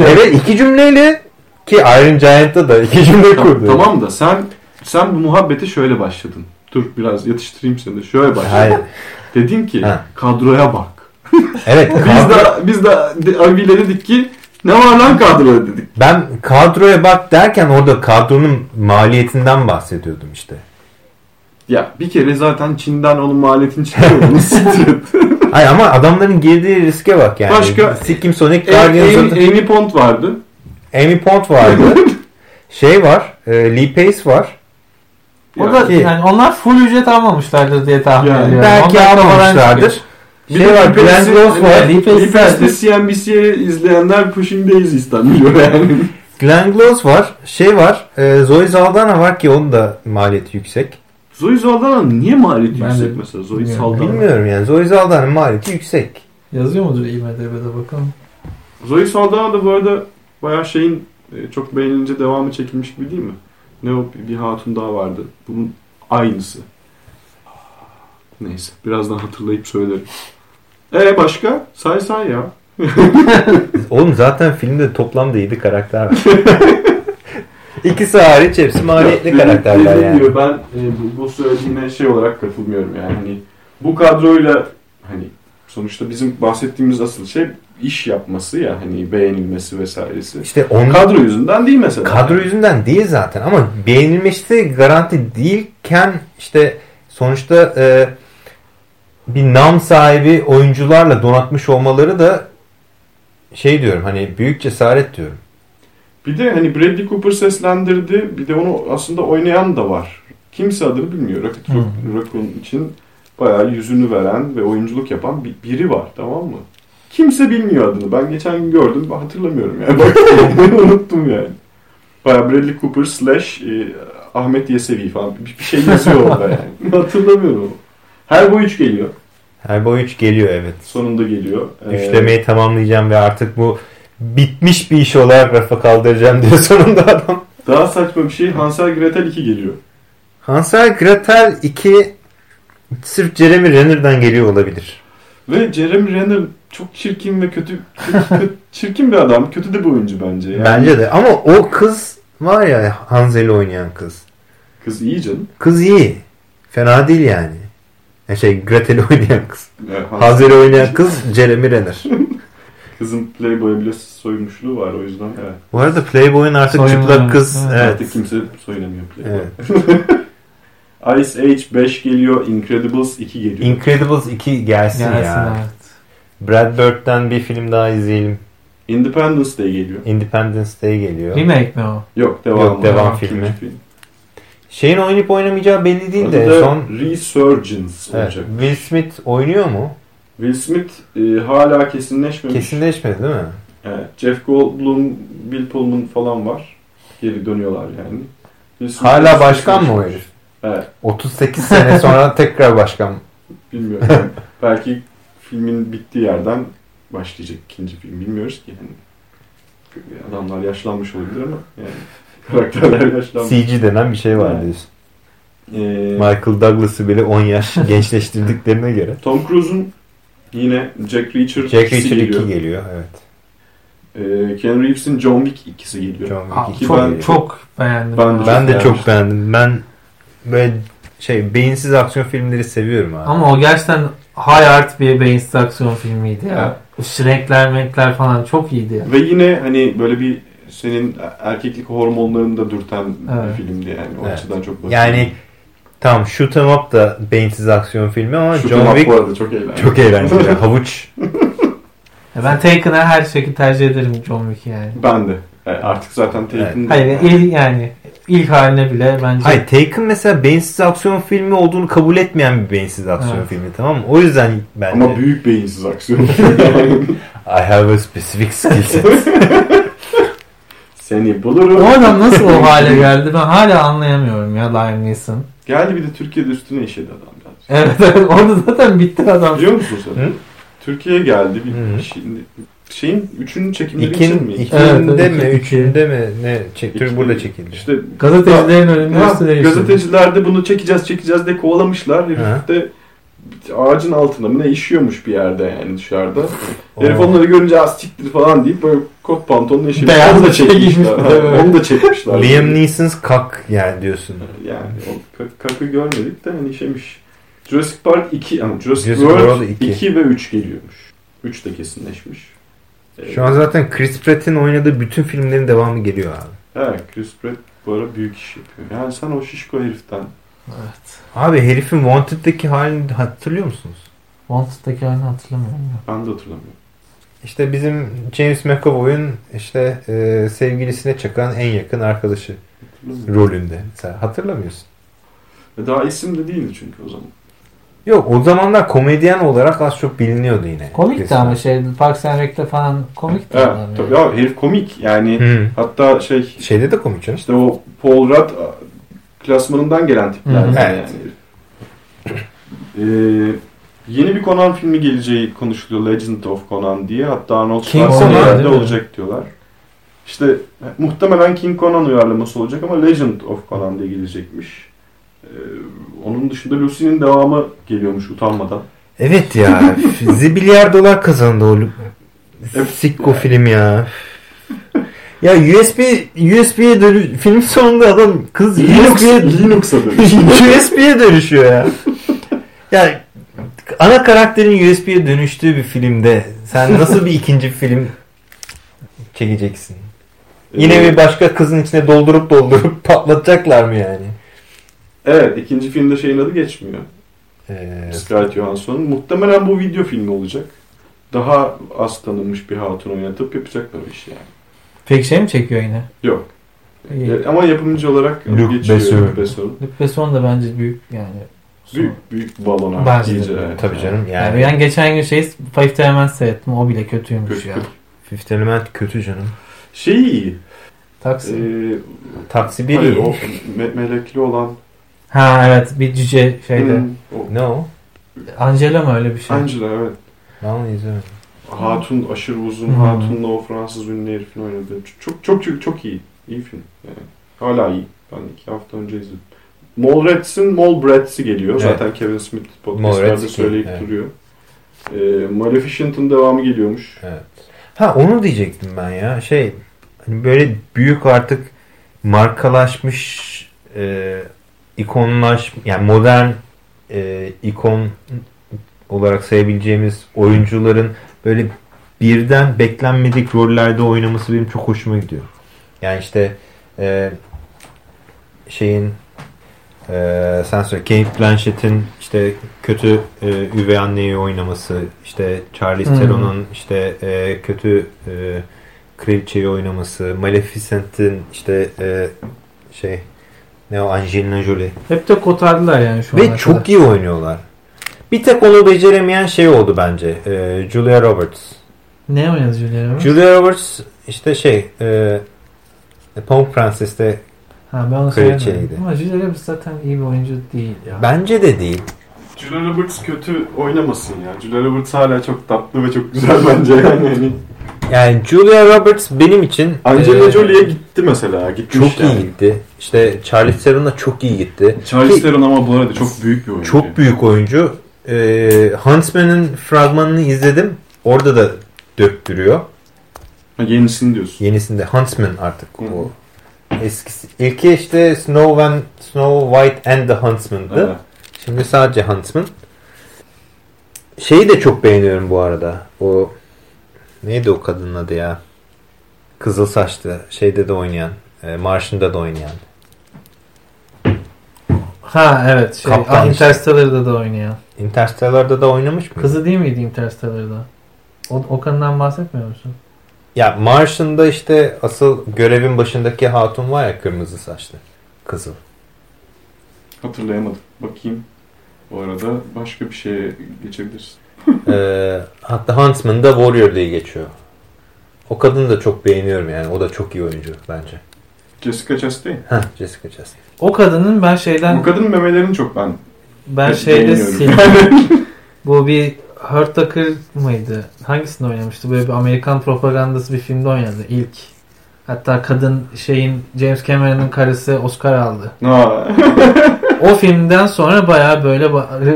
Yani. evet iki cümleyle ki Iron Giant'ta da iki cümle kurdu. Tamam, tamam da sen sen bu muhabbete şöyle başladın. Dur biraz yatıştırayım seni. Şöyle başladın. Hayır. Dedim ki Ha. kadroya bak. Evet. Biz de biz de de- abiyle dedik ki ne var lan kadroda dedik. ben kadroya bak derken orada kadronun maliyetinden bahsediyordum işte. Ya bir kere zaten Çin'den onun maliyetini çıkarıyordunuz. Siktir. Hayır ama adamların girdiği riske bak yani. Başka- Sikkim Sonic Amy, Guardians'ın Amy, Amy Pond vardı. Amy Pond vardı. şey var. E, Lee Pace var. O da yani onlar full ücret almamışlardır diye tahmin Yani ediyorum. belki Onlar almamışlardır. Bir Şey de var, Glenn Close var. Sadece- CNBC'ye izleyenler Pushing Daisies'ten biliyor yani. Glenn Close var. Şey var. E, Zoe Saldana var ki onun da maliyeti yüksek. Zoe Saldana niye maliyeti Ben yüksek de mesela? Zoe bilmiyorum. Saldana. Bilmiyorum yani. Zoe Saldana'nın maliyeti yüksek. Yazıyor mudur IMDB'de bakalım. Zoe Saldana da bu arada bayağı şeyin e, çok beğenilince devamı çekilmiş gibi değil mi? Ne o bir hatun daha vardı. Bunun aynısı. Neyse birazdan hatırlayıp söylerim. E başka? Say say ya. Oğlum zaten filmde toplamda 7 karakter var. İkisi hariç hepsi maliyetli Ya, karakterler yani. gibi ben e, bu, bu söylediğine şey olarak katılmıyorum yani. Hani bu kadroyla hani sonuçta bizim bahsettiğimiz asıl şey iş yapması ya hani beğenilmesi vesairesi. İşte onun Kadro yüzünden değil mesela. kadro yüzünden değil zaten ama beğenilmesi garanti değilken işte sonuçta e, bir nam sahibi oyuncularla donatmış olmaları da şey diyorum hani büyük cesaret diyorum. Bir de hani Bradley Cooper seslendirdi. Bir de onu aslında oynayan da var. Kimse adını bilmiyor. Rocket. Raccoon için bayağı yüzünü veren ve oyunculuk yapan bir, biri var tamam mı? Kimse bilmiyor adını. Ben geçen gün gördüm. Hatırlamıyorum yani. Unuttum yani. Bayağı Bradley Cooper slash e, Ahmet Yesevi falan bir, bir şey yazıyor orada yani. Hatırlamıyorum. Her boy 3 geliyor. Her boy 3 geliyor evet. Sonunda geliyor. Ee, Üçlemeyi tamamlayacağım ve artık bu bitmiş bir iş olarak rafa kaldıracağım diyor sonunda adam. daha saçma bir şey Hansel Gretel 2 geliyor. Hansel Gretel 2 sırf Jeremy Renner'dan geliyor olabilir. Ve Jeremy Renner çok çirkin ve kötü, kötü- çirkin bir adam. Kötü de bir oyuncu bence. Yani Bence de ama o kız var ya Hansel'i oynayan kız. Kız iyi canım. Kız iyi. Fena değil yani. Ya şey Gretel'i oynayan kız. Hans- Hansel'i oynayan kız Jeremy Renner. Kızın Playboy'a bile soymuşluğu var o yüzden. Evet. Bu arada Playboy'un artık Soyunma, çıplak kız. evet. Evet. Artık kimse soyunamıyor Playboy. evet. Ice Age 5 geliyor. Incredibles 2 geliyor. Incredibles 2 gelsin, Gelsin ya. evet. Brad Bird'den bir film daha izleyelim. Independence Day geliyor. Independence Day geliyor. Remake mi o? Yok devam. Yok, devam filmi. film. Şeyin oynayıp oynamayacağı belli değil Adı de son Resurgence evet, olacak. Will Smith oynuyor mu? Will Smith e, hala kesinleşmemiş. Kesinleşmedi değil mi? Evet, Jeff Goldblum, Bill Pullman falan var. Geri dönüyorlar yani. Will Smith Hala başkan mı o herif? Evet. 38 sene sonra tekrar başkan. Bilmiyorum. Yani belki filmin bittiği yerden başlayacak ikinci film. Bilmiyoruz ki. Yani adamlar yaşlanmış olabilir ama yani karakterler yaşlanmış. CG denen bir şey var Evet. diyorsun. Ee, Michael Douglas'ı bile 10 yaş gençleştirdiklerine göre. Tom Cruise'un yine Jack Reacher Jack ikisi Reacher 2 geliyor. geliyor. Evet. Ee, Keanu Reeves'in John Wick ikisi geliyor. John Aa, Wick Ki iki çok, ben- çok beğendim. Ben de Ben de Çok çok beğenmiştim. beğendim. Ben böyle şey beyinsiz aksiyon filmleri seviyorum abi. Ama o gerçekten high art bir beyinsiz aksiyon filmiydi ya. Renkler renkler falan çok iyiydi ya. Ve yine hani böyle bir senin erkeklik hormonlarını da dürten Evet. bir filmdi yani. O Evet. açıdan çok başarılı. Yani tamam Shoot 'em Up da beyinsiz aksiyon filmi ama Şu John Wick bu arada çok eğlenceli. çok eğlenceli. Havuç. Ben Taken'a her şekilde tercih ederim John Wick'i yani. Ben de. Yani artık zaten Taken Hayır il, yani ilk haline bile bence Hayır Taken mesela beyinsiz aksiyon filmi olduğunu kabul etmeyen bir beyinsiz aksiyon Evet. filmi tamam mı? O yüzden bence ama büyük beyinsiz aksiyon. I have a specific skill set. Seni bulurum. o adam nasıl o hale geldi ben hala anlayamıyorum ya Liam Neeson. Geldi bir de Türkiye'de üstüne işedi adam. biraz. Evet evet orada zaten bitti adam. Biliyor musun sen? Hı? Türkiye'ye geldi. Bir Hı. şeyin, şeyin üçünün çekimleri için İkin, mi? ikinde Evet, mi? iki- Üçünde mi? Ne? Çek, İki- burada çekildi. İşte Gazetecilerin önünde Ha, üstüne işledi. gazeteciler de bunu çekeceğiz çekeceğiz de kovalamışlar. Ha. Herif de ağacın altında mı ne işiyormuş bir yerde yani dışarıda. Herif onları görünce az siktir falan deyip böyle kot pantolonla işi. Beyaz da şey çekmişler. Evet. Onu da çekmişler. Liam Neeson's kak yani diyorsun. Yani o ka- kakı görmedik de hani şeymiş. Jurassic Park 2 ama Jurassic, Jurassic World, World 2. 2. ve 3 geliyormuş. 3 de kesinleşmiş. Ee, Şu an zaten Chris Pratt'in oynadığı bütün filmlerin devamı geliyor abi. Evet Chris Pratt bu ara büyük iş yapıyor. Yani sen o şişko heriften Evet. Abi herifin Wanted'daki halini hatırlıyor musunuz? Wanted'daki halini hatırlamıyorum ya. ben de hatırlamıyorum. İşte bizim James McAvoy'un işte e, sevgilisine çakan en yakın arkadaşı rolünde. Sen hatırlamıyorsun. Ve Daha isim de değildi çünkü o zaman. Yok o zamanlar komedyen olarak az çok biliniyordu yine. Komikti ama şey Parks and Rec'te falan komikti Evet, tabii yani. ya herif komik yani Hı. hatta şey Şeyde de komik canım. işte o Paul Rudd klasmanından gelen tipler. Hı hı. yani. Evet. Ee, yeni bir Conan filmi geleceği konuşuluyor Legend of Conan diye. Hatta Arnold Schwarzenegger'de olacak diyorlar. İşte muhtemelen King Conan uyarlaması olacak ama Legend of Conan diye gelecekmiş. Ee, onun dışında Lucy'nin devamı geliyormuş utanmadan. Evet ya. zibilyar dolar kazandı o Evet. Sikko film ya. Ya USB USB'ye dönü film sonunda adam kız USB'ye Linux'a dönüş. USB'ye dönüşüyor ya. Ya ana karakterin USB'ye dönüştüğü bir filmde sen nasıl bir ikinci film çekeceksin? Yine Ee, bir başka kızın içine doldurup doldurup patlatacaklar mı yani? Evet ikinci filmde şeyin adı geçmiyor. Ee, Scarlett Johansson'un. Muhtemelen bu video filmi olacak. Daha az tanınmış bir hatun oynatıp yapacaklar o işi yani. Peki şey mi çekiyor yine? Yok. İyi. E, Ama yapımcı olarak Luc geçiyor. Besson. Luc Besson. Luc Besson da bence büyük yani. Büyük büyük balon abi. Bence de. iyice, evet. tabii canım Yani, yani. ben geçen gün şey Fifth Element seyrettim. O bile kötüymüş Kötü, ya. kötü. Fifth Element kötü canım. Şey iyi. Taksi. Ee, Taksi bir iyi. o me- melekli olan. Ha evet bir cüce şeyde. Hmm, o, Ne o? Angela mı öyle bir şey? Angela evet. Ben onu izlemedim. Hatun aşırı uzun Hmm. hatunla o Fransız ünlü herifin oynadığı. Çok çok çok çok iyi. İyi film. Yani. Hala iyi. Ben iki hafta önce izledim. Mallrats'in Mallbrats'i geliyor. Evet. Zaten Kevin Smith podcastlerde söyleyip evet. duruyor. Ee, Maleficent'ın devamı geliyormuş. Ha onu diyecektim ben ya. Şey hani böyle büyük artık markalaşmış e, ikonlaş yani modern e, ikon olarak sayabileceğimiz oyuncuların böyle birden beklenmedik rollerde oynaması benim çok hoşuma gidiyor. Yani işte e, şeyin e, sen söyle Kate Blanchett'in işte kötü e, üvey anneyi oynaması işte Charlize Hmm. Theron'un işte e, kötü e, kraliçeyi oynaması Maleficent'in işte e, şey ne o Angelina Jolie Hep de kotardılar yani şu ve kadar. çok iyi oynuyorlar. Bir tek onu beceremeyen şey oldu bence. E, Julia Roberts. Ne oynadı Julia Roberts? Julia Roberts işte şey e, Pamuk Prenses'te Ha ben onu Kraliçeydi. Ama Julia Roberts zaten iyi bir oyuncu değil ya. bence de değil. Julia Roberts kötü oynamasın ya. Julia Roberts hala çok tatlı ve çok güzel bence yani. Hani Yani Julia Roberts benim için Angelina e, Jolie'ye gitti mesela. Gitmiş çok yani. iyi gitti. İşte Charlize Theron da çok iyi gitti. Charlize Theron ama bu arada çok büyük bir oyuncu. Çok büyük oyuncu. Ee, Huntsman'ın fragmanını izledim. Orada da döktürüyor. Ha, yenisini diyorsun. Yenisinde Huntsman artık Hı. o. Eskisi. İlki işte Snow and Snow White and the Huntsman'dı. Evet. Şimdi sadece Huntsman. Şeyi de çok beğeniyorum bu arada. O neydi o kadının adı ya? Kızıl saçlı. Şeyde de oynayan. E, Martian'da da oynayan. Ha evet. Şey, Kaptan ah, Interstellar'da da oynayan. Interstellar'da da oynamış mı? Kızı değil miydi Interstellar'da? O, o kadından bahsetmiyor musun? Ya Martian'da işte asıl görevin başındaki hatun var ya kırmızı saçlı. Kızıl. Hatırlayamadım. Bakayım. Bu arada başka bir şeye geçebilirsin. Ee, hatta Huntsman'da Warrior diye geçiyor. O kadını da çok beğeniyorum yani. O da çok iyi oyuncu bence. Jessica Chastain. Heh, Jessica Chastain. O kadının ben şeyden Bu kadının memelerini çok ben ben hep şeyde sildim. Bu bir Hurt Tucker mıydı? Hangisinde oynamıştı? Böyle bir Amerikan propagandası bir filmde oynadı ilk. Hatta kadın şeyin James Cameron'ın karısı Oscar aldı. O filmden sonra baya böyle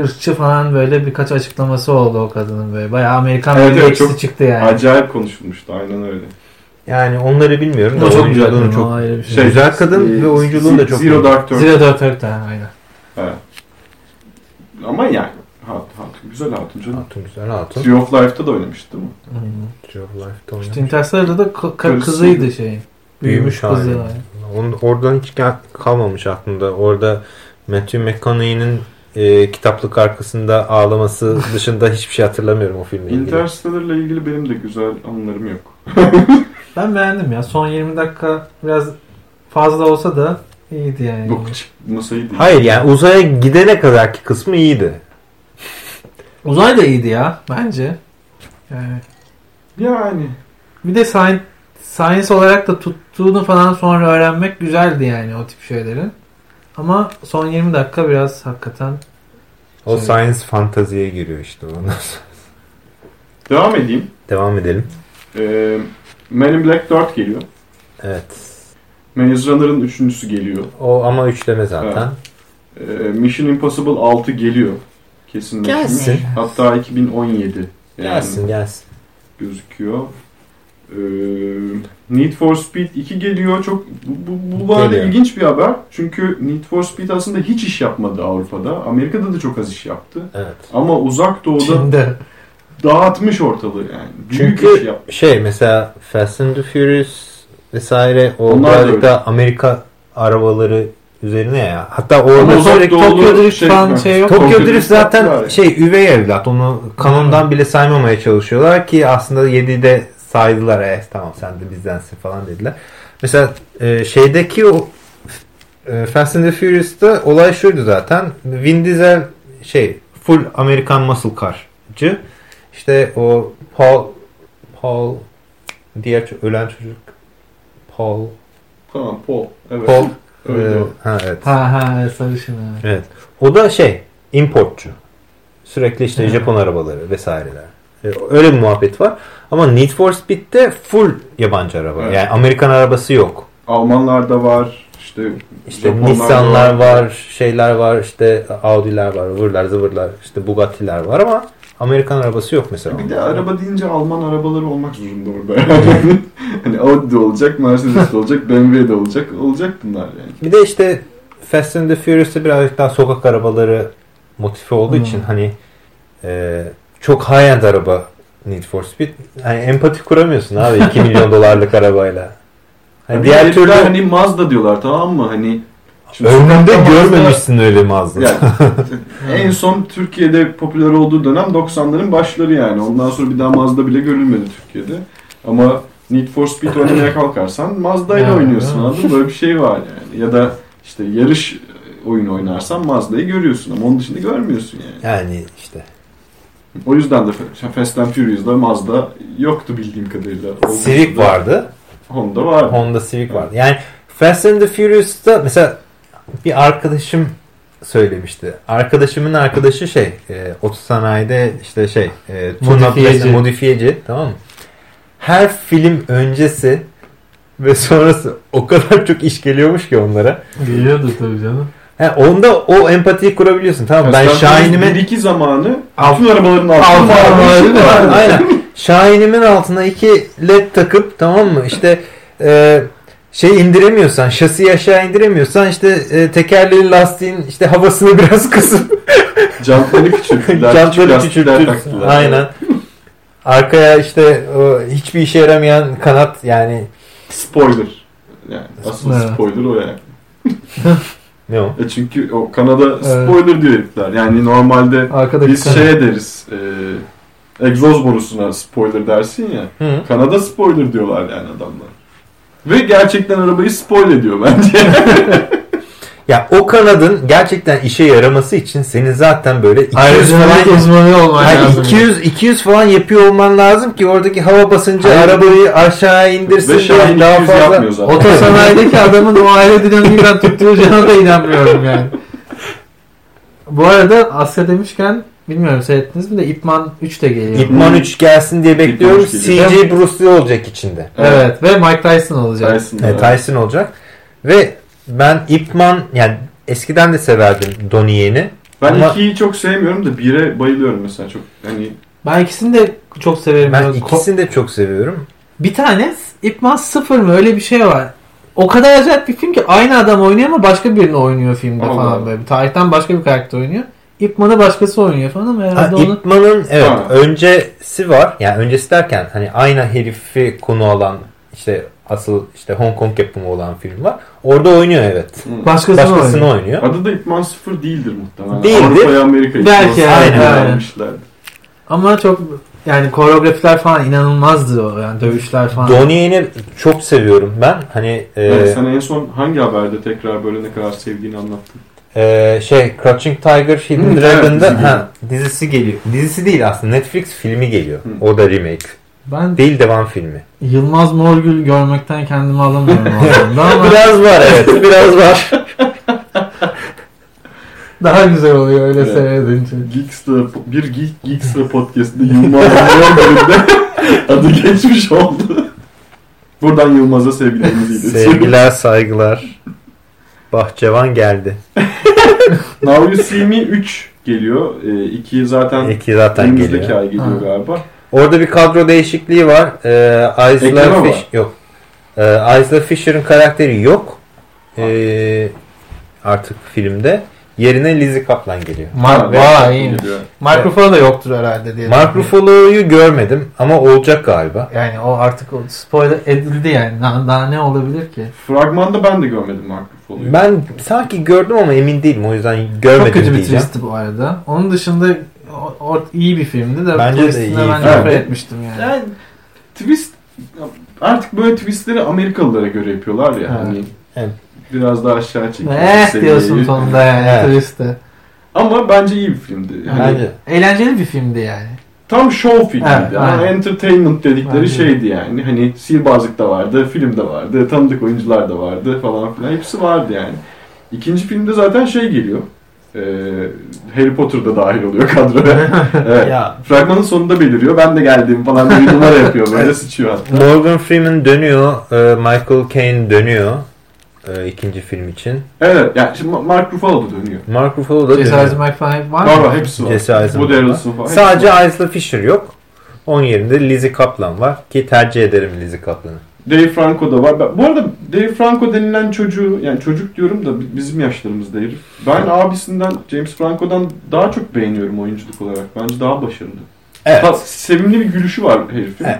ırkçı falan böyle birkaç açıklaması oldu o kadının böyle. Baya Amerikan Evet, bir evet, çok çıktı yani. Acayip konuşulmuştu aynen öyle. Yani onları bilmiyorum da O çok güzel oyunculuğunu çok şey. Güzel kadın e, ve oyunculuğunu da çok Zero. Dark Thirty. Zero Dark Thirty aynen. Evet. Ama yani hat, hat, güzel hatun canım. Hatun güzel hatun. Tree of Life'da da oynamıştı değil mi? Hmm. Tree of Life'da oynamış. İşte Interstellar'da da k- Karısı. kızıydı şeyin. Büyümüş kızı. aynen. yani. Onun, oradan hiç kalmamış aklımda. Orada Matthew McConaughey'nin e, kitaplık arkasında ağlaması dışında hiçbir şey hatırlamıyorum o filmle ilgili. Interstellar'la ilgili benim de güzel anılarım yok. Ben beğendim ya. Son 20 dakika biraz fazla olsa da iyiydi yani. Yok çıkmasaydı. Hayır yani uzaya gidene kadarki kısmı iyiydi. Uzay da iyiydi ya bence. Yani Yani. bir de science, science olarak da tuttuğunu falan sonra öğrenmek güzeldi yani o tip şeylerin. Ama son 20 dakika biraz hakikaten O Şey- science fantaziye giriyor işte. Ondan sonra. Devam edeyim. Devam edelim. Ee, Men in Black 4 geliyor. Evet. Maze Runner'ın üçüncüsü geliyor. O ama üçleme zaten. Ee, Mission Impossible 6 geliyor. Kesinleşmiş. Gelsin. Hatta 2017 yani Gelsin gelsin. gözüküyor. Ee, Need for Speed 2 geliyor. Çok bu, bu, bu bu arada Geliyor. ilginç bir haber. Çünkü Need for Speed aslında hiç iş yapmadı Avrupa'da. Amerika'da da çok az iş yaptı. Evet. Ama uzak doğuda Çin'de. dağıtmış ortalığı yani. Büyük Çünkü iş yaptı. şey mesela Fast and the Furious vesaire o Onlar birazcık da Amerika arabaları üzerine ya. Hatta orada sürekli Tokyo Drift falan ha, şey yok. Tokyo Tokyo Drift zaten şey üvey evlat. Onu kanondan bile saymamaya çalışıyorlar ki aslında 7'de saydılar. E, tamam sen de bizdensin falan dediler. Mesela e, şeydeki o e, Fast and the Furious'ta olay şuydu zaten. Vin Diesel şey full Amerikan muscle car'cı. İşte o Paul Paul diğer ölen çocuk Paul Tamam Paul. Evet. Paul Öyle e, ha evet. Ha ha sarışın ha. Evet. O da şey importçu. Sürekli işte. Japon arabaları vesaireler. E, Öyle bir muhabbet var. Ama Need for Speed'de full yabancı araba. Evet. Yani Amerikan arabası yok. Almanlar da var. İşte, İşte Japonlar Nissan'lar var, şeyler var, işte Audi'ler var, vırlar zıvırlar, işte Bugatti'ler var ama Amerikan arabası yok mesela. Bir de araba deyince Alman arabaları olmak zorunda orada. hani Audi de olacak, Mercedes de olacak, BMW de olacak. Olacak bunlar yani. Bir de işte Fast and the Furious'ta birazcık daha sokak arabaları motifi olduğu Hmm. için hani e, çok high-end araba Need for Speed. Hani empati kuramıyorsun abi 2 milyon dolarlık arabayla. Hani Hani diğer türlü hani Mazda diyorlar tamam mı? Hani önünde görmemişsin öyle Mazda. Yani, en son Türkiye'de popüler olduğu dönem 90'ların başları yani. Ondan sonra bir daha Mazda bile görülmedi Türkiye'de. Ama Need for Speed oynamaya kalkarsan Mazda ile oynuyorsun anladın? Böyle bir şey var yani. Ya da işte yarış oyunu oynarsan Mazda'yı görüyorsun ama onun dışında görmüyorsun yani. Yani işte O yüzden de Fa- Fast and Furious'da Mazda yoktu bildiğim kadarıyla. Civic vardı. Honda var. Honda Civic vardı. Yani Fast and the Furious'ta mesela bir arkadaşım söylemişti. Arkadaşımın arkadaşı şey e, otosanayide işte şey e, Modifiyeci. modifiyeci. tamam mı? Her film öncesi ve sonrası o kadar çok iş geliyormuş ki onlara. Geliyordu tabii canım. He, onda o empatiyi kurabiliyorsun tamam mı? Ben Shine'ime 1-2 zamanı Alt- bütün arabaların Alfa altında arabaları var. da var. Aynen. Şahin'imin altına iki led takıp tamam mı? İşte e, şey indiremiyorsan, şasiyi aşağı indiremiyorsan işte e, tekerleğin lastiğin işte havasını biraz kısıp Jantları küçülttüler. jantları taktılar. Aynen. Arkaya işte o, hiçbir işe yaramayan kanat yani Spoiler. Yani asıl Evet. spoiler o yani. ne o? E çünkü o Kanada Evet. spoiler diyor herifler. Yani normalde Arkadaki biz kanat. şey deriz. E, egzoz borusuna spoiler dersin ya. Hı. Kanada spoiler diyorlar yani adamlar. Ve gerçekten arabayı spoil ediyor bence. Ya o kanadın gerçekten işe yaraması için senin zaten böyle 200 Aerodinamik falan uzmanı olman Yani lazım. 200 200 falan yapıyor olman lazım ki oradaki hava basıncı Hayır. arabayı aşağı indirsin Ve Şahin daha 200 fazla. yapmıyor zaten. Otosanayideki adamın o aerodinamikten tutturacağına da inanmıyorum yani. Bu arada Asya demişken bilmiyorum seyrettiniz mi de Ip Man 3 de geliyor. İpman 3 gelsin diye bekliyorum. İpman. CG Bruce Lee olacak içinde. Evet ve Mike Tyson olacak. Tyson, Evet, evet. Tyson olacak. Ve ben İpman yani eskiden de severdim Donnie Yen'i. Ben Ama- ikiyi çok sevmiyorum da bire bayılıyorum mesela çok. Hani Ben ikisini de çok severim. Ben ikisini de çok seviyorum. Bir tane Ip Man 0 mı öyle bir şey var. O kadar acayip bir film ki aynı adam oynuyor ama başka birini oynuyor filmde Allah falan böyle. Tarihten başka bir karakter oynuyor. Ip Man'ı başkası oynuyor falan ama Ha, herhalde onu... İpman'ın evet Ha. öncesi var. Yani öncesi derken hani aynı herifi konu alan işte asıl işte Hong Kong yapımı olan film var. Orada oynuyor evet. hı. Başkasını, Başkasını oynuyor. oynuyor. Adı da İpman 0 değildir muhtemelen. Değildir. Avrupa'ya Amerika'yı Belki, aynen. Ama çok yani koreografiler falan inanılmazdı o yani dövüşler falan. Donnie Yen'i çok seviyorum ben. Hani e, Evet, sen en son hangi haberde tekrar böyle ne kadar sevdiğini anlattın. E, şey Crouching Tiger Hidden Hı, Dragon'da evet, ha, dizisi geliyor. Dizisi değil aslında Netflix filmi geliyor. Hı. O da remake. Ben Değil devam filmi. Yılmaz Morgül görmekten kendimi alamıyorum ama Biraz var evet. Biraz var. daha güzel oluyor öyle Evet. seyredince. Geekstra, bir Geek, Geekstra podcast'ında Yılmaz bölümde adı geçmiş oldu. Buradan Yılmaz'a sevgilerimizi iletiyoruz. Sevgiler saygılar. Bahçevan geldi. Now You See Me 3 geliyor. 2 zaten İki zaten önümüzdeki geliyor. ay geliyor Ha. galiba. Orada bir kadro değişikliği var. Ee, Isla. Fish yok. Ee, Isla Fisher'ın karakteri yok. Ee, artık filmde. Yerine Lizzie Kaplan geliyor. Mark ve- vay. Mark Ruffalo da yoktur herhalde diye. Mark Ruffalo'yu görmedim ama olacak galiba. Yani o artık spoiler edildi yani. Daha, daha ne olabilir ki? Fragmanda ben de görmedim Mark Ruffalo'yu. Ben sanki gördüm ama emin değilim. O yüzden Çok görmedim kötü bir diyeceğim. twistti bu arada. Onun dışında o, o iyi bir filmdi de Bence de iyi ben nefret filmdi. etmiştim yani. Yani twist artık böyle twistleri Amerikalılara göre yapıyorlar ya. Evet. Hani Evet. Biraz daha aşağı çekiyor. Eh seviyeyi. diyorsun sonunda yani Evet. Ama bence iyi bir filmdi. Yani Bence. Eğlenceli bir filmdi yani. Tam show filmiydi. Evet, aynen. entertainment dedikleri Bence şeydi yani. Hani sihirbazlık da vardı, film de vardı, tanıdık oyuncular da vardı falan filan. Hepsi vardı yani. İkinci filmde zaten şey geliyor. Ee, Harry Potter da dahil oluyor kadroya. evet. Ya Fragmanın sonunda beliriyor. Ben de geldim falan diye bir numara yapıyor. Böyle sıçıyor hatta. Morgan Freeman dönüyor. e, Michael Caine dönüyor. E, ikinci film için. Evet. Yani şimdi Mark Ruffalo da dönüyor. Mark Ruffalo da Jesse dönüyor. Eisenberg falan var Var mı? var hepsi var. Jesse Eisenberg Woody var. Harrelson falan. Sadece var. Isla Fisher yok. Onun yerinde Lizzie Kaplan var. Ki tercih ederim Lizzie Kaplan'ı. Dave Franco da var. Bu arada Dave Franco denilen çocuğu yani çocuk diyorum da bi- bizim yaşlarımızda herif. Ben abisinden James Franco'dan daha çok beğeniyorum oyunculuk olarak. Bence daha başarılı. Evet. Ta- sevimli bir gülüşü var herifin. Evet.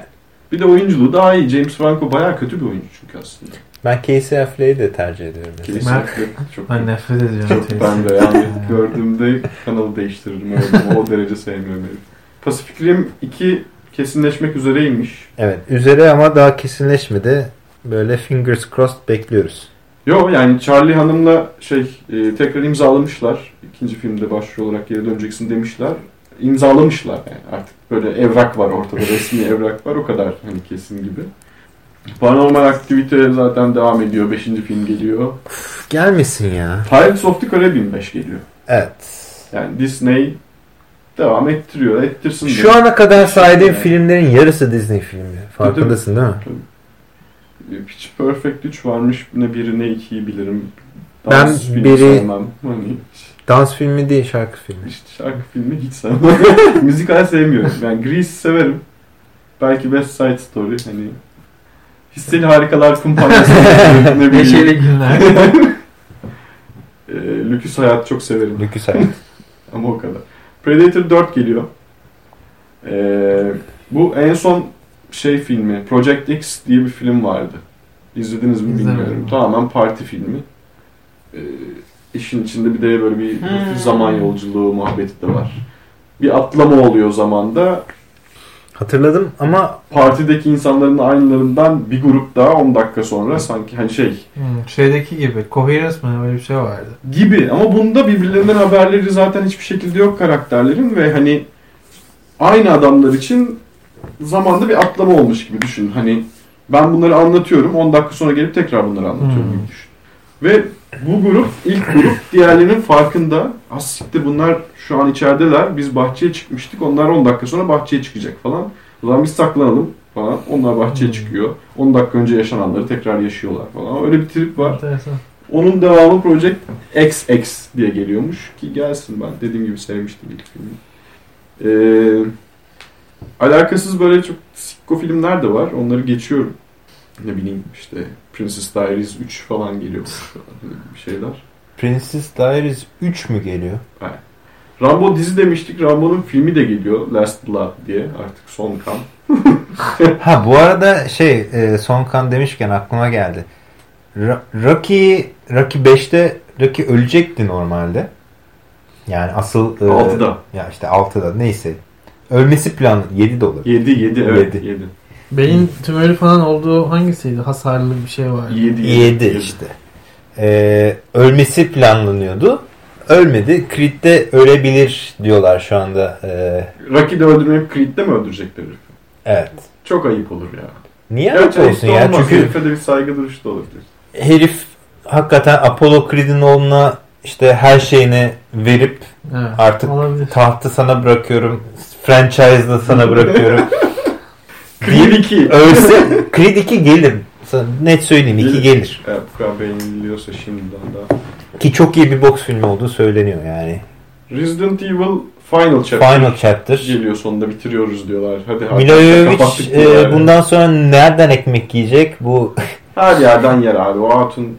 Bir de oyunculuğu daha iyi. James Franco bayağı kötü bir oyuncu çünkü aslında. Ben Casey Affleck'i de tercih ediyorum. mesela. Çok Ben nefret ediyorum. çok ben de yani gördüğümde kanalı değiştiririm. Öyle, o derece sevmiyorum. Pacific Rim 2 kesinleşmek üzereymiş. Evet. Üzeri ama daha kesinleşmedi. Böyle fingers crossed bekliyoruz. Yo yani Charlie Hanım'la şey e, tekrar imzalamışlar. İkinci filmde başrol olarak geri döneceksin demişler. İmzalamışlar yani artık böyle evrak var ortada resmi evrak var o kadar hani kesin gibi. Paranormal aktivite zaten devam ediyor. Beşinci film geliyor. Üf, gelmesin ya. Pirates of the Caribbean 5 geliyor. Evet. Yani Disney devam ettiriyor. Ettirsin. Şu ana kadar saydığım Yani. filmlerin yarısı Disney filmi. Farkındasın değil mi? Pitch Perfect 3 varmış. Ne biri ne ikiyi bilirim. Ben Dans filmi biri- sevmem. Hani Dans filmi değil şarkı filmi. İşte şarkı filmi hiç sevmem. Müzikal sevmiyorum. Yani Grease severim. belki West Side Story hani hisseli harikalar kumpanyası. Neşeli günler. Ee, Lüküs Hayat çok severim Lüküs hayat. ama o kadar. Predator 4 geliyor. Ee, bu en son şey filmi Project X diye bir film vardı. İzlediniz mi İzlemedim. bilmiyorum. Tamamen parti filmi. Ee, işin içinde bir de böyle bir Hmm. zaman yolculuğu muhabbeti de var. Bir atlama oluyor zamanda. Hatırladım ama Partideki insanların aynılarından bir grup daha 10 dakika sonra sanki hani şey Hmm, şeydeki gibi. Coherence mi? Öyle bir şey vardı. gibi ama bunda birbirlerinden haberleri zaten hiçbir şekilde yok karakterlerin ve hani aynı adamlar için zamanda bir atlama olmuş gibi düşün. Hani ben bunları anlatıyorum 10 dakika sonra gelip tekrar bunları anlatıyorum Hmm. gibi düşün. Ve bu grup ilk grup diğerlerinin farkında. Az siktir bunlar şu an içerideler. Biz bahçeye çıkmıştık. Onlar 10 dakika sonra bahçeye çıkacak falan. O zaman biz saklanalım falan. Onlar bahçeye Hmm. çıkıyor. 10 dakika önce yaşananları tekrar yaşıyorlar falan. Öyle bir trip var. Enteresan. Onun devamı Project XX diye geliyormuş ki gelsin ben dediğim gibi sevmiştim ilk filmi. Ee, alakasız böyle çok sikko filmler de var. Onları geçiyorum. Ne bileyim işte Princess Diaries 3 falan geliyor. bir şeyler. Princess Diaries 3 mü geliyor? Rambo dizi demiştik. Rambo'nun filmi de geliyor. Last Blood diye. Artık son kan. Ha bu arada şey e, son kan demişken aklıma geldi. Rocky Rocky 5'te Rocky ölecekti normalde. Yani asıl e, 6'da. ya işte 6'da neyse. Ölmesi planı 7 de olur. 7 7 evet. Yedi. 7. Beyin tümörü falan olduğu hangisiydi? Hasarlı bir şey vardı. 7 7 işte. E, ölmesi planlanıyordu. Ölmedi. Creed'de ölebilir diyorlar şu anda. E, Rocky'de öldürmeyip Creed'de mi öldürecekler herifi? evet. Çok ayıp olur ya. Niye Gerçi ayıp olsun ya? olmaz. Çünkü Herife de bir saygı duruşu da olabilir. herif hakikaten Apollo Creed'in oğluna işte her şeyini verip Evet, Artık olabilir. tahtı sana bırakıyorum. Franchise'da sana bırakıyorum. Creed 2. Ölse Creed 2 gelir. Sana net söyleyeyim 2 Gelir. Evet, bu kadar beğeniliyorsa şimdiden daha. Ki çok iyi bir boks filmi olduğu söyleniyor yani. Resident Evil Final Chapter Final Chapter. geliyor sonunda bitiriyoruz diyorlar. Hadi Jovovich kapattık e, bundan sonra nereden ekmek yiyecek? Bu Her yerden yer abi. O hatun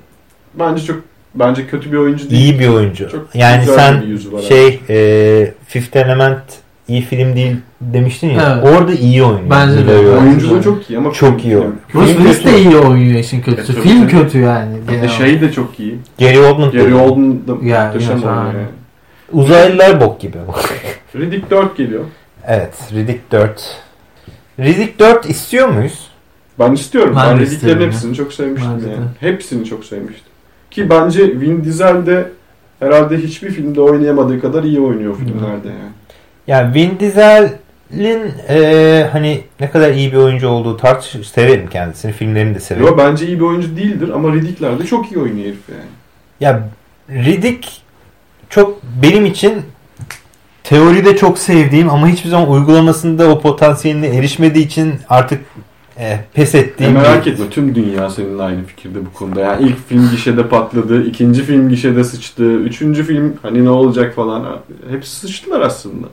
bence çok bence kötü bir oyuncu değil. iyi bir oyuncu. Çok yani sen bir şey e, Fifth Element iyi film değil demiştin ya. Evet. Orada iyi oynuyor. Bence de. Oyunculuğu çok iyi ama Çok iyi oynuyor. Bruce Willis kötü. de iyi oynuyor işin E, kötüsü. tabii Film canım. kötü yani. Bir de şey de çok iyi. Gary Oldman. Gary. Oldman da Ya, muhteşem ya, oynuyor. yani. Uzaylılar bok gibi. Riddick 4 geliyor. Evet, Riddick 4. Riddick 4 istiyor muyuz? Ben istiyorum. Ben Ben, Riddick'lerin hepsini çok sevmiştim de. yani. Hepsini çok sevmiştim. Ki bence Vin Diesel de herhalde hiçbir filmde oynayamadığı kadar iyi oynuyor filmlerde yani. Yani Vin Diesel'in e, hani ne kadar iyi bir oyuncu olduğu tartış severim kendisini. Filmlerini de severim. Yo bence iyi bir oyuncu değildir ama Riddick'lerde çok iyi oynuyor herif yani. Ya Riddick çok benim için teoride çok sevdiğim ama hiçbir zaman uygulamasında o potansiyeline erişmediği için artık e, pes ettiğim merak bir- etme tüm dünya seninle aynı fikirde bu konuda. Yani ilk film gişede patladı, ikinci film gişede sıçtı, üçüncü film hani ne olacak falan. Hepsi sıçtılar aslında.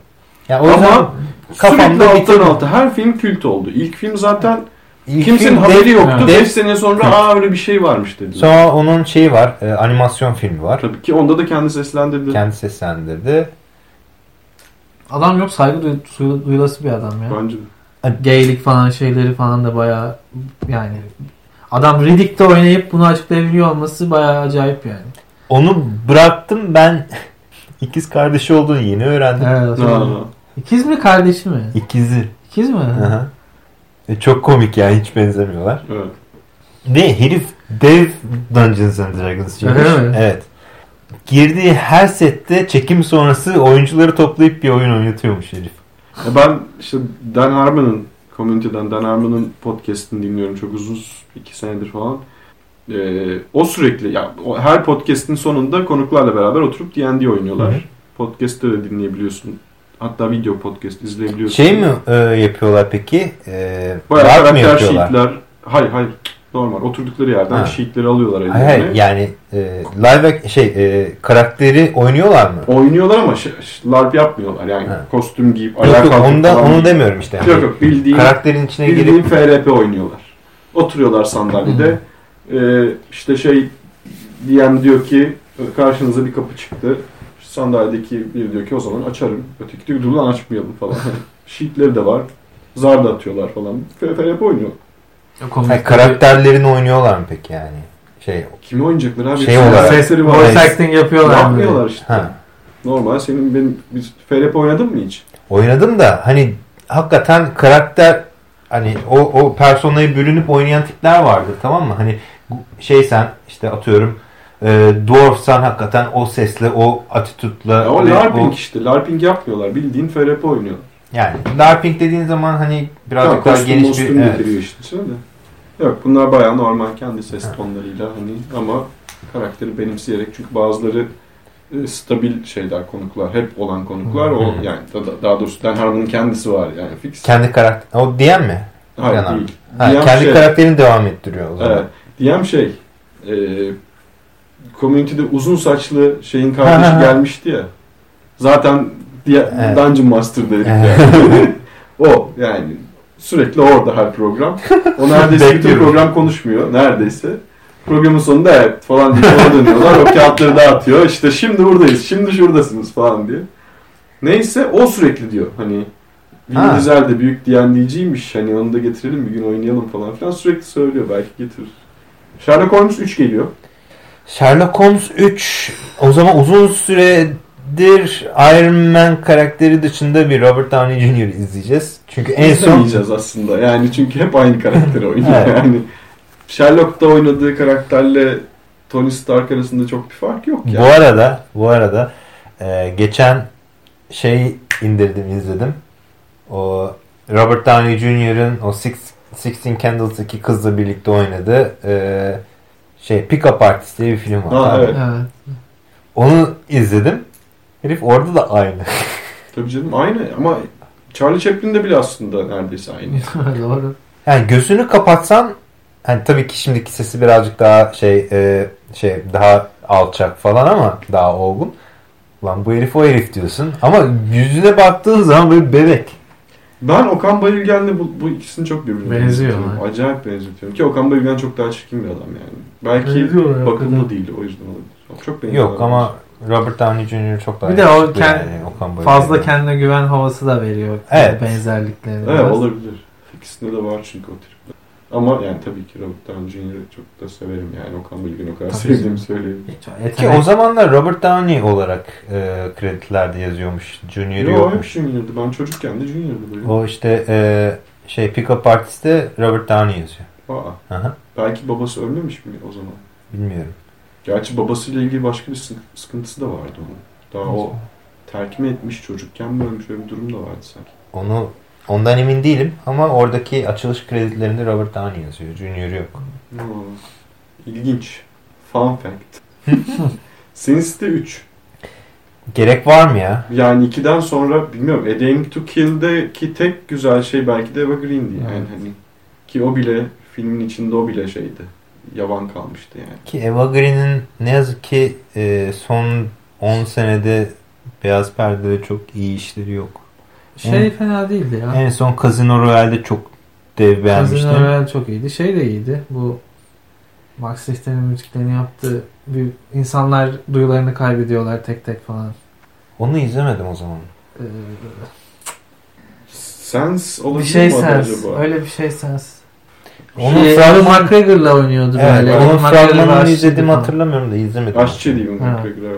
Ya o yüzden Ama kafamda sürekli alttan bitirdim. alta her film kült oldu. İlk film zaten İlk kimsenin film haberi Dev- yoktu. Dev- 5 sene sonra aa öyle bir şey varmış dediler. Sonra onun şeyi var, e, animasyon filmi var. Tabii ki onda da kendi seslendirdi. Kendi seslendirdi. Adam yok saygı duy- duy- duyulası bir adam ya. Bence de. Gaylik falan şeyleri falan da baya yani adam Riddick'te oynayıp bunu açıklayabiliyor olması baya acayip yani. Onu bıraktım ben ikiz kardeşi olduğunu yeni öğrendim. Evet. İkiz mi kardeşi mi? İkizi. İkiz mi? Hı hı. E, çok komik yani hiç benzemiyorlar. Evet. Ne herif dev Dungeons and Dragons'cıymış. Öyle mi? Evet. Girdiği her sette çekim sonrası oyuncuları toplayıp bir oyun oynatıyormuş herif. Ya ben işte Dan Harmon'ın Community'den Dan Harmon'ın podcast'ini dinliyorum çok uzun iki senedir falan. Ee, o sürekli ya o, her podcast'in sonunda konuklarla beraber oturup D&D oynuyorlar. Hı hı. Podcast'te de dinleyebiliyorsun. Hatta video podcast izleyebiliyorsun. Şey mi e, yapıyorlar peki? E, Bayağı karakter sheet'ler. Hayır hayır. Normal oturdukları yerden Ha. sheetleri alıyorlar ellerine. hayır, yani e, live şey e, karakteri oynuyorlar mı? Oynuyorlar ama LARP yapmıyorlar. Yani Ha. kostüm giyip Yok ayağa yok kalkıp onu, falan demiyorum işte. Yani Yok yok bildiğin, Karakterin içine bildiğin girip FRP oynuyorlar. Oturuyorlar sandalyede. Ee, işte şey DM diyor ki karşınıza bir kapı çıktı. Sandalyedeki biri diyor ki o zaman açarım. Öteki diyor dur lan açmayalım falan. Sheetleri de var. Zar da atıyorlar falan. FRP oynuyor. yani karakterlerini oynuyorlar mı peki yani? Şey Kimi oynayacaklar abi? Şey olarak- karakteri var. Voice acting yapıyorlar. mı? Yapmıyorlar işte. ha. Normal senin benim biz FRP oynadın mı hiç? Oynadım da hani hakikaten karakter hani o, o personayı bürünüp oynayan tipler vardır tamam mı? Hani şey sen işte atıyorum e, dwarfsan hakikaten o sesle o atitütle Ya o LARPing o- işte. LARPing yapmıyorlar. Bildiğin FRP oynuyor. yani LARPing dediğin zaman hani birazcık daha kostüm, geniş bir evet. işte. Yok bunlar bayağı normal kendi ses tonlarıyla hani ama karakteri benimseyerek çünkü bazıları e, stabil şeyler konuklar hep olan konuklar o yani da- da- daha doğrusu Dan Harmon'ın kendisi var yani fix. kendi karakter o DM mi? Hayır Yana. değil. Ha, DM kendi şey, karakterini devam ettiriyor o zaman. Evet. DM şey e, community'de uzun saçlı şeyin kardeşi gelmişti ya. Zaten diye, Evet. Dungeon Master'da herif yani. o yani sürekli orada her program. O neredeyse bütün program konuşmuyor. Neredeyse. Programın sonunda evet falan diye ona dönüyorlar. O kağıtları dağıtıyor. İşte şimdi buradayız, şimdi şuradasınız falan diye. Neyse o sürekli diyor. Hani Ha. Vin Diesel de büyük D&D'ciymiş. Hani onu da getirelim bir gün oynayalım falan filan. Sürekli söylüyor. Belki getirir. Sherlock Holmes 3 geliyor. Sherlock Holmes 3 o zaman uzun süredir Iron Man karakteri dışında bir Robert Downey Jr. izleyeceğiz. Çünkü en son İzlemeyeceğiz aslında. Yani çünkü hep aynı karakteri oynuyor. Evet. Yani Sherlock'ta oynadığı karakterle Tony Stark arasında çok bir fark yok bu ya. arada bu arada e, geçen şey indirdim izledim. O Robert Downey Jr.'ın o Six, Sixteen Candles'daki kızla birlikte oynadığı e, şey Pick Up Artist diye bir film var. Ha, evet. Evet. Onu izledim. Herif orada da aynı. Tabii canım aynı ama Charlie Chaplin'de bile aslında neredeyse aynı. Doğru. Yani gözünü kapatsan hani tabii ki şimdiki sesi birazcık daha şey e, şey daha alçak falan ama daha olgun. Lan bu herif o herif diyorsun. Ama yüzüne baktığın zaman böyle bebek. Ben Okan Bayülgen'le bu, bu ikisini çok birbirine Benziyor benzetiyorum. Acayip benzetiyorum. Ki Okan Bayülgen çok daha çirkin bir adam yani. Belki Benziyorlar bakımlı hakikaten. değil o yüzden olabilir. Çok benziyorlar. Yok ama Robert Downey Jr. çok daha Bir de o yakışıklı kend- yani Okan. Fazla kendine güven havası da veriyor. Evet. Benzerlikleri. Evet olabilir. İkisinde de var çünkü o tripler. Ama yani tabii ki Robert Downey Jr.'ı çok da severim yani. Okan Bayülgen'i o kadar Tabii sevdiğimi söyleyeyim. Ki o zamanlar Robert Downey olarak e, kredilerde yazıyormuş. Junior Yok hep yokmuş. Junior'dı. Ben çocukken de Junior'dı böyle. O işte e, şey Pick Up Artist'te Robert Downey yazıyor. Aa, Aha, belki babası ölmemiş mi o zaman? bilmiyorum. Gerçi babasıyla ilgili başka bir sık- sıkıntısı da vardı onun. Daha o terk mi etmiş çocukken mi ölmüş öyle bir durum da vardı sanki. Onu ondan emin değilim ama oradaki açılış kredilerinde Robert Downey yazıyor. Junior yok. Aa, ilginç. Fun fact. Sins'te 3. Gerek var mı ya? Yani 2'den sonra bilmiyorum. A Dame to Kill'deki tek güzel şey belki de Eva Green'di yani Evet. hani. Ki o bile filmin içinde o bile şeydi. Yavan kalmıştı yani. Ki Eva Green'in ne yazık ki e, son 10 senede Beyaz Perde'de çok iyi işleri yok. Şey En- fena değildi ya. En son Casino Royale'de çok dev beğenmiştim. Casino Royale çok iyiydi. Şey de iyiydi. Bu Max Richter'in müziklerini yaptığı bir insanlar duyularını kaybediyorlar tek tek falan. Onu izlemedim o zaman. Ee, Sense olabilir bir şey mi sens. acaba? Öyle bir şey sens. Onun Şey, fragmanı- Ewan McGregor'la oynuyordu Evet, böyle. onun Ewan fragmanını izledim hatırlamıyorum da izlemedim. Aşçı diyeyim Ha. McGregor.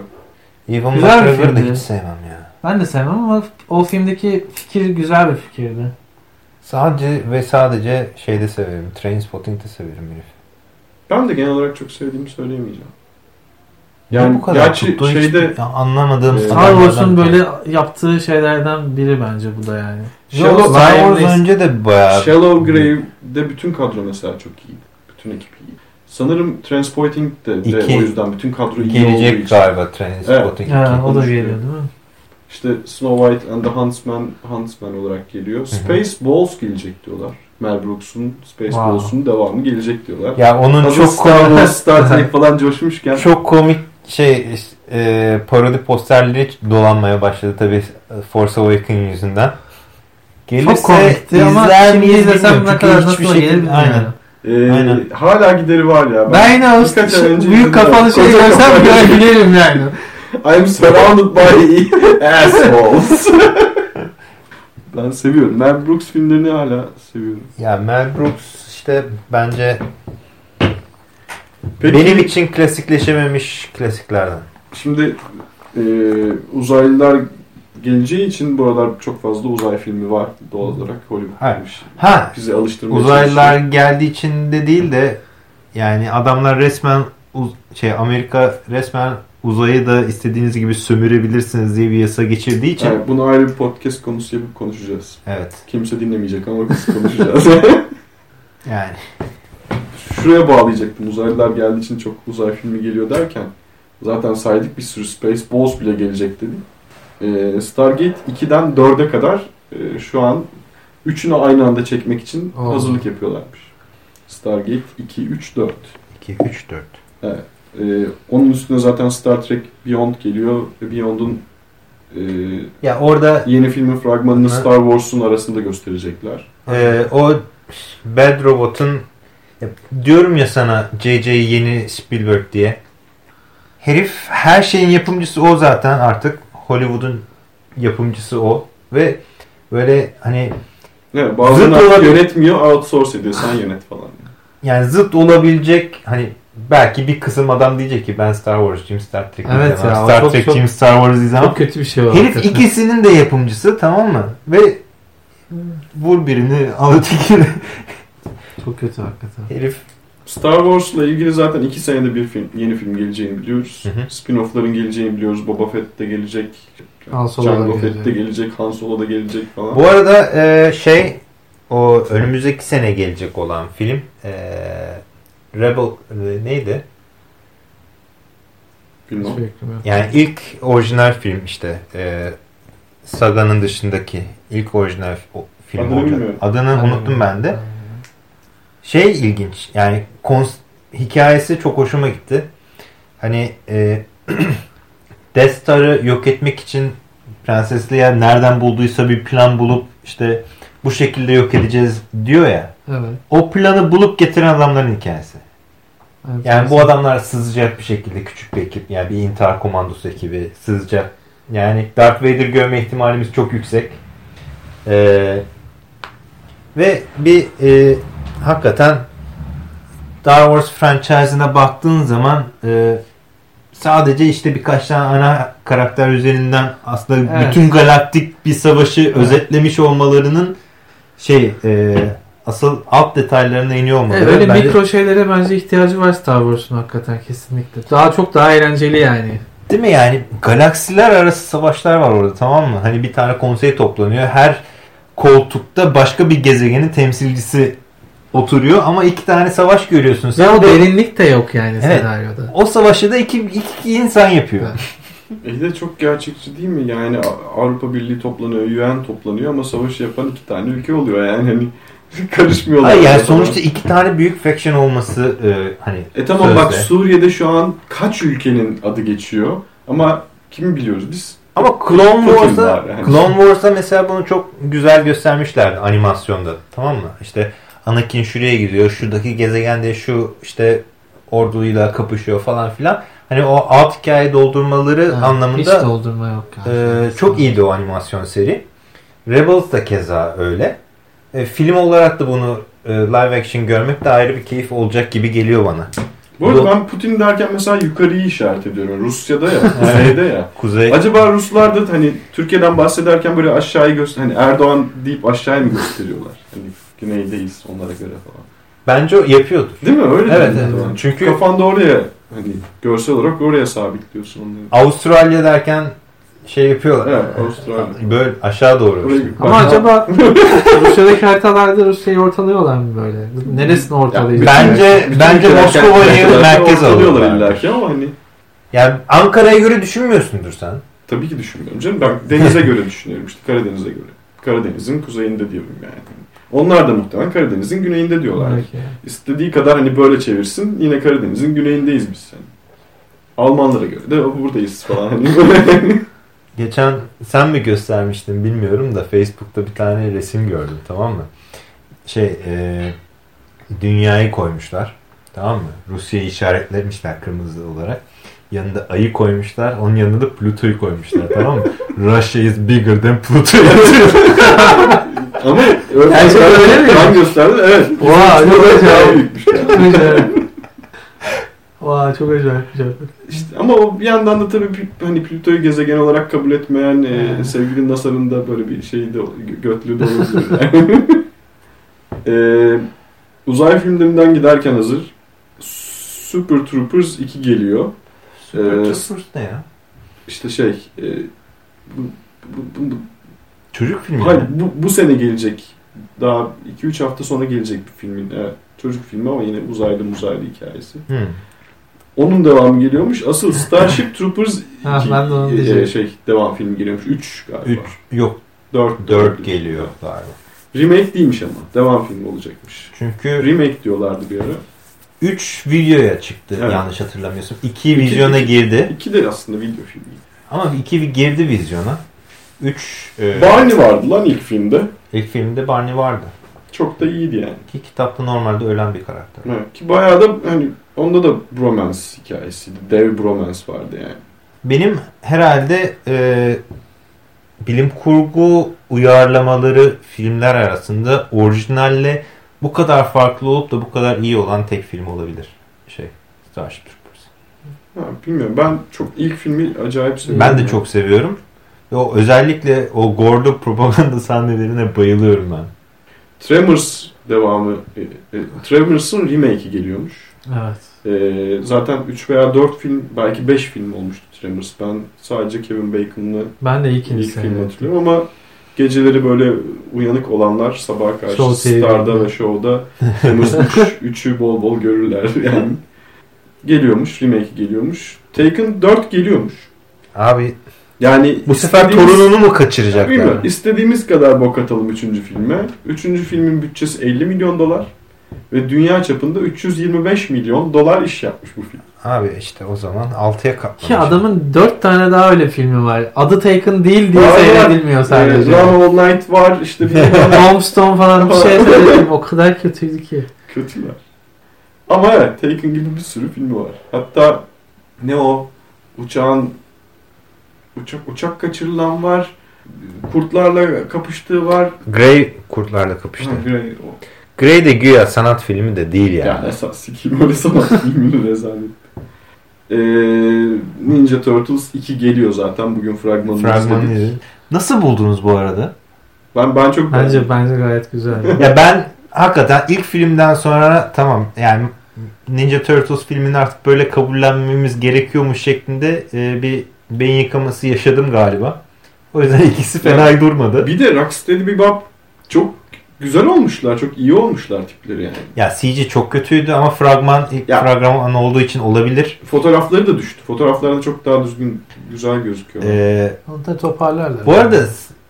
bir McGregor'ı da hiç sevmem. Ben de sevmem ama o filmdeki fikir güzel bir fikirdi. Sadece ve sadece şeyde severim. Trainspotting'de severim herif. Ben de genel olarak çok sevdiğimi söyleyemeyeceğim. Yani bu kadar gerçi tuttu hiç şeyde- anlamadığım Ee, Star Wars'un böyle yaptığı şeylerden biri bence bu da yani. Shallow, Star Wars Race- önce de bayağı... Shallow Grave'de bütün kadro mesela çok iyiydi. Bütün ekip iyi. Sanırım Transporting de, de İki- o yüzden bütün kadro iyi olduğu Gelecek için. galiba Trainspotting. Ha, iki. o da geliyor değil mi? İşte Snow White and the Huntsman, Huntsman olarak geliyor. Space Balls gelecek diyorlar. Mel Brooks'un Wow. Spaceballs'un devamı gelecek diyorlar. Ya onun Hazır çok Star Wars, komik, Star Trek falan coşmuşken çok komik şey e, parodi posterleri dolanmaya başladı tabii Force Awakens yüzünden. Gelirse Çok komikti ama şimdi izlesem ne kadar nasıl şekilde- gelir. Aynen. Ee, Aynen. hala gideri var ya. Ben yine o ay önce büyük kafalı Koca görsem görebilirim yani. I'm surrounded by assholes. ben seviyorum. Mel Brooks filmlerini hala seviyorum. Ya Mel Brooks işte bence Peki, benim için klasikleşememiş klasiklerden. Şimdi e, uzaylılar geleceği için bu aralar çok fazla uzay filmi var doğal olarak Hollywood. Evet. demiş. Ha Bizi alıştırmaya uzaylılar çalışıyor. geldiği için de değil de yani adamlar resmen şey Amerika resmen uzayı da istediğiniz gibi sömürebilirsiniz diye bir yasa geçirdiği için Evet, bunu ayrı bir podcast konusu yapıp konuşacağız. evet Kimse dinlemeyecek ama biz konuşacağız. yani Şuraya bağlayacaktım. Uzaylılar geldiği için çok uzay filmi geliyor derken zaten saydık bir sürü Spaceballs bile gelecek dedik. Ee, Stargate 2'den 4'e kadar e, şu an üçünü aynı anda çekmek için Oo. hazırlık yapıyorlarmış. Stargate 2, 3, 4. 2 3 4 Ee, onun üstüne zaten Star Trek Beyond geliyor ve Beyond'un e, ya orada yeni filmin fragmanını Hı. Star Wars'un arasında gösterecekler. e, o Bad Robot'un diyorum ya sana JJ yeni Spielberg diye herif her şeyin yapımcısı o zaten artık Hollywood'un yapımcısı o ve böyle hani Evet, olarak- yönetmiyor, outsource ediyor. Sen yönet falan. yani zıt olabilecek hani belki bir kısım adam diyecek ki ben Star Wars'cuyum Star Trek Evet izlemem. ya, Star Trek'ciyim Star Wars izlemem. Çok kötü bir şey o. Herif hakikaten. ikisinin de yapımcısı tamam mı? Ve vur birini al ötekini. Çok kötü hakikaten. Herif Star Wars'la ilgili zaten iki senede bir film, yeni film geleceğini biliyoruz. Spin-off'ların geleceğini biliyoruz. Boba Fett de gelecek. Han Solo da Jango Fett de gelecek. gelecek. Han Solo da gelecek falan. Bu arada e, şey o önümüzdeki sene gelecek olan film e, Rebel e, neydi? Bilmem. Yani ilk orijinal film işte e, Saga'nın dışındaki ilk orijinal film Adını olacak. bilmiyorum. Adını unuttum ben de. Şey ilginç yani hikayesi çok hoşuma gitti. Hani e, Death Star'ı yok etmek için Prenses Leia nereden bulduysa bir plan bulup işte bu şekilde yok edeceğiz diyor ya. Evet. O planı bulup getiren adamların hikayesi. Evet. Yani bu adamlar sızacak bir şekilde küçük bir ekip yani bir intihar komandosu ekibi sızacak. Yani Darth Vader görme ihtimalimiz çok yüksek. Ee, ve bir e, hakikaten Star Wars franchise'ına baktığın zaman e, sadece işte birkaç tane ana karakter üzerinden aslında Evet. bütün galaktik bir savaşı özetlemiş olmalarının şey e, asıl alt detaylarına iniyor olmaları. Evet, öyle bence- mikro şeylere bence ihtiyacı var Star Wars'un hakikaten kesinlikle. Daha çok daha eğlenceli yani. Değil mi yani galaksiler arası savaşlar var orada tamam mı? Hani bir tane konsey toplanıyor. Her koltukta başka bir gezegenin temsilcisi oturuyor ama iki tane savaş görüyorsun. Ve o de derinlik de yok yani Evet. senaryoda. o savaşı da iki, iki insan yapıyor. Evet. E de çok gerçekçi değil mi? Yani Avrupa Birliği toplanıyor, UN toplanıyor ama savaşı yapan iki tane ülke oluyor yani. Hani karışmıyorlar. Hayır yani falan. sonuçta iki tane büyük faction olması e, hani E tamam bak sözde. Suriye'de şu an kaç ülkenin adı geçiyor ama kimi biliyoruz biz? Ama Clone var yani. Clone Wars'ta mesela bunu çok güzel göstermişlerdi animasyonda. Tamam mı? İşte Anakin şuraya gidiyor. Şuradaki gezegende şu işte orduyla kapışıyor falan filan. Hani o alt hikaye doldurmaları Hiç anlamında doldurma yok yani. e, çok iyiydi o animasyon seri. Rebels da keza öyle. E, film olarak da bunu e, live action görmek de ayrı bir keyif olacak gibi geliyor bana. Bu arada ben Putin derken mesela yukarıyı işaret ediyorum. Rusya'da ya, kuzeyde ya. Kuzey Acaba Ruslar da hani Türkiye'den bahsederken böyle aşağıyı göster hani Erdoğan deyip aşağıyı mı gösteriyorlar? Hani güneydeyiz onlara göre falan. bence o yapıyordur. Değil mi? Öyle Evet, değil mi? evet. Çünkü- kafanda oraya hani görsel olarak oraya sabitliyorsun onları. Avustralya derken şey yapıyorlar. Evet, Avustralya. Böyle aşağı doğru. İşte. Ama acaba Rusya'daki haritalarda Rusya'yı ortalıyorlar mı böyle? Neresini ortalayacak? bence Bütün bence Moskova'yı merkez ortalıyorlar alıyorlar. illa ki ama hani Yani Ankara'ya göre düşünmüyorsundur sen. tabii ki düşünmüyorum canım. Ben denize göre düşünüyorum işte Karadeniz'e göre. Karadeniz'in kuzeyinde diyorum yani. Onlar da muhtemelen Karadeniz'in güneyinde diyorlar. Belki. İstediği kadar hani böyle çevirsin yine Karadeniz'in güneyindeyiz biz. Yani. Almanlara göre de buradayız falan. Hani böyle. Geçen sen mi göstermiştin bilmiyorum da Facebook'ta bir tane resim gördüm tamam mı? Şey e, dünyayı koymuşlar tamam mı? Rusya'yı işaretlemişler kırmızı olarak. Yanında ayı koymuşlar. Onun yanında da Pluto'yu koymuşlar tamam mı? Russia is bigger than Pluto. Ama öyle, Gerçekten öyle mi? Kan gösterdi. Evet. Oha, çok acayip. büyükmüş Çok acayip. Vay çok acayip. Çok. İşte, ama o bir yandan da tabii hani Plüto'yu gezegen olarak kabul etmeyen e, sevgili NASA'nın da böyle bir şeyi de gö- götlüğü de yani. e, uzay filmlerinden giderken hazır Super Troopers 2 geliyor. Super Ee, Troopers ne ya? İşte şey e, bu, bu, bu, Çocuk filmi hayır, bu, bu sene gelecek. Daha 2-3 hafta sonra gelecek bir filmin. Evet, çocuk filmi ama yine uzaylı muzaylı hikayesi. Hmm. Onun devamı geliyormuş. Asıl Starship Troopers Ha, 2 ben de onu e, şey devam filmi geliyormuş. 3 galiba. 3 yok 4 4 geliyor galiba. Remake değilmiş ama. Devam filmi olacakmış. Çünkü Remake diyorlardı bir ara. 3 videoya çıktı Evet. yanlış hatırlamıyorsam. 2 vizyona iki- girdi. 2 de aslında video filmi. Ama 2 girdi vizyona. 3 e, Barney vardı lan ilk filmde. ilk filmde Barney vardı. Çok da iyiydi yani. Ki kitapta normalde ölen bir karakter. Evet. Ki bayağı da hani onda da bromance hikayesiydi. Dev bromance vardı yani. Benim herhalde e, bilim kurgu uyarlamaları filmler arasında orijinalle bu kadar farklı olup da bu kadar iyi olan tek film olabilir. Şey, Starship Troopers. Ha, bilmiyorum. Ben çok ilk filmi acayip seviyorum. Ben de çok seviyorum. Ve o özellikle o Gordo propaganda sahnelerine bayılıyorum ben. Tremors devamı. E, e, Tremors'ın remake'i geliyormuş. Evet. E, zaten 3 veya 4 film belki 5 film olmuştu Tremors. Ben sadece Kevin Bacon'lı Ben de ilk ikincisini. film hatırlıyorum ama geceleri böyle uyanık olanlar sabaha karşı Show. Star'da ve Show'da Tremors 3, 3'ü bol bol görürler yani. Geliyormuş, remake geliyormuş. Taken 4 geliyormuş. Abi Yani bu sefer torununu mu kaçıracaklar? Bilmiyorum. İstediğimiz kadar bok atalım 3. filme. 3. filmin bütçesi 50 milyon dolar. Ve dünya çapında 325 milyon dolar iş yapmış bu film. Abi işte o zaman 6'ya katlamış. Ki adamın dört tane daha öyle filmi var. Adı Taken değil diye var. seyredilmiyor sadece. Ee, Run All Night var. işte bir Tombstone falan bir şey seyrettim. O kadar kötüydü ki. kötüler. Ama evet Taken gibi bir sürü filmi var. Hatta ne o uçağın uçak uçak kaçırılan var. Kurtlarla kapıştığı var. Grey kurtlarla kapıştı. Ha, Grey, o. Grey de güya sanat filmi de değil yani. Yani esas sikiyim öyle sanat filmini rezalet. Ee, Ninja Turtles 2 geliyor zaten. Bugün fragmanını Fragmanını izledik. izledim. Nasıl buldunuz bu arada? Ben, ben çok Bence bence gayet güzel. ya ben hakikaten ilk filmden sonra tamam yani Ninja Turtles filmini artık böyle kabullenmemiz gerekiyormuş şeklinde e, bir beyin yıkaması yaşadım galiba. O yüzden ikisi fena durmadı. Bir de Rocksteady Bebop çok güzel olmuşlar. Çok iyi olmuşlar tipleri yani. Ya CG çok kötüydü ama fragman ilk Ya. fragman olduğu için olabilir. Fotoğrafları da düştü. Fotoğraflarda çok daha düzgün, güzel gözüküyor. Ee, Onu da toparlarlar. bu arada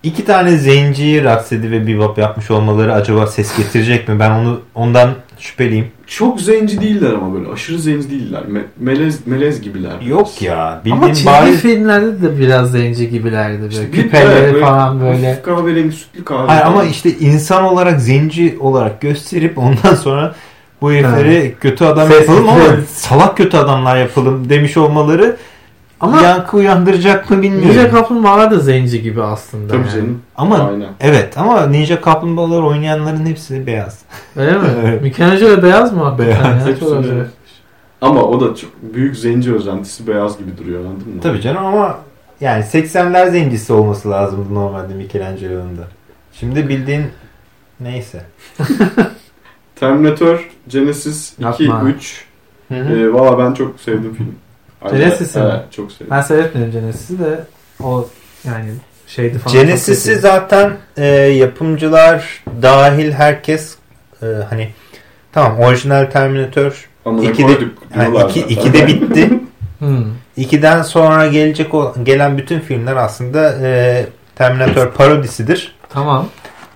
iki tane zenciyi Rocksteady ve Bebop yapmış olmaları acaba ses getirecek mi? Ben onu ondan şüpheliyim. Çok zenci değiller ama böyle. Aşırı zenci değiller. Me- melez, melez gibiler. Yok ya. Bildiğin Ama çizgi bariz... filmlerde de biraz zenci gibilerdi. Böyle. İşte Küpeleri böyle falan böyle. Hafif kahverengi, sütlü kahve. Hayır ama işte insan olarak zenci olarak gösterip ondan sonra bu herifleri kötü adam yapalım ama salak kötü adamlar yapalım demiş olmaları Ama yankı uyandıracak mı bilmiyorum. Ninja Kaplumbağalar da zenci gibi aslında. Tabii yani. canım. ama Aynen. evet ama Ninja Kaplumbağalar oynayanların hepsi beyaz. Öyle mi? Evet. Michelangelo beyaz mı? Beyaz, ya? hepsi Çok acayip. beyaz. Ama o da çok büyük zenci özentisi beyaz gibi duruyor anladın mı? Tabii canım ama yani 80'ler zencisi olması lazımdı normalde Michelangelo'nun da. Şimdi bildiğin neyse. Terminator, Genesis 2, Yapma. 3. Ee, Valla ben çok sevdim film. Genesis'i mi? Evet çok sevdim. Ben seyretmedim Genesis'i de o yani şeydi falan. Genesis'i zaten e, yapımcılar dahil herkes e, hani tamam orijinal Terminator Amına İki de- koyduk yani iki, zaten. ikide bitti. Hmm. İkiden sonra gelecek o, gelen bütün filmler aslında e, Terminator parodisidir. Tamam.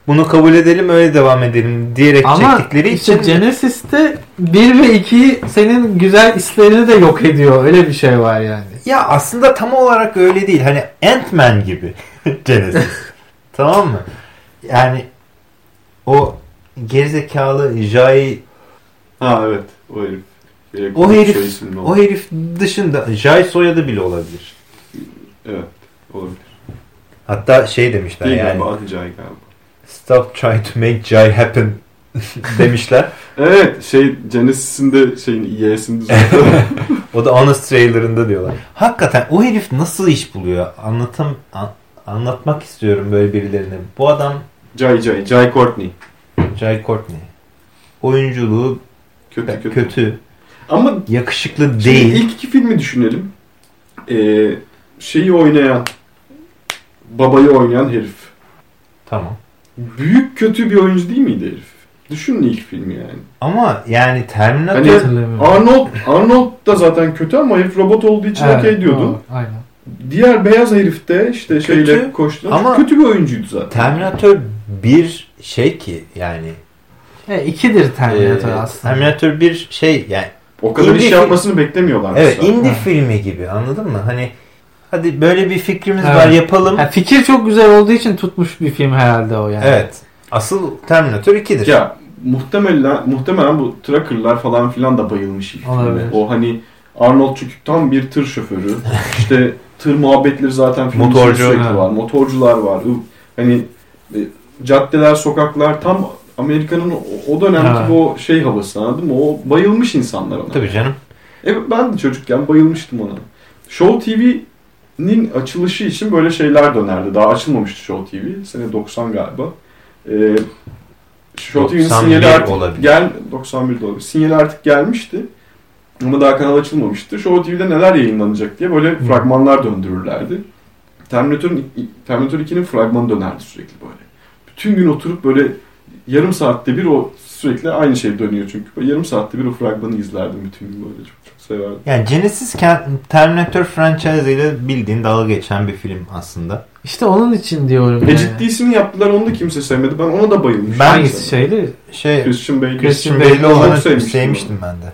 Bunu kabul edelim öyle devam edelim diyerek Ama çektikleri işte için Genesis'te 1 ve 2 senin güzel hislerini de yok ediyor. Öyle bir şey var yani. ya aslında tam olarak öyle değil. Hani Ant-Man gibi Genesis. tamam mı? Yani o gerizekalı Jai Ha evet o herif. O herif o herif dışında Jai soyadı bile olabilir. Evet olabilir. Hatta şey demişler Değil yani galiba Ancay galiba. Stop trying to make Jai happen demişler. Evet şey Genesis'in de şeyin düzeltiyor. O da Honest Trailer'ında diyorlar. Hakikaten o herif nasıl iş buluyor? Anlatım an- anlatmak istiyorum böyle birilerine. Bu adam Jai Jai. Jai Courtney. Jai Courtney. Oyunculuğu Kötü kötü. kötü. Ama Yakışıklı değil. ilk iki filmi düşünelim. Ee, şeyi oynayan, babayı oynayan herif. Tamam. Büyük kötü bir oyuncu değil miydi herif? Düşünün ilk filmi yani. Ama yani Terminator Hani- Hatırlamıyorum. Arnold Arnold da zaten kötü ama herif robot olduğu için Evet, okey diyordun. o, Aynen. Diğer beyaz herif de işte şeyle Kötü koştu. ama- kötü bir oyuncuydu zaten. Terminator bir şey ki yani E, ikidir Terminator e, aslında. Terminator bir şey yani o kadar indie iş yapmasını beklemiyorlar. evet mesela. indie Ha. filmi gibi anladın mı? Hani hadi böyle bir fikrimiz Evet. var yapalım. Ha, fikir çok güzel olduğu için tutmuş bir film herhalde o yani. Evet. Asıl Terminator 2'dir. Ya muhtemelen muhtemelen bu trucker'lar falan filan da bayılmış ilk filme. O hani Arnold çünkü tam bir tır şoförü. işte tır muhabbetleri zaten filmin Motorcu, sürekli var. Motorcular var. Hani e, caddeler, sokaklar tam Amerika'nın o- dönemki Ha. o şey havası anladın mı? O bayılmış insanlar ona. Tabii canım. Evet ben de çocukken bayılmıştım ona. Show TV'nin açılışı için böyle şeyler dönerdi. Daha açılmamıştı Show TV. Sene 90 galiba. Ee, Show TV'nin 91 sinyali artık olabilir. gel 91 olabilir. Sinyali artık gelmişti. Ama daha kanal açılmamıştı. Show TV'de neler yayınlanacak diye böyle fragmanlar döndürürlerdi. Terminator'ın Terminator 2'nin fragmanı dönerdi sürekli böyle. Bütün gün oturup böyle yarım saatte bir o sürekli aynı şey dönüyor çünkü. Böyle yarım saatte bir o fragmanı izlerdim bütün gün böyle çok severdim. Yani Genesis Terminator franchise ile bildiğin dalga geçen bir film aslında. İşte onun için diyorum. Ve yani. ciddisini yaptılar onu da kimse sevmedi. Ben ona da bayılmıştım. Ben- Hangisi şeydi? Şey Christian Bale. Christian Çok olanı sevmiştim sevmiştim ben de.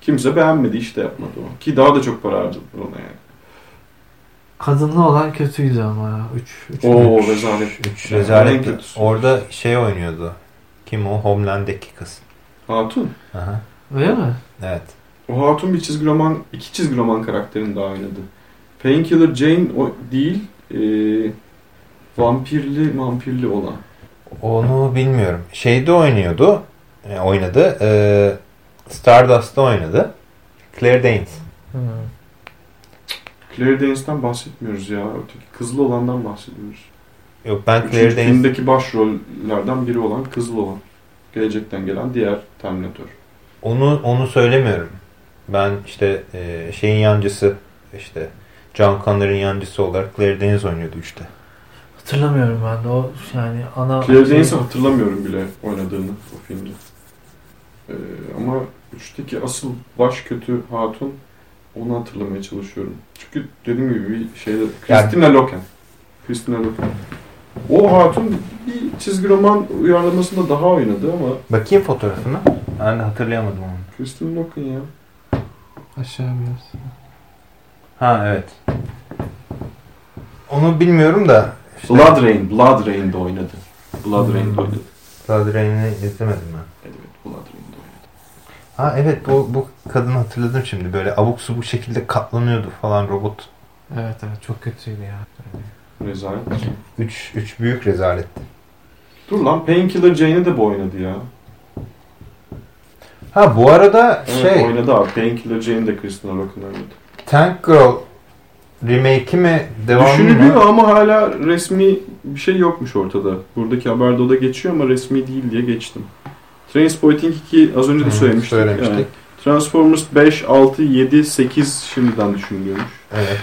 Kimse beğenmedi işte yapmadı o. Ki daha da çok para harcadılar ona yani. Kadınlı olan kötüydü ama ya. Üç, üç Oo rezalet. Üç Yani en rezalet. kötüsü. Orada şey oynuyordu. Kim o? Homeland'deki kız. Hatun. Aha. Öyle mi? Evet. O Hatun bir çizgi roman, iki çizgi roman karakterini daha oynadı. Painkiller Jane o değil, eee vampirli vampirli olan. Onu bilmiyorum. Şeyde oynuyordu. e, oynadı. E, Stardust'ta oynadı. Claire Danes. Hmm. Claire Danes'ten bahsetmiyoruz ya. Öteki kızlı olandan bahsediyoruz. Yok ben Üçüncü Claire Danes filmdeki başrollerden biri olan kızlı olan. Gelecekten gelen diğer Terminator. Onu onu söylemiyorum. Ben işte e, şeyin yancısı işte John Connor'ın yancısı olarak Claire Danes oynuyordu işte. Hatırlamıyorum ben de o yani ana... Claire Danes'i hatırlamıyorum bile oynadığını o filmde. Ee, ama üçteki asıl baş kötü hatun onu hatırlamaya çalışıyorum. Çünkü dediğim gibi bir şeyde Christina Loken. Christina Loken. O hatun bir çizgi roman uyarlamasında daha oynadı ama Bakayım fotoğrafına. Ben de hatırlayamadım onu. Christina Loken ya. Aşağı biraz. Ha evet. Onu bilmiyorum da. işte Blood Rain. Blood Rain'de oynadı. Blood Hmm. Rain'de oynadı. Blood Rain'i izlemedim ben. Evet Blood Rain'de oynadı. Ha evet bu, bu kadını hatırladım şimdi. Böyle abuk subuk şekilde katlanıyordu falan robot. Evet evet çok kötüydü ya. Rezalet. Üç, üç büyük rezaletti. Dur lan Painkiller Jane'i de bu oynadı ya. Ha bu arada Evet, şey oynadı abi. Painkiller Jane'i de Christina Loken oynadı. Tank Girl remake'i mi devam Düşünülüyor mı? ama hala resmi bir şey yokmuş ortada. Buradaki haberde o da geçiyor ama resmi değil diye geçtim. Trainspotting 2 az önce de Hı, söylemiştik. söylemiştik. Yani Transformers 5, 6, 7, 8 şimdiden düşünülüyormuş. Evet.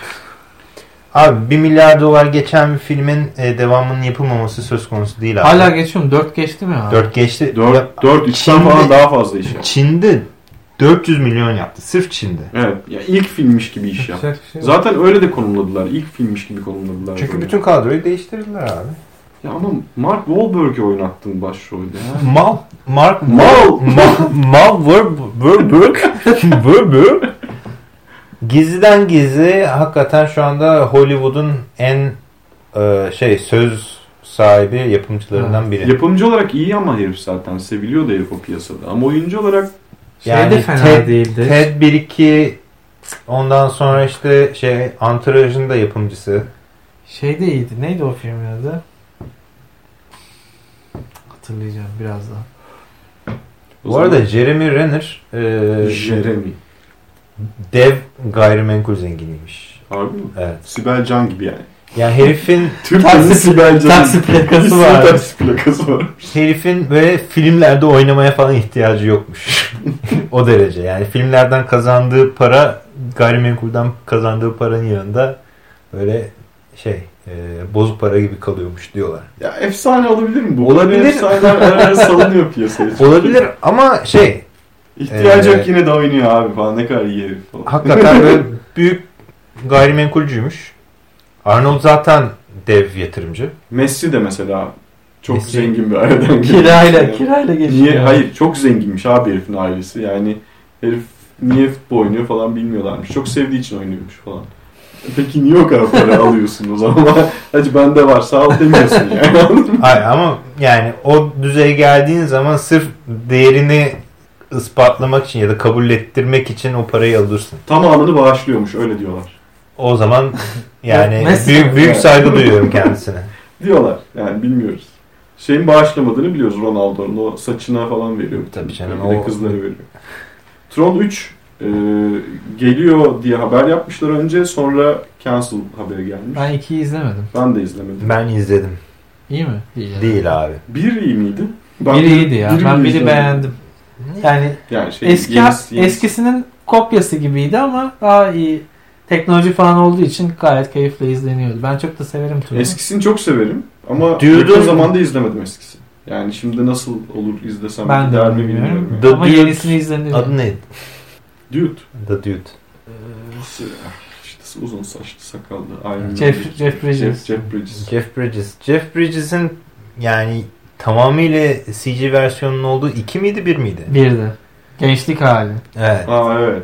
Abi 1 milyar dolar geçen bir filmin e, devamının yapılmaması söz konusu değil abi. Hala geçiyorum. 4 geçti mi ya? 4 geçti. 4, Ya, 4 3'ten Çin'de- falan daha fazla iş yaptı. Çin'de 400 milyon yaptı. Sırf Çin'de. Evet. Ya ilk filmmiş gibi iş yaptı. Şey yok. Zaten öyle de konumladılar. İlk filmmiş gibi konumladılar. Çünkü böyle. bütün kadroyu değiştirdiler abi. Ya ama Mark Wahlberg'i oynattın başrolde ya. Mal, Mark Mal. Mal, Mal Wahlberg Wahlberg Gizliden gizli hakikaten şu anda Hollywood'un en e, şey söz sahibi yapımcılarından biri. Yapımcı olarak iyi ama herif zaten. Seviliyor da herif o piyasada. Ama oyuncu olarak Şey de Yani fena Ted- değildi. Ted 1-2 ondan sonra işte şey Entourage'ın da yapımcısı. Şey de iyiydi. Neydi o filmin adı? Hatırlayacağım birazdan. Bu zaman- arada Jeremy Renner e, Jeremy. Dev gayrimenkul zenginiymiş. Harbi mi? Evet. Sibel Can gibi yani. Yani herifin Türkiye'nin Taksi- Sibel Can. taksi plakası var. Taksi plakası var. herifin böyle filmlerde oynamaya falan ihtiyacı yokmuş. o derece. Yani filmlerden kazandığı para gayrimenkulden kazandığı paranın yanında böyle şey e, bozuk para gibi kalıyormuş diyorlar. Ya efsane olabilir mi bu? Olabilir. Efsaneler salınıyor piyasaya. Olabilir ama şey İhtiyacı Ee, yok yine de oynuyor abi falan. Ne kadar iyi herif falan. hakikaten böyle büyük gayrimenkulcüymüş. Arnold zaten dev yatırımcı. Messi de mesela çok Messi- zengin bir aileden. Kirayla, Yani. kirayla geçiyor. Niye? Hayır çok zenginmiş abi herifin ailesi. Yani herif niye futbol oynuyor falan bilmiyorlarmış. Çok sevdiği için oynuyormuş falan. Peki niye o kadar para alıyorsun o zaman? Hacı bende var sağ ol demiyorsun yani. Hayır ama yani o düzeye geldiğin zaman sırf değerini ispatlamak için ya da kabul ettirmek için o parayı alırsın. Tamamını bağışlıyormuş öyle diyorlar. O zaman yani büyük büyük saygı duyuyorum kendisine. Diyorlar yani bilmiyoruz. Şeyin bağışlamadığını biliyoruz Ronaldo'nun. O saçına falan veriyor. Tabii canım, Bir de o- kızları veriyor. Tron 3 e, geliyor diye haber yapmışlar önce. Sonra cancel haberi gelmiş. Ben ikiyi izlemedim. Ben de izlemedim. Ben izledim. İyi mi? Değil. yani. Değil abi. Bir iyi miydi? Ben Biri bir- iyiydi ya. biri ben biri izlemedim. beğendim. Yani Yani şey, eski yenisi- yenisi- eskisinin kopyası gibiydi ama daha iyi teknoloji falan olduğu için gayet keyifle izleniyordu. Ben çok da severim Tron'u. Eskisini çok severim ama yakın zamanda izlemedim eskisini. Yani şimdi nasıl olur izlesem Ben de mi bilmiyorum. yani. The ama Dude- yenisini izlenir. Adı neydi? Dude. The Dude. İşte uzun saçlı sakallı. Iron. Jeff- Jeff Bridges. Jeff, Jeff Bridges. Jeff Bridges. Jeff Bridges'in yani tamamıyla CG versiyonunun olduğu iki miydi bir miydi? Bir de. Gençlik hali. Evet. Aa evet.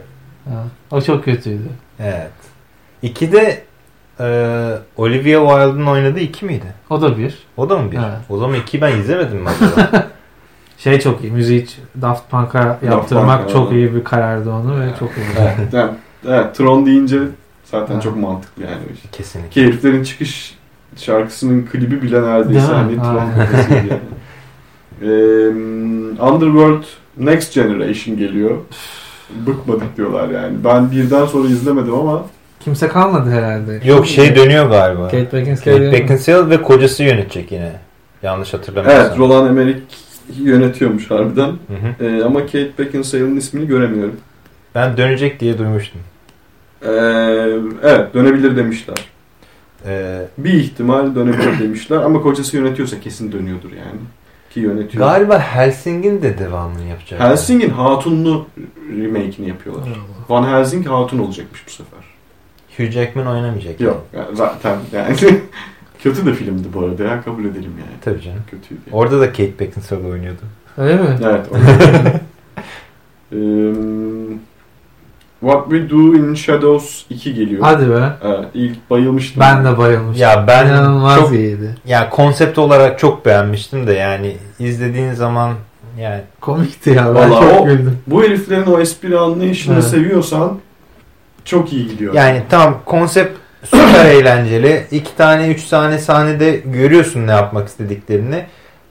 Ha, O çok kötüydü. Evet. İki de e, Olivia Wilde'ın oynadığı iki miydi? O da bir. O da mı bir? Evet. O zaman iki ben izlemedim mi acaba? Şey çok iyi. Müziği Daft Punk'a yaptırmak Punk, çok evet. iyi bir karardı onu ve çok iyi. Evet. Evet Tron deyince zaten Ha. çok mantıklı yani. Kesinlikle. Ki heriflerin çıkış şarkısının klibi bile neredeyse hani Tron kafasıydı yani. Eee, Underworld Next Generation geliyor. Bıkmadık diyorlar yani. Ben birden sonra izlemedim ama Kimse kalmadı herhalde. Yok şey dönüyor galiba. Kate Beckinsale. Kate? Beckinsale ve kocası yönetecek yine. Yanlış hatırlamıyorsam. evet Roland Emmerich yönetiyormuş harbiden. Hı hı. Eee, ama Kate Beckinsale'ın ismini göremiyorum. Ben dönecek diye duymuştum. Eee, evet dönebilir demişler. Ee, Bir ihtimal dönebilir demişler ama kocası yönetiyorsa kesin dönüyordur yani. Ki yönetiyor. galiba Helsing'in de devamını yapacak. Helsing'in Hatunlu remake'ini yapıyorlar. Van Helsing Hatun olacakmış bu sefer. Hugh Jackman oynamayacak. Yok yani zaten yani kötü de filmdi bu arada ya kabul edelim yani. Tabii canım. Kötüydü. Yani. Orada da Kate Beckinsale oynuyordu. Öyle mi? Evet. Eee, What We Do in Shadows 2 geliyor. Hadi be. Evet, ilk bayılmıştım. Ben de bayılmıştım. Ya ben İnanılmaz çok iyiydi. ya konsept olarak çok beğenmiştim de yani izlediğin zaman yani Komikti ya. Ben Vallahi çok o- güldüm. Bu heriflerin o espri anlayışını Evet. seviyorsan çok iyi gidiyor. yani tam konsept süper eğlenceli. İki tane üç tane sahnede görüyorsun ne yapmak istediklerini.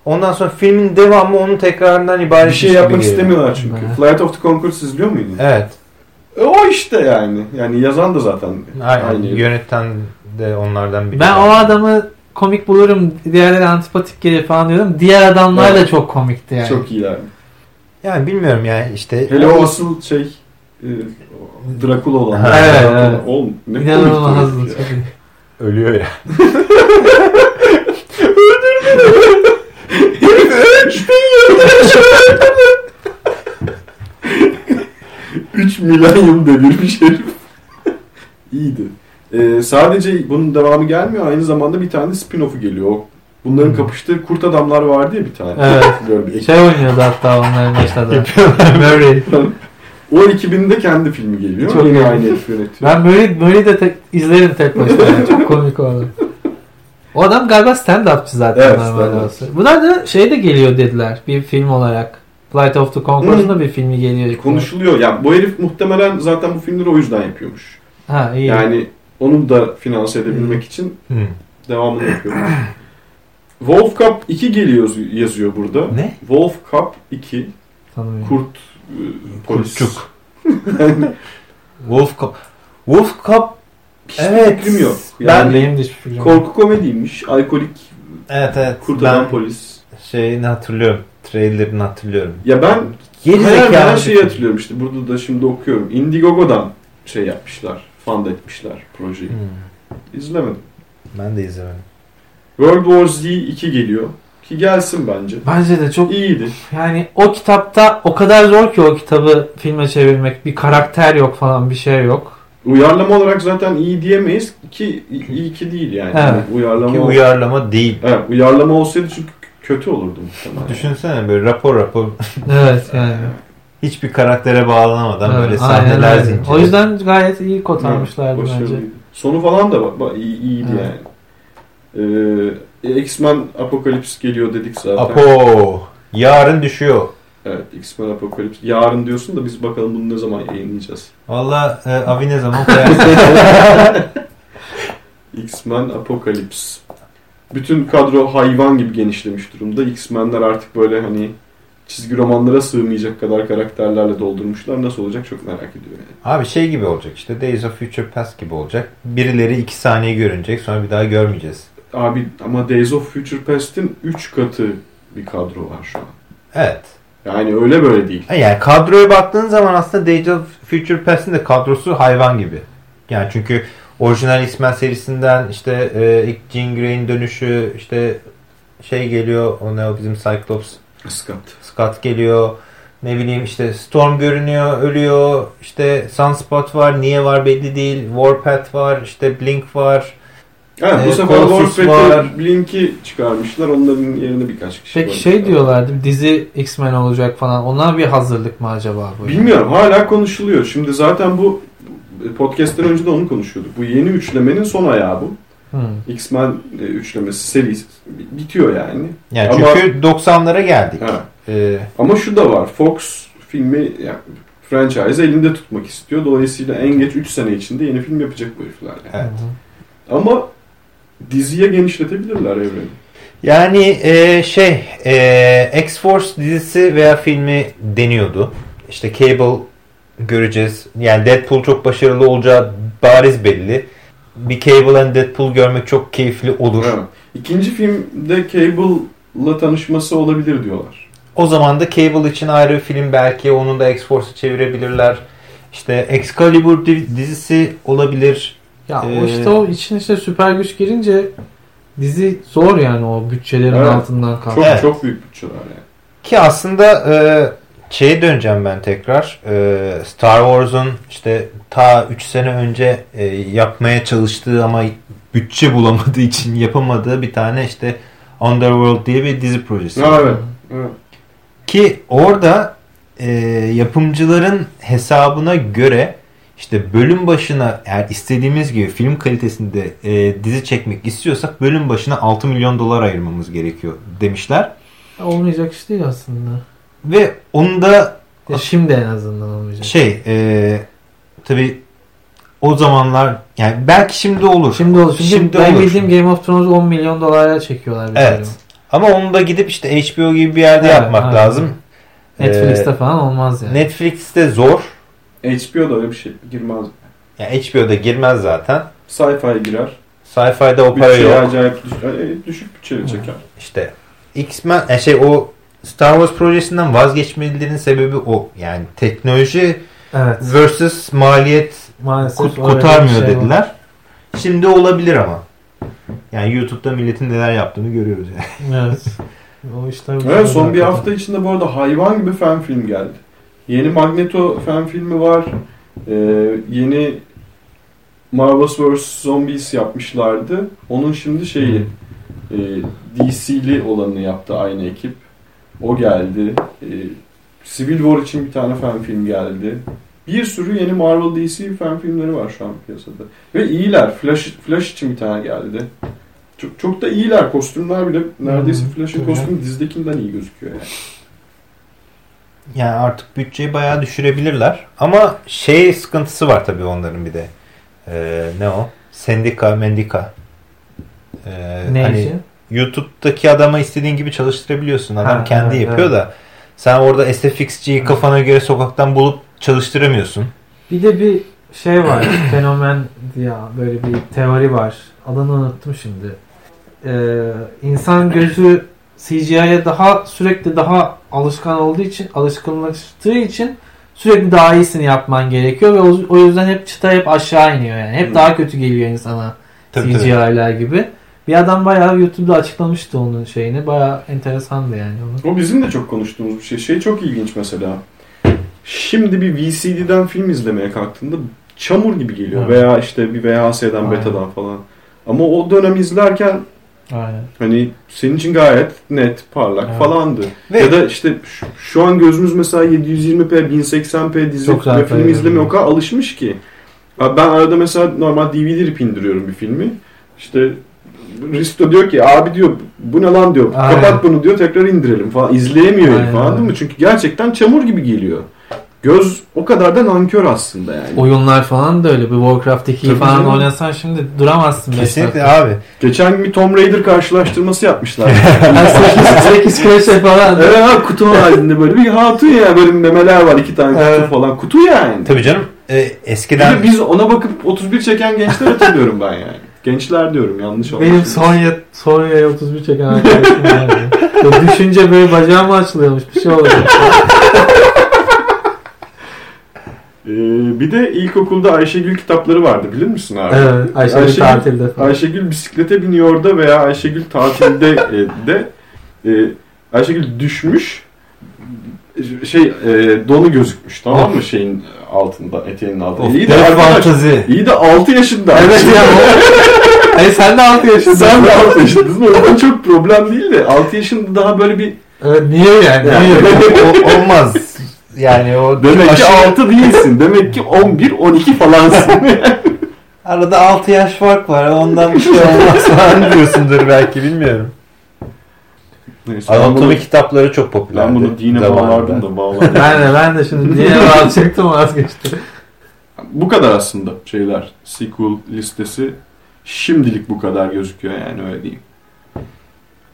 Ondan sonra filmin devamı onun tekrarından ibaret bir şey gibi yapmak istemiyorlar çünkü. Evet. Flight of the Conchords izliyor muydun? Evet. E, o işte yani. Yani yazan da zaten. Aynen. Aynı. Yöneten de onlardan biri. Ben o adamı komik bulurum. Diğerleri antipatik gelir falan diyordum. Diğer adamlar evet. da çok komikti yani. Çok iyiler. Yani bilmiyorum yani işte. Hele o asıl şey e, Drakula olan. Ha, evet. Oğlum ne İnanılmaz. Ya. Ölüyor ya. Öldürdü. Herif ölçtü. Öldürdü. 3 milenyum devirmiş herif. İyiydi. Ee, sadece bunun devamı gelmiyor. Aynı zamanda bir tane spin-off'u geliyor. Bunların hmm. kapıştığı kurt adamlar vardı ya bir tane. Evet. Şey oynuyordu hatta onların başta da. Murray. O 2000'de kendi filmi geliyor. Çok Yine aynı herif yönetiyor. Ben Murray, Murray'i de tek, izlerim tek başına. Yani. Çok komik o adam. O adam galiba stand-upçı zaten. Evet, stand Bunlar da şey de geliyor dediler bir film olarak. Flight of the Conchords'un da bir filmi geliyor. Konuşuluyor. Yani bu herif muhtemelen zaten bu filmleri o yüzden yapıyormuş. Ha iyi. Yani onu da finanse edebilmek için Hı. devamını yapıyormuş. Wolf Cup 2 geliyor yazıyor burada. Ne? Wolf Cup 2 Tanımıyorum. Kurt e, polis. Kurtçuk. Wolf Cup. Wolf Cup Hiçbir Evet. fikrim yok. Ben Yani benim de hiçbir fikrim yok. korku komediymiş. Alkolik Evet evet. kurt ben polis. Şeyini hatırlıyorum. Trailerını hatırlıyorum. Ya ben Geri ben bir şeyi hatırlıyorum işte burada da şimdi okuyorum. Indiegogo'dan şey yapmışlar. Fund etmişler projeyi. Hmm. İzlemedim. Ben de izlemedim. World War Z 2 geliyor. Ki gelsin bence. Bence de çok İyiydi. yani o kitapta o kadar zor ki o kitabı filme çevirmek. Bir karakter yok falan bir şey yok. Uyarlama olarak zaten iyi diyemeyiz ki iyi ki değil yani. Evet. Hani uyarlama Ki uyarlama değil. Evet, uyarlama olsaydı çünkü kötü olurdu muhtemelen. Düşünsene böyle rapor rapor Evet yani. hiçbir karaktere bağlanamadan Evet, böyle sahneler zinciri. O yüzden gayet iyi kotarmışlardı Evet, bence. Sonu falan da ba- ba- iyi- iyiydi Evet. yani. Ee, X-Men Apokalips geliyor dedik zaten. Apo. Yarın düşüyor. Evet X-Men Apokalips. Yarın diyorsun da biz bakalım bunu ne zaman yayınlayacağız. Valla e, abi ne zaman koyarsın? X-Men Apokalips. Bütün kadro hayvan gibi genişlemiş durumda. X-Men'ler artık böyle hani çizgi romanlara sığmayacak kadar karakterlerle doldurmuşlar. Nasıl olacak çok merak ediyorum yani. Abi şey gibi olacak işte Days of Future Past gibi olacak. Birileri iki saniye görünecek sonra bir daha görmeyeceğiz. Abi ama Days of Future Past'in 3 katı bir kadro var şu an. Evet. Yani öyle böyle değil. Ha, Yani kadroya baktığın zaman aslında Days of Future Past'in de kadrosu hayvan gibi. Yani çünkü orijinal X-Men serisinden işte e, ilk Jean Grey'in dönüşü işte şey geliyor o ne o bizim Cyclops Scott. Scott geliyor. Ne bileyim işte Storm görünüyor, ölüyor. İşte Sunspot var, niye var belli değil. Warpath var, işte Blink var. Evet, bu Ee, sefer var. Blink'i çıkarmışlar. Onların yerine birkaç kişi Peki şey diyorlardı dizi X-Men olacak falan. Onlar bir hazırlık mı acaba bu? Bilmiyorum. Hala konuşuluyor. Şimdi zaten bu podcast'ten önce de onu konuşuyorduk. Bu yeni üçlemenin son ayağı bu. Hmm. X-Men e, üçlemesi serisi bitiyor yani. Yani Ama- çünkü 90'lara geldik. Ha. Ee, Ama şu da var. Fox filmi yani franchise elinde tutmak istiyor. Dolayısıyla en geç 3 sene içinde yeni film yapacak bu herifler. Yani. Evet. Ama diziye genişletebilirler evreni. yani e, şey e, X-Force dizisi veya filmi deniyordu. İşte Cable göreceğiz. Yani Deadpool çok başarılı olacağı bariz belli. Bir Cable and Deadpool görmek çok keyifli olur. Evet. İkinci filmde Cable'la tanışması olabilir diyorlar. O zaman da Cable için ayrı bir film belki onun da X-Force'u çevirebilirler. İşte Excalibur di- dizisi olabilir. Ya Ee, o işte o için işte süper güç girince dizi zor yani o bütçelerin Evet. altından kalk. Çok Evet. çok büyük bütçeler yani. Ki aslında e, şeye döneceğim ben tekrar. E, Star Wars'un işte ta 3 sene önce e, yapmaya çalıştığı ama bütçe bulamadığı için yapamadığı bir tane işte Underworld diye bir dizi projesi. Evet. evet. Ki orada e, yapımcıların hesabına göre işte bölüm başına eğer istediğimiz gibi film kalitesinde e, dizi çekmek istiyorsak bölüm başına 6 milyon dolar ayırmamız gerekiyor demişler. Olmayacak iş değil aslında. Ve onu da Ya şimdi en azından olmayacak. şey e, tabi o zamanlar yani belki şimdi olur. Şimdi olur. Şimdi, Şimdi ben olur. bildiğim Game of Thrones'u 10 milyon dolara çekiyorlar bir Evet. bölüm. Ama onu da gidip işte HBO gibi bir yerde Evet, yapmak aynen. lazım. Netflix'te Ee, falan olmaz yani. Netflix'te zor. HBO'da öyle bir şey girmez. Yani HBO'da girmez zaten. Sci-fi girer. Sci-fi'de o para Bütçeyi yok. acayip e, düşük bütçeli çeker. İşte X-Men e, şey o Star Wars projesinden vazgeçmelerinin sebebi o. Yani teknoloji Evet. versus maliyet Maalesef kut- kotarmıyor şey var. dediler. Şimdi olabilir ama. Yani YouTube'da milletin neler yaptığını görüyoruz yani. Evet. O işte Evet son bir hafta içinde bu arada hayvan gibi fan film geldi. Yeni Magneto fan filmi var. Ee, yeni Marvel's vs. Zombies yapmışlardı. Onun şimdi şeyi E, DC'li olanını yaptı aynı ekip. O geldi. E, Civil War için bir tane fan film geldi. Bir sürü yeni Marvel DC fan filmleri var şu an piyasada. Ve iyiler. Flash, Flash için bir tane geldi. Çok, çok da iyiler. Kostümler bile neredeyse Flash'ın kostümü dizdekinden iyi gözüküyor yani. Yani artık bütçeyi bayağı düşürebilirler. Ama şey sıkıntısı var tabii onların bir de. Ee, ne o? Sendika, mendika. Ee, Ne hani için? YouTube'daki adama istediğin gibi çalıştırabiliyorsun. Adam Ha, kendi evet, yapıyor evet. da sen orada SFX'ciyi kafana göre sokaktan bulup çalıştıramıyorsun. Bir de bir şey var. fenomen ya böyle bir teori var. Adını unuttum şimdi. Ee, insan gözü CGI'ye daha sürekli daha alışkan olduğu için alışkanlaştığı için sürekli daha iyisini yapman gerekiyor ve o, o yüzden hep çıta hep aşağı iniyor yani. Hep daha kötü geliyor insana Tabii, tabii. CGI'ler gibi. Bir adam bayağı YouTube'da açıklamıştı onun şeyini. Bayağı enteresandı yani onu. O bizim de çok konuştuğumuz bir şey. Şey çok ilginç mesela. Şimdi bir VCD'den film izlemeye kalktığında çamur gibi geliyor. Evet. Veya işte bir VHS'den, Aynen. betadan falan. Ama o dönem izlerken Aynen. hani senin için gayet net, parlak Evet. falandı. Ve Ya da işte şu, şu an gözümüz mesela 720p, 1080p dizi Çok ve film izlemeye o kadar alışmış ki. Ben arada mesela normal DVD rip indiriyorum bir filmi. İşte Risto diyor ki abi diyor bu ne lan diyor. Aynen. Kapat bunu diyor tekrar indirelim falan. İzleyemiyor Aynen. anladın mı? Çünkü gerçekten çamur gibi geliyor. Göz o kadar da nankör aslında yani. Oyunlar falan da öyle. Bir Warcraft 2'yi Tabii falan canım. oynasan şimdi duramazsın. kesinlikle abi. Geçen gün bir Tomb Raider karşılaştırması yapmışlar. Yani 8, 8 kreşe falan. evet ha, kutu halinde böyle bir hatun ya böyle memeler var iki tane kutu falan. Kutu yani. Tabii canım. e, Bir eskiden de biz ona bakıp 31 çeken gençler hatırlıyorum ben yani. Gençler diyorum yanlış olmasın. Benim Sonya, Sonya'ya 31 çeken arkadaşım. Böyle düşünce böyle bacağım açılıyormuş bir şey oluyor. Ee, bir de ilkokulda Ayşegül kitapları vardı bilir misin abi? evet, Ayşe'nin Ayşegül- tatilde falan. Ayşegül bisiklete biniyor da veya Ayşegül tatilde e, de e, Ayşegül düşmüş şey e, donu gözükmüş tamam mı şeyin altında eteğinin altında. Of, iyi de arkadaş, fantazi. iyi de 6 yaşında. Evet ya. Hayır sen de 6 yaşındasın. Sen de 6 yaşındasın. O çok problem değil de 6 yaşında daha böyle bir Evet, niye yani? Yani. Niye? O- olmaz. Yani o demek ki aşırı- 6 değilsin. Demek ki 11 12 falansın. Arada 6 yaş fark var. Ondan bir şey olmaz falan diyorsundur belki bilmiyorum. Neyse, Anatomi bunu, kitapları çok popülerdi. ben bunu dine zamanında. bağlardım da bağlardım. ben de ben de şimdi niye vazgeçtim vazgeçtim. Bu kadar aslında şeyler. Sequel listesi şimdilik bu kadar gözüküyor yani öyle diyeyim.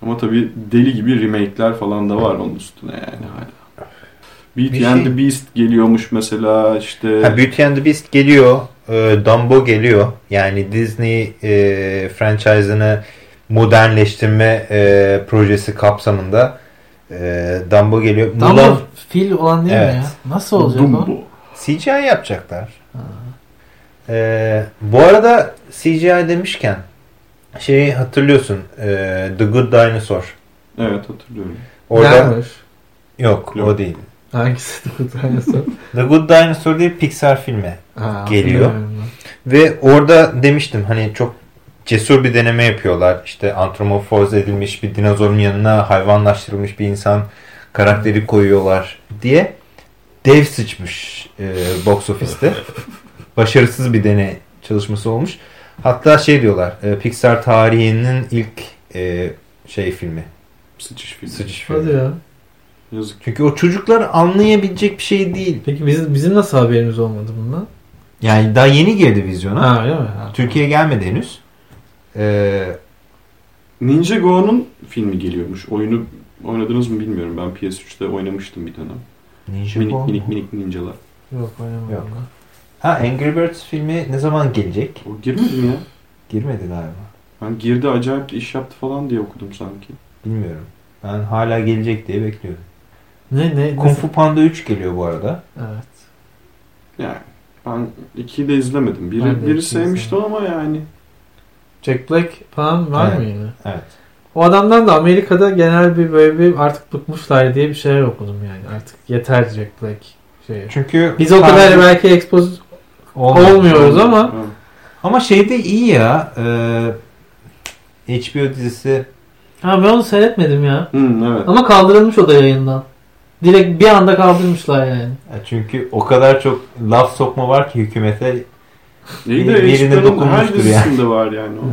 Ama tabii deli gibi remake'ler falan da var onun üstüne yani hala. Beauty Bir and şey- the Beast geliyormuş mesela işte. Ha, Beauty and the Beast geliyor. E, Dumbo geliyor. Yani Disney e, franchise'ını modernleştirme e, projesi kapsamında e, Dumbo geliyor. Ama Mulan fil olan değil Evet. mi ya? Nasıl olacak o? Dumbo. CGI yapacaklar. E, bu arada CGI demişken şeyi hatırlıyorsun e, The Good Dinosaur. Evet hatırlıyorum. Orada Gelmiş. yok, Yok. o değil. Hangisi de kurtarıyorsun? The Good Dinosaur diye Pixar filmi. Ha, Geliyor. Ve orada demiştim hani çok cesur bir deneme yapıyorlar. İşte antropomorfize edilmiş bir dinozorun yanına hayvanlaştırılmış bir insan karakteri koyuyorlar diye. Dev sıçmış e, box office'te. Başarısız bir deney çalışması olmuş. Hatta şey diyorlar e, Pixar tarihinin ilk e, şey filmi. Sıçış filmi. Sıçış ben. Hadi filmi. ya. Yazık. Çünkü o çocuklar anlayabilecek bir şey değil. Peki bizim, bizim nasıl haberimiz olmadı bundan? Yani daha yeni girdi vizyona. Ha öyle mi? Ha. Türkiye'ye gelmedi henüz. Ee, Ninjago'nun filmi geliyormuş. Oyunu oynadınız mı bilmiyorum. Ben PS3'te oynamıştım bir dönem. Ninja Minik Go minik minik ninjalar. Yok oynamadım. Yok. Ha Angry Birds filmi ne zaman gelecek? O girmedi mi ya? Girmedi galiba. Ben girdi acayip iş yaptı falan diye okudum sanki. Bilmiyorum. Ben hala gelecek diye bekliyorum. Ne ne? Kung Fu Panda 3 geliyor bu arada. Evet. Yani ben ikiyi de izlemedim. Biri, biri ikiyi sevmiştim ama yani. Jack Black falan var Evet. mı yine? Evet. O adamdan da Amerika'da genel bir böyle bir artık bıkmışlar diye bir şey okudum yani. Artık yeter Jack Black şey. Çünkü Biz o kadar tarzı belki expose olmuyor. olmuyoruz ama Ha. Ama şey de iyi ya. E, HBO dizisi Ha ben onu seyretmedim ya. Hı, evet. Ama kaldırılmış o da yayından. Direkt bir anda kaldırmışlar yani. Ya Çünkü o kadar çok laf sokma var ki hükümete. İyi Bir- de birine HBO'nun her dokunmuştur dizisinde var yani o.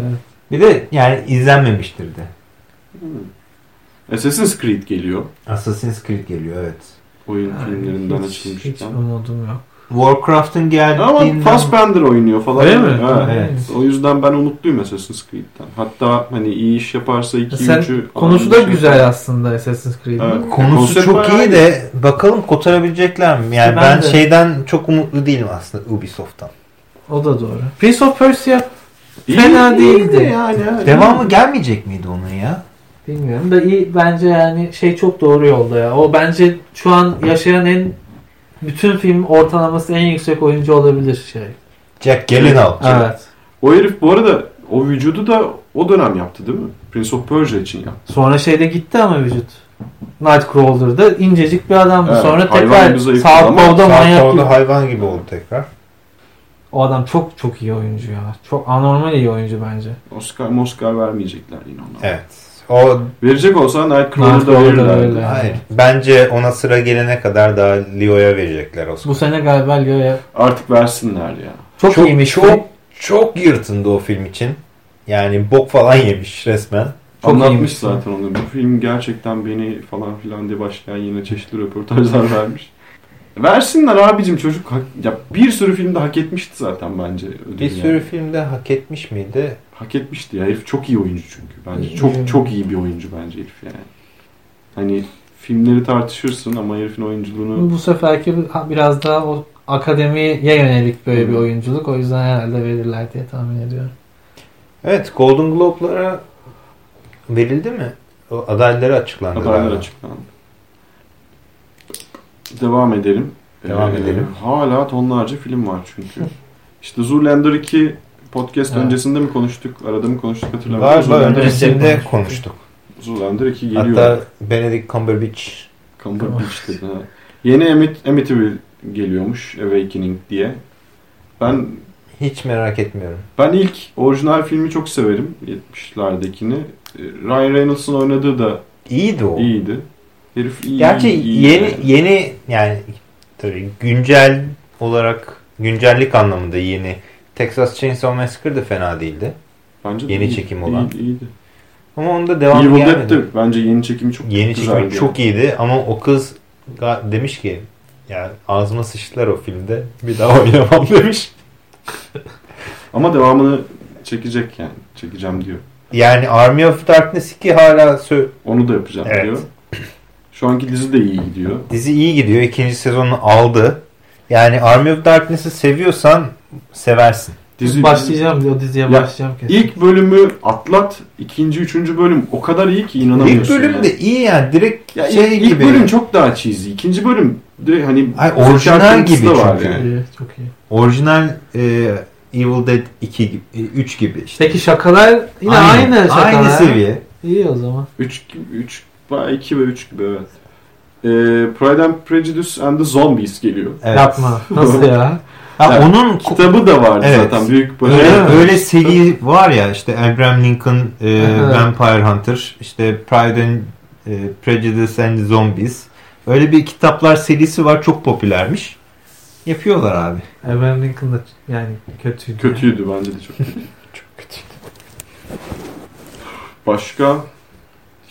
Bir de yani izlenmemiştir de. Hı. Assassin's Creed geliyor. Assassin's Creed geliyor evet. Oyun Yani filmlerinden hiç, hiç açılmışken. umudum yok. Warcraft'ın Ama geldiğinden... Fassbender oynuyor falan. Öyle mi? Ha. Evet. O yüzden ben umutluyum Assassin's Creed'den. Hatta hani iyi iş yaparsa 2 Sen 3'ü konusu da güzel aslında Assassin's Creed'in. Evet. Konusu Konsept çok iyi de bakalım kotarabilecekler mi? Yani Ben ben, de. şeyden çok umutlu değilim aslında Ubisoft'tan. O da doğru. Prince of Persia İyi- Fena iyiydi değildi. yani. evet. Devamı gelmeyecek miydi onun ya? bilmiyorum da iyi bence yani şey çok doğru yolda ya. O bence şu an yaşayan en bütün film ortalaması en yüksek oyuncu olabilir şey. Jack Gyllenhaal. Evet. O herif bu arada o vücudu da o dönem yaptı değil mi? Prince of Persia için yaptı. Sonra şeyde gitti ama vücut. Nightcrawler'da incecik bir adamdı. Evet, Sonra hayvan tekrar gibi zayıfladı ama manyak Southpaw'da bir... hayvan gibi oldu tekrar. O adam çok çok iyi oyuncu ya. Çok anormal iyi oyuncu bence. Oscar Oscar vermeyecekler yine ona. Evet. O Verecek olsa Nightcrawler'da verirlerdi. öyle. hayır. Bence ona sıra gelene kadar daha Leo'ya verecekler Oscar. Bu sene galiba Leo'ya Artık versinler ya. çok, çok iyiymiş. çok çok yırtındı o film için. Yani bok falan yemiş resmen. Çok Anlatmış zaten onu. Bu film gerçekten beni falan filan diye başlayan yine çeşitli röportajlar vermiş. Versinler abicim çocuk hak- ya bir sürü filmde hak etmişti zaten bence. ödülü Bir yani. sürü filmde hak etmiş miydi? hak etmişti ya. Herif çok iyi oyuncu çünkü bence. Çok çok iyi bir oyuncu bence herif yani. Hani filmleri tartışırsın ama herifin oyunculuğunu Bu seferki biraz daha o akademiye yönelik böyle bir Hı. oyunculuk. O yüzden herhalde verirler diye tahmin ediyorum. Evet Golden Globe'lara verildi mi? O adayları açıklandı. galiba. açıklandı. Devam edelim. Devam Ee, edelim. Hala tonlarca film var çünkü. İşte Zoolander 2 podcast Evet. öncesinde mi konuştuk? Arada mı konuştuk hatırlamıyorum. Var Zoolander, öncesinde konuştuk. Zoolander 2 geliyor. Hatta Benedict Cumberbatch Cumberbatch dedi. ha. Yeni Amit, Amityville geliyormuş Awakening diye. Ben hiç merak etmiyorum. ben ilk orijinal filmi çok severim 70'lerdekini. Ee, Ryan Reynolds'ın oynadığı da İyiydi o. iyiydi. Herif iyi. Gerçi iyi yeni yani. yeni yani tabii güncel olarak güncellik anlamında yeni Texas Chainsaw Massacre de fena değildi. Bence de yeni iyi- çekim olan. iyi- iyiydi. Ama onda devam Evil gelmedi. de bence yeni çekimi çok Yeni güzeldi. çekim çok iyiydi ama o kız demiş ki yani ağzıma sıçtılar o filmde. Bir daha oynamam demiş. Ama devamını çekecek yani. Çekeceğim diyor. Yani Army of Darkness 2 hala sö- Onu da yapacağım Evet. diyor. Şu anki dizi de iyi gidiyor. dizi iyi gidiyor. İkinci sezonu aldı. Yani Army of Darkness'ı seviyorsan seversin. Dizi başlayacağım diye o diziye Ya, başlayacağım kesin. İlk bölümü atlat, ikinci, üçüncü bölüm o kadar iyi ki inanamıyorsun. İlk bölüm yani. de iyi yani. Direkt ya şey ilk, gibi. ilk bölüm çok daha cheesy. İkinci bölüm de hani Ay, zeka orijinal gibi da var çünkü. yani. İyi, çok iyi. Orijinal e, Evil Dead 2 gibi, 3 gibi işte. Peki şakalar yine aynı, şakalar. Aynı seviye. İyi o zaman. 3 3 2 ve 3 gibi evet. Ee, Pride and Prejudice and the Zombies geliyor. Evet. Yapma. Nasıl ya? Ha, Yani onun Kitabı da vardı Evet. zaten büyük öyle, başarı. Öyle öyle seri var ya işte Abraham Lincoln e, Evet. Vampire Hunter işte Pride and e, Prejudice and Zombies öyle bir kitaplar serisi var çok popülermiş. Yapıyorlar abi. Abraham Lincoln da yani kötüydü. Kötüydü bence de çok kötü. Çok kötü. Başka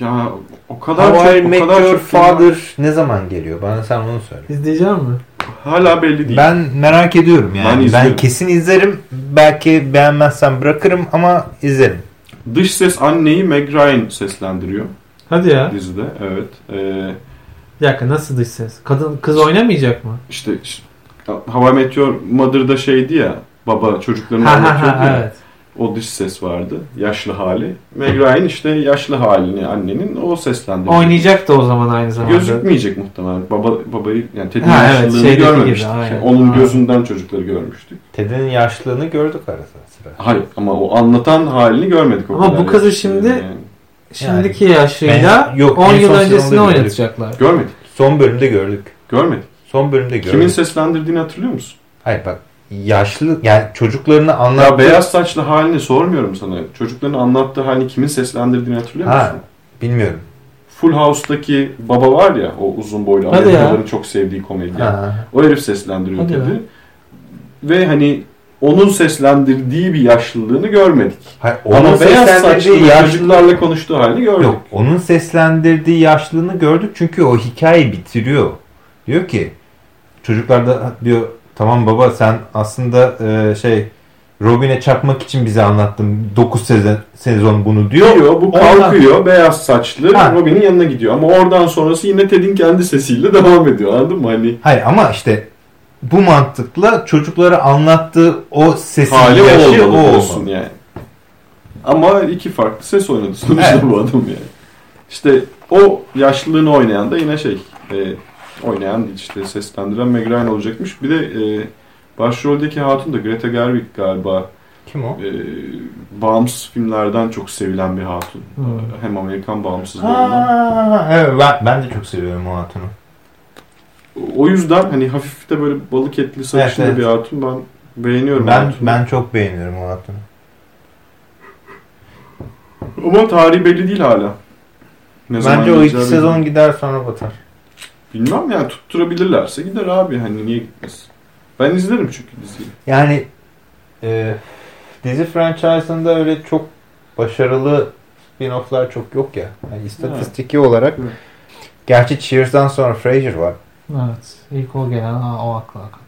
ya o kadar How I çok o Met kadar Your çok film var. Father ne zaman geliyor? Bana sen onu söyle. İzleyeceğim mi? hala belli değil. Ben merak ediyorum Ben yani. Ben, izliyorum. kesin izlerim. Belki beğenmezsem bırakırım ama izlerim. Dış ses anneyi Meg Ryan seslendiriyor Hadi ya. dizide. Evet. Ee, Bir dakika nasıl dış ses? Kadın kız oynamayacak mı? işte ş- How I Met Your Mother'da şeydi ya baba çocuklarını anlatıyordu ya. evet. O dış ses vardı. Yaşlı hali. Meg Ryan işte yaşlı halini annenin o seslendiriyor. Oynayacak da o zaman aynı zamanda. Gözükmeyecek muhtemelen. Baba babayı yani Ted'in Ha, evet, yaşlılığını şeydeki görmemiştik. gibi. Yani onun Ha. gözünden çocukları görmüştük. Ted'in yaşlılığını gördük arada sıra. Hayır ama o anlatan halini görmedik. o Ama kadar bu kızı şimdi- yani. Şimdiki yaşıyla Ben- yok, 10 en yıl öncesini sezonda gördük. oynatacaklar. Görmedik. Son bölümde gördük. Görmedik. Son bölümde gördük. Kimin seslendirdiğini hatırlıyor musun? Hayır bak yaşlı yani çocuklarını anlattı. Ya beyaz saçlı halini sormuyorum sana. Çocukların anlattığı halini kimin seslendirdiğini hatırlıyor Ha. musun? Bilmiyorum. Full House'daki baba var ya o uzun boylu. Amerikalıların çok sevdiği komedyen. Ha. O herif seslendiriyor Hadi ya. Ve hani onun seslendirdiği bir yaşlılığını görmedik. Hayır, Ama onun beyaz seslendirdiği saçlı yaşlı çocuklarla konuştuğu halini gördük. Yok, onun seslendirdiği yaşlılığını gördük çünkü o hikayeyi bitiriyor. Diyor ki çocuklar da diyor tamam baba sen aslında e, şey Robin'e çakmak için bize anlattın 9 sezon, sezon bunu diyor. Diyor, bu Ondan- kalkıyor beyaz saçlı Ha. Robin'in yanına gidiyor. Ama oradan sonrası yine Ted'in kendi sesiyle devam ediyor anladın mı? Hani Hayır ama işte bu mantıkla çocuklara anlattığı o sesin hali yaşı o olmalı. olsun yani. Ama iki farklı ses oynadı sonuçta Evet. bu adam yani. İşte o yaşlılığını oynayan da yine şey e, oynayan işte seslendiren Meg Ryan olacakmış. Bir de e, başroldeki hatun da Greta Gerwig galiba Kim o? e, bağımsız filmlerden çok sevilen bir hatun. Hmm. Hem Amerikan bağımsızlarından. Ha, evet ben, ben de çok seviyorum o hatunu. O yüzden hani hafif de böyle balık etli sarışın Evet, bir hatun ben beğeniyorum. Ben hatunu. ben çok beğeniyorum o hatunu. Ama tarihi belli değil hala. Ne zaman Bence o iki sezon gider sonra batar. Bilmem yani tutturabilirlerse gider abi hani niye gitmez. Ben izlerim çünkü diziyi. Yani e, dizi franchise'ında öyle çok başarılı spin-off'lar çok yok ya. Yani istatistiki olarak. Evet. Gerçi Cheers'dan sonra Frasier var. Evet. İlk o gelen ha, o akla akla.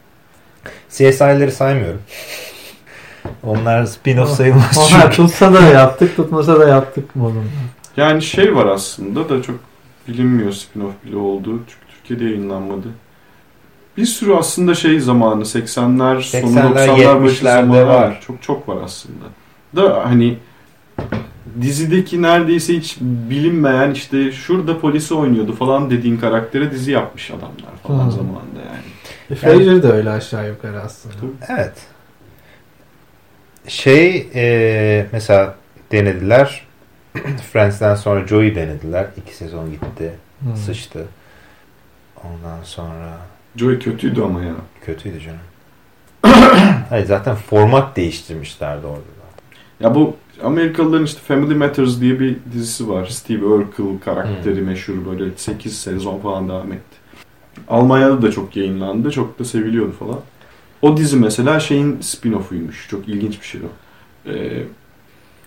CSI'leri saymıyorum. Onlar spin-off sayılmaz Onlar çünkü. tutsa da yaptık, tutmasa da yaptık modunda. Yani şey var aslında da çok bilinmiyor spin-off bile olduğu. Çünkü Türkiye'de yayınlanmadı. Bir sürü aslında şey zamanı 80'ler sonu 80'ler, 90'lar başı 70'lerde zamanı var. Çok çok var aslında. Da hani dizideki neredeyse hiç bilinmeyen işte şurada polisi oynuyordu falan dediğin karaktere dizi yapmış adamlar falan Hmm. zamanında yani. E, Frasier de öyle aşağı yukarı aslında. Evet. Şey e, mesela denediler. Friends'den sonra Joey denediler. İki sezon gitti. Hmm. Sıçtı. Ondan sonra Joey kötüydü ama ya. kötüydü canım. Hayır zaten format değiştirmişlerdi orada. da. Ya bu Amerikalıların işte Family Matters diye bir dizisi var. Steve Urkel karakteri Hmm. meşhur böyle 8 sezon falan devam etti. Almanya'da da çok yayınlandı. Çok da seviliyordu falan. O dizi mesela şeyin spin-off'uymuş. Çok ilginç bir şey o. Ee,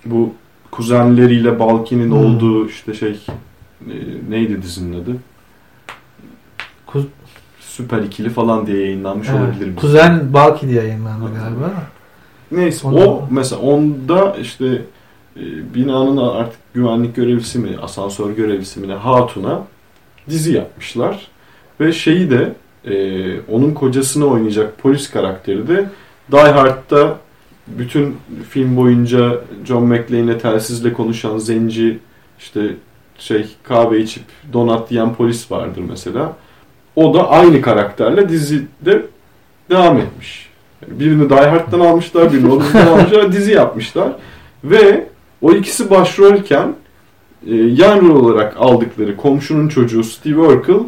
bu kuzenleriyle Balki'nin Hmm. olduğu işte şey e, neydi dizinin adı? Süper ikili falan diye yayınlanmış Evet. olabilir mi? Kuzen Balki diye yayınlandı galiba. Neyse Onda- o mesela onda işte e, binanın artık güvenlik görevlisi mi, asansör görevlisi mi ne Hatun'a dizi yapmışlar. Ve şeyi de e, onun kocasını oynayacak polis karakteri de Die Hard'da bütün film boyunca John McClane'le telsizle konuşan zenci işte şey kahve içip donat yiyen polis vardır mesela. O da aynı karakterle dizide devam etmiş. Yani birini Die Hard'dan almışlar, birini o diziden almışlar, dizi yapmışlar. Ve o ikisi başrolken e, yan rol olarak aldıkları komşunun çocuğu Steve Urkel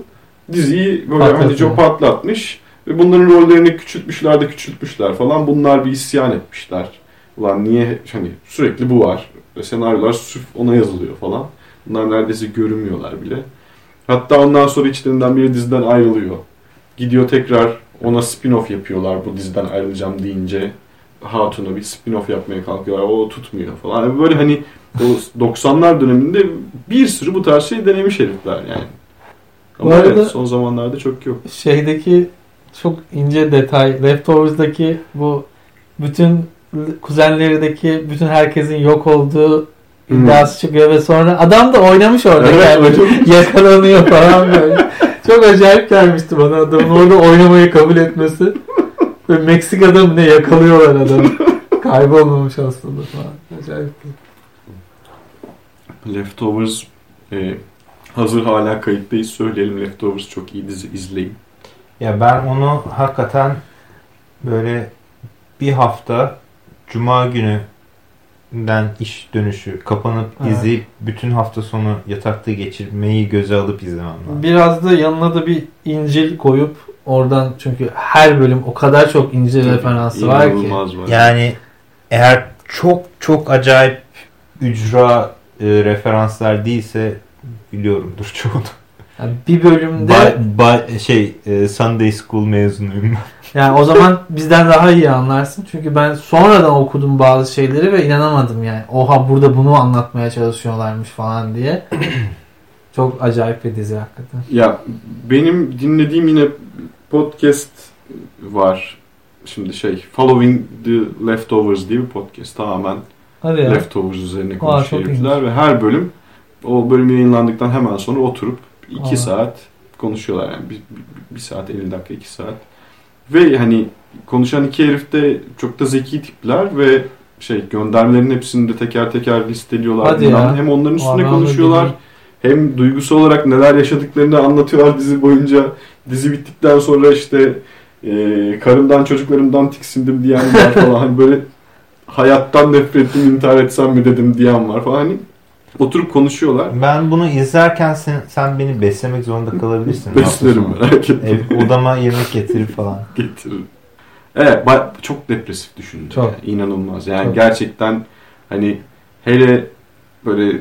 diziyi böyle Patlatıyor. hani çok patlatmış. Ve bunların rollerini küçültmüşler de küçültmüşler falan. Bunlar bir isyan etmişler. Ulan niye hani sürekli bu var. Ve senaryolar sırf ona yazılıyor falan. Bunlar neredeyse görünmüyorlar bile. Hatta ondan sonra içlerinden biri diziden ayrılıyor. Gidiyor tekrar ona spin-off yapıyorlar bu diziden ayrılacağım deyince. Hatun'a bir spin-off yapmaya kalkıyorlar. O tutmuyor falan. Yani Böyle hani o 90'lar döneminde bir sürü bu tarz şey denemiş herifler yani. Bu Ama arada- evet, son zamanlarda çok yok. Şeydeki çok ince detay. Leftovers'daki bu bütün kuzenlerideki bütün herkesin yok olduğu. İddiası çıkıyor ve sonra adam da oynamış orada Evet, yani çok- yakalanıyor falan böyle. Çok acayip gelmişti bana adamın orada oynamayı kabul etmesi. Ve Meksika'da mı ne yakalıyorlar adamı. Kaybolmamış aslında falan. Acayip. Leftovers e, hazır hala kayıttayız söyleyelim Leftovers çok iyi dizi izleyin. Ya ben onu hakikaten böyle bir hafta Cuma gününden iş dönüşü kapanıp Evet. izleyip bütün hafta sonu yatakta geçirmeyi göze alıp izlemem lazım. Biraz da yanına da bir İncil koyup oradan çünkü her bölüm o kadar çok İncil referansı var ki. Var. Yani eğer çok çok acayip ücra e, referanslar değilse biliyorumdur çoğunu. Yani bir bölümde Ba- ba- şey e, Sunday School mezunuyum ben. yani o zaman bizden daha iyi anlarsın. Çünkü ben sonradan okudum bazı şeyleri ve inanamadım yani. Oha burada bunu anlatmaya çalışıyorlarmış falan diye. Çok acayip bir dizi hakikaten. Ya benim dinlediğim yine podcast var. Şimdi şey Following the Leftovers diye bir podcast. Tamamen Hadi ya. Leftovers üzerine konuşuyor ve her bölüm o bölüm yayınlandıktan hemen sonra oturup iki Aa. saat konuşuyorlar yani bir, bir, bir saat 50 dakika 2 saat ve hani konuşan iki herif de çok da zeki tipler ve şey göndermelerin hepsini de teker teker listeliyorlar. Hadi Bundan ya. Hem onların üstüne Aa, konuşuyorlar hem duygusal olarak neler yaşadıklarını anlatıyorlar dizi boyunca. Dizi bittikten sonra işte e, karımdan çocuklarımdan tiksindim diyen var falan. Hani böyle hayattan nefret ettim intihar etsem mi dedim diyen var falan. Hani oturup konuşuyorlar. Ben bunu izlerken sen, sen beni beslemek zorunda kalabilirsin. Beslerim merak etme. Ev, odama yemek getirip falan. Getirir. Evet çok depresif düşündüm. Çok. Yani, inanılmaz. Yani Çok. gerçekten hani hele böyle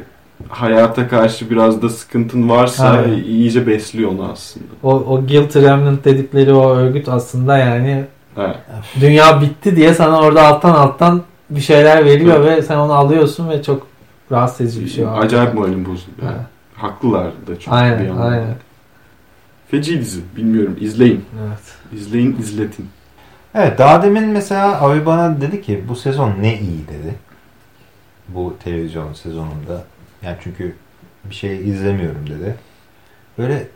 hayata karşı biraz da sıkıntın varsa Aynen. iyice besliyor onu aslında. O, o guilt remnant dedikleri o örgüt aslında yani Evet. dünya bitti diye sana orada alttan alttan bir şeyler veriyor ve sen onu alıyorsun ve çok rahatsız edici bir şey var. Acayip moralim bozuldu. Yani. Ha. Haklılar da çok bir Aynen, yandan. aynen. Feci dizi. Bilmiyorum. İzleyin. Evet. İzleyin, izletin. Evet daha demin mesela abi bana dedi ki bu sezon ne iyi dedi. Bu televizyon sezonunda. Yani çünkü bir şey izlemiyorum dedi. Böyle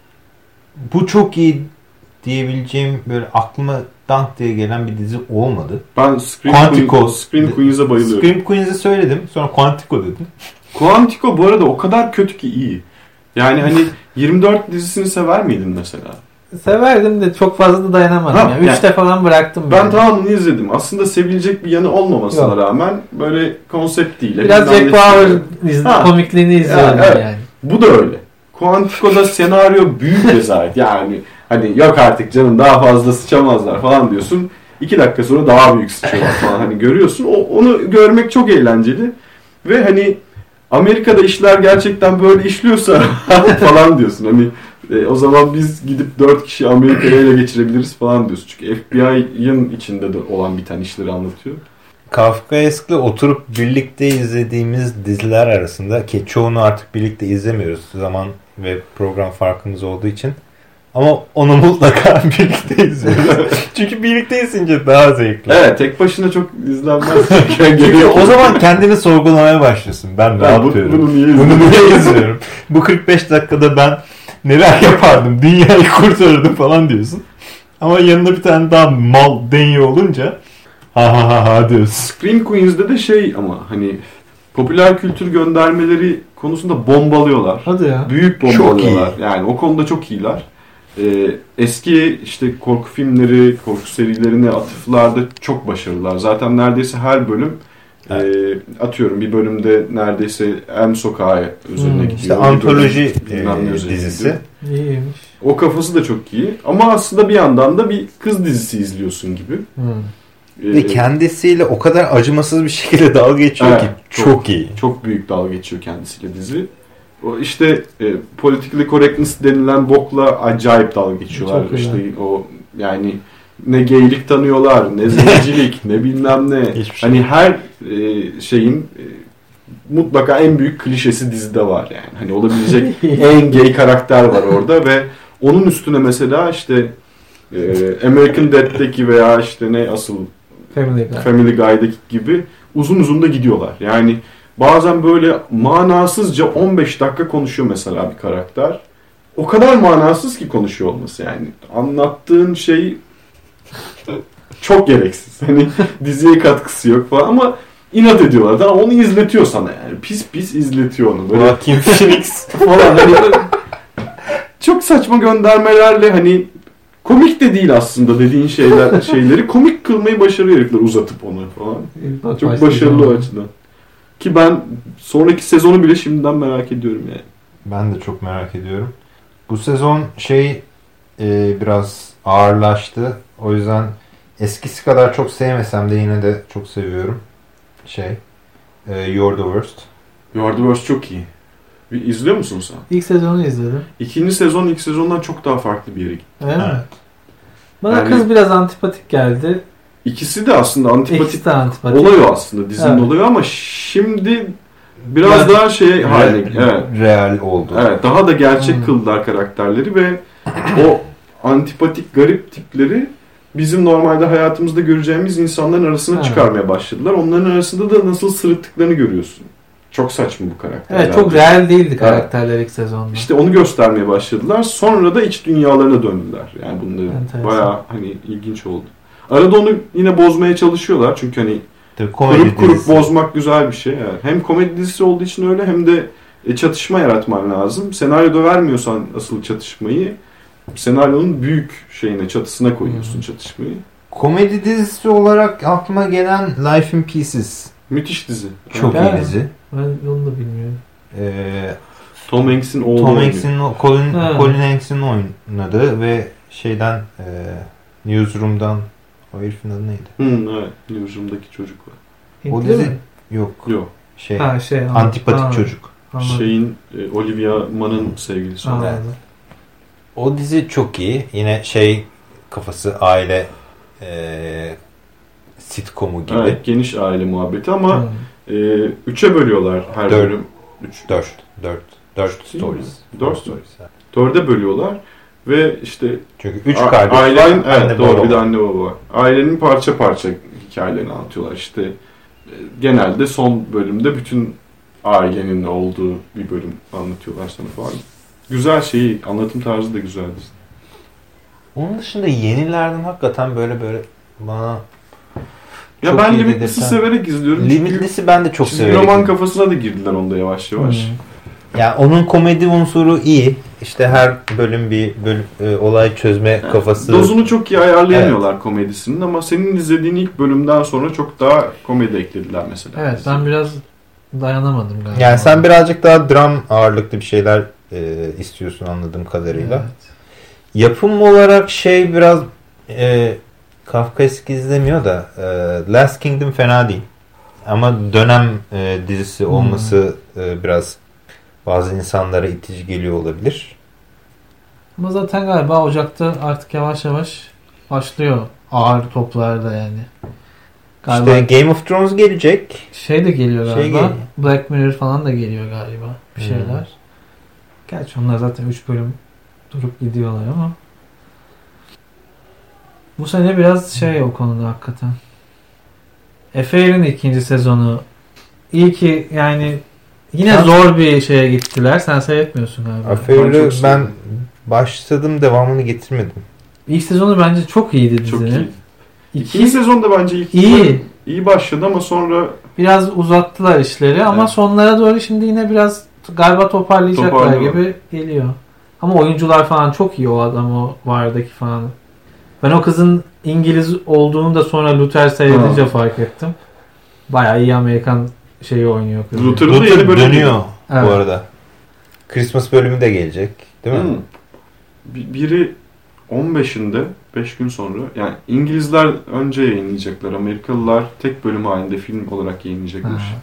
bu çok iyi diyebileceğim böyle aklıma dank diye gelen bir dizi olmadı. Ben Scream, Quantico. Queen, Scream Queens'e bayılıyorum. Scream Queens'i söyledim. Sonra Quantico dedim. Quantico bu arada o kadar kötü ki iyi. Yani hani 24 dizisini sever miydin mesela? Severdim de çok fazla da dayanamadım. Ha, ya. Üçte falan bıraktım. Ben yani. tamamını izledim. Aslında sevilecek bir yanı olmamasına Yok. rağmen böyle konsept değil. Biraz Jack Bauer izle, komikliğini izliyorum evet. yani. Bu da öyle. Quantico'da senaryo büyük rezalet. Yani hani yok artık canım daha fazla sıçamazlar falan diyorsun. İki dakika sonra daha büyük sıçıyorlar falan hani görüyorsun. O, onu görmek çok eğlenceli. Ve hani Amerika'da işler gerçekten böyle işliyorsa falan diyorsun. Hani e, o zaman biz gidip dört kişi Amerika'ya ele geçirebiliriz falan diyorsun. Çünkü FBI'ın içinde de olan biten işleri anlatıyor. Kafkaesk'le oturup birlikte izlediğimiz diziler arasında ki çoğunu artık birlikte izlemiyoruz zaman ve program farkımız olduğu için. Ama onu mutlaka birlikte izliyoruz. Çünkü birlikte izleyince daha zevkli. Evet tek başına çok izlenmez. Geliyor. o zaman kendini sorgulamaya başlıyorsun. Ben ne Ben bu- yapıyorum? bunu niye Bunu izliyorum? niye izliyorum? Bu 45 dakikada ben neler yapardım? Dünyayı kurtarırdım falan diyorsun. Ama yanında bir tane daha mal denyi olunca ha ha ha ha diyorsun. Scream Queens'de de şey ama hani popüler kültür göndermeleri konusunda bombalıyorlar. Hadi ya. Büyük Çok bombalıyorlar. Yani o konuda çok iyiler. Ee, eski işte korku filmleri, korku serilerine atıflarda çok başarılılar. Zaten neredeyse her bölüm e, atıyorum bir bölümde neredeyse en sokağa üzerine Hmm. gidiyor. İşte antoloji e, dizisi. gidiyor. İyiymiş. O kafası da çok iyi. Ama aslında bir yandan da bir kız dizisi izliyorsun gibi. Hmm. Ee, Ve kendisiyle o kadar acımasız bir şekilde dalga geçiyor Evet, ki çok. çok, iyi. Çok büyük dalga geçiyor kendisiyle dizi. O işte e, politically correctness denilen bokla acayip dalga geçiyorlar. Çok işte o yani ne geylik tanıyorlar, ne zencilik, ne bilmem ne. Hiçbir şey. Hani her e, şeyin e, mutlaka en büyük klişesi dizide var yani. Hani olabilecek en gay karakter var orada ve onun üstüne mesela işte e, American Dad'deki veya işte ne asıl Family Guy. Family Guy'daki gibi uzun uzun da gidiyorlar. Yani bazen böyle manasızca 15 dakika konuşuyor mesela bir karakter. O kadar manasız ki konuşuyor olması yani. Anlattığın şey çok gereksiz. Hani diziye katkısı yok falan ama inat ediyorlar. Tamam onu izletiyor sana yani. Pis pis izletiyor onu. Böyle Joaquin Phoenix. falan hani çok saçma göndermelerle hani komik de değil aslında dediğin şeyler şeyleri komik kılmayı başarıyor herifler uzatıp onu falan. Çok başarılı o açıdan. Ki ben sonraki sezonu bile şimdiden merak ediyorum yani. Ben de çok merak ediyorum. Bu sezon şey e, biraz ağırlaştı. O yüzden eskisi kadar çok sevmesem de yine de çok seviyorum. Şey, e, You're the Worst. You Are The Worst çok iyi. Bir izliyor musun sen? İlk sezonu izledim. İkinci sezon ilk sezondan çok daha farklı bir yere gitti. Öyle mi? Evet. Bana Yani- kız biraz antipatik geldi. İkisi de aslında antipatik de antipatik. olay o aslında dizinin Evet. olayı ama şimdi biraz Biraz daha şey haline evet. Real oldu. Evet, daha da gerçek Hmm. kıldılar karakterleri ve o antipatik garip tipleri bizim normalde hayatımızda göreceğimiz insanların arasına Evet. çıkarmaya başladılar. Onların arasında da nasıl sırıttıklarını görüyorsun. Çok saçma bu karakterler. Evet çok real değildi karakterler ilk sezonda. İşte onu göstermeye başladılar. Sonra da iç dünyalarına döndüler. Yani bunları Enteresan. bayağı hani ilginç oldu. Arada onu yine bozmaya çalışıyorlar. Çünkü hani Tabii komedi kurup kurup dizisi. bozmak güzel bir şey. Yani hem komedi dizisi olduğu için öyle hem de e, çatışma yaratman lazım. Senaryoda vermiyorsan asıl çatışmayı senaryonun büyük şeyine, çatısına koyuyorsun Hmm. çatışmayı. Komedi dizisi olarak aklıma gelen Life in Pieces. Müthiş dizi. Çok Yani iyi dizi. Ben onu da bilmiyorum. Ee, Tom Hanks'in oğlu Tom. Hanks'in, Colin, Ha. Colin Hanks'in oynadığı ve şeyden e, Newsroom'dan o herifin adı neydi? Hı, evet. Newsroom'daki çocuk var. O dizi mi? yok Yok. şey Ha şey. antipatik Anladım, çocuk. anladım. Şeyin e, Olivia Munn'ın sevgilisi. Anladım. O dizi çok iyi. Yine şey kafası aile e, sitcomu gibi. Evet, geniş aile muhabbeti ama Hmm. e, üçe bölüyorlar her Dört. bölüm. Üç. Dört. Dört. Dört stories. Dört stories. Dörde bölüyorlar ve işte Çünkü üç kardeş Ailenin, var. evet anne doğru baba bir de anne baba var. Ailenin parça parça hikayelerini anlatıyorlar. İşte e, genelde son bölümde bütün ailenin olduğu bir bölüm anlatıyorlar sana falan. Güzel şeyi, anlatım tarzı da güzeldi. Onun dışında yenilerden hakikaten böyle böyle bana Ya Çok ben Limitless'i severek izliyorum. Limitless'i ben de çok severim. roman kafasına da girdiler onda yavaş yavaş. Hmm. Yani onun komedi unsuru iyi. İşte her bölüm bir bölüm e, olay çözme Yani kafası. Dozunu çok iyi ayarlayamıyorlar komedisinin ama senin izlediğin ilk bölümden sonra çok daha komedi eklediler mesela. Evet ben biraz dayanamadım galiba. Yani sen birazcık daha dram ağırlıklı bir şeyler e, istiyorsun anladığım kadarıyla. Evet. Yapım olarak şey biraz e, Kafkaesk izlemiyor da e, Last Kingdom fena değil. Ama dönem e, dizisi Hmm. olması e, biraz bazı insanlara itici geliyor olabilir. Ama zaten galiba Ocak'ta artık yavaş yavaş başlıyor ağır toplarda yani. Galiba İşte Game of Thrones gelecek. şey de geliyor Şey galiba. geliyor. Black Mirror falan da geliyor galiba. Bir Hmm. şeyler. Gerçi onlar zaten 3 bölüm durup gidiyorlar ama. Bu sene biraz şey o konuda hakikaten. Affair'in ikinci sezonu. İyi ki yani yine Sen- zor bir şeye gittiler. Sen seyretmiyorsun galiba. Ben çok ben sevdim. başladım devamını getirmedim. İlk sezonu bence çok iyiydi Çok dizinin. iyi. İkinci İki, sezonda bence ilk İyi. iyi başladı ama sonra biraz uzattılar işleri ama Evet. sonlara doğru şimdi yine biraz galiba toparlayacaklar gibi geliyor. Ama oyuncular falan çok iyi o adam o vardaki falan. Ben o kızın İngiliz olduğunu da sonra Luther seyredince Ha. fark ettim. Bayağı iyi Amerikan şeyi oynuyor kız. Luther- Luther yeni bölüm dönüyor Evet. bu arada. Christmas bölümü de gelecek. Değil mi? Hı. Bir- Biri 15'inde 5 gün sonra yani İngilizler önce yayınlayacaklar. Amerikalılar tek bölüm halinde film olarak yayınlayacakmış. Ha.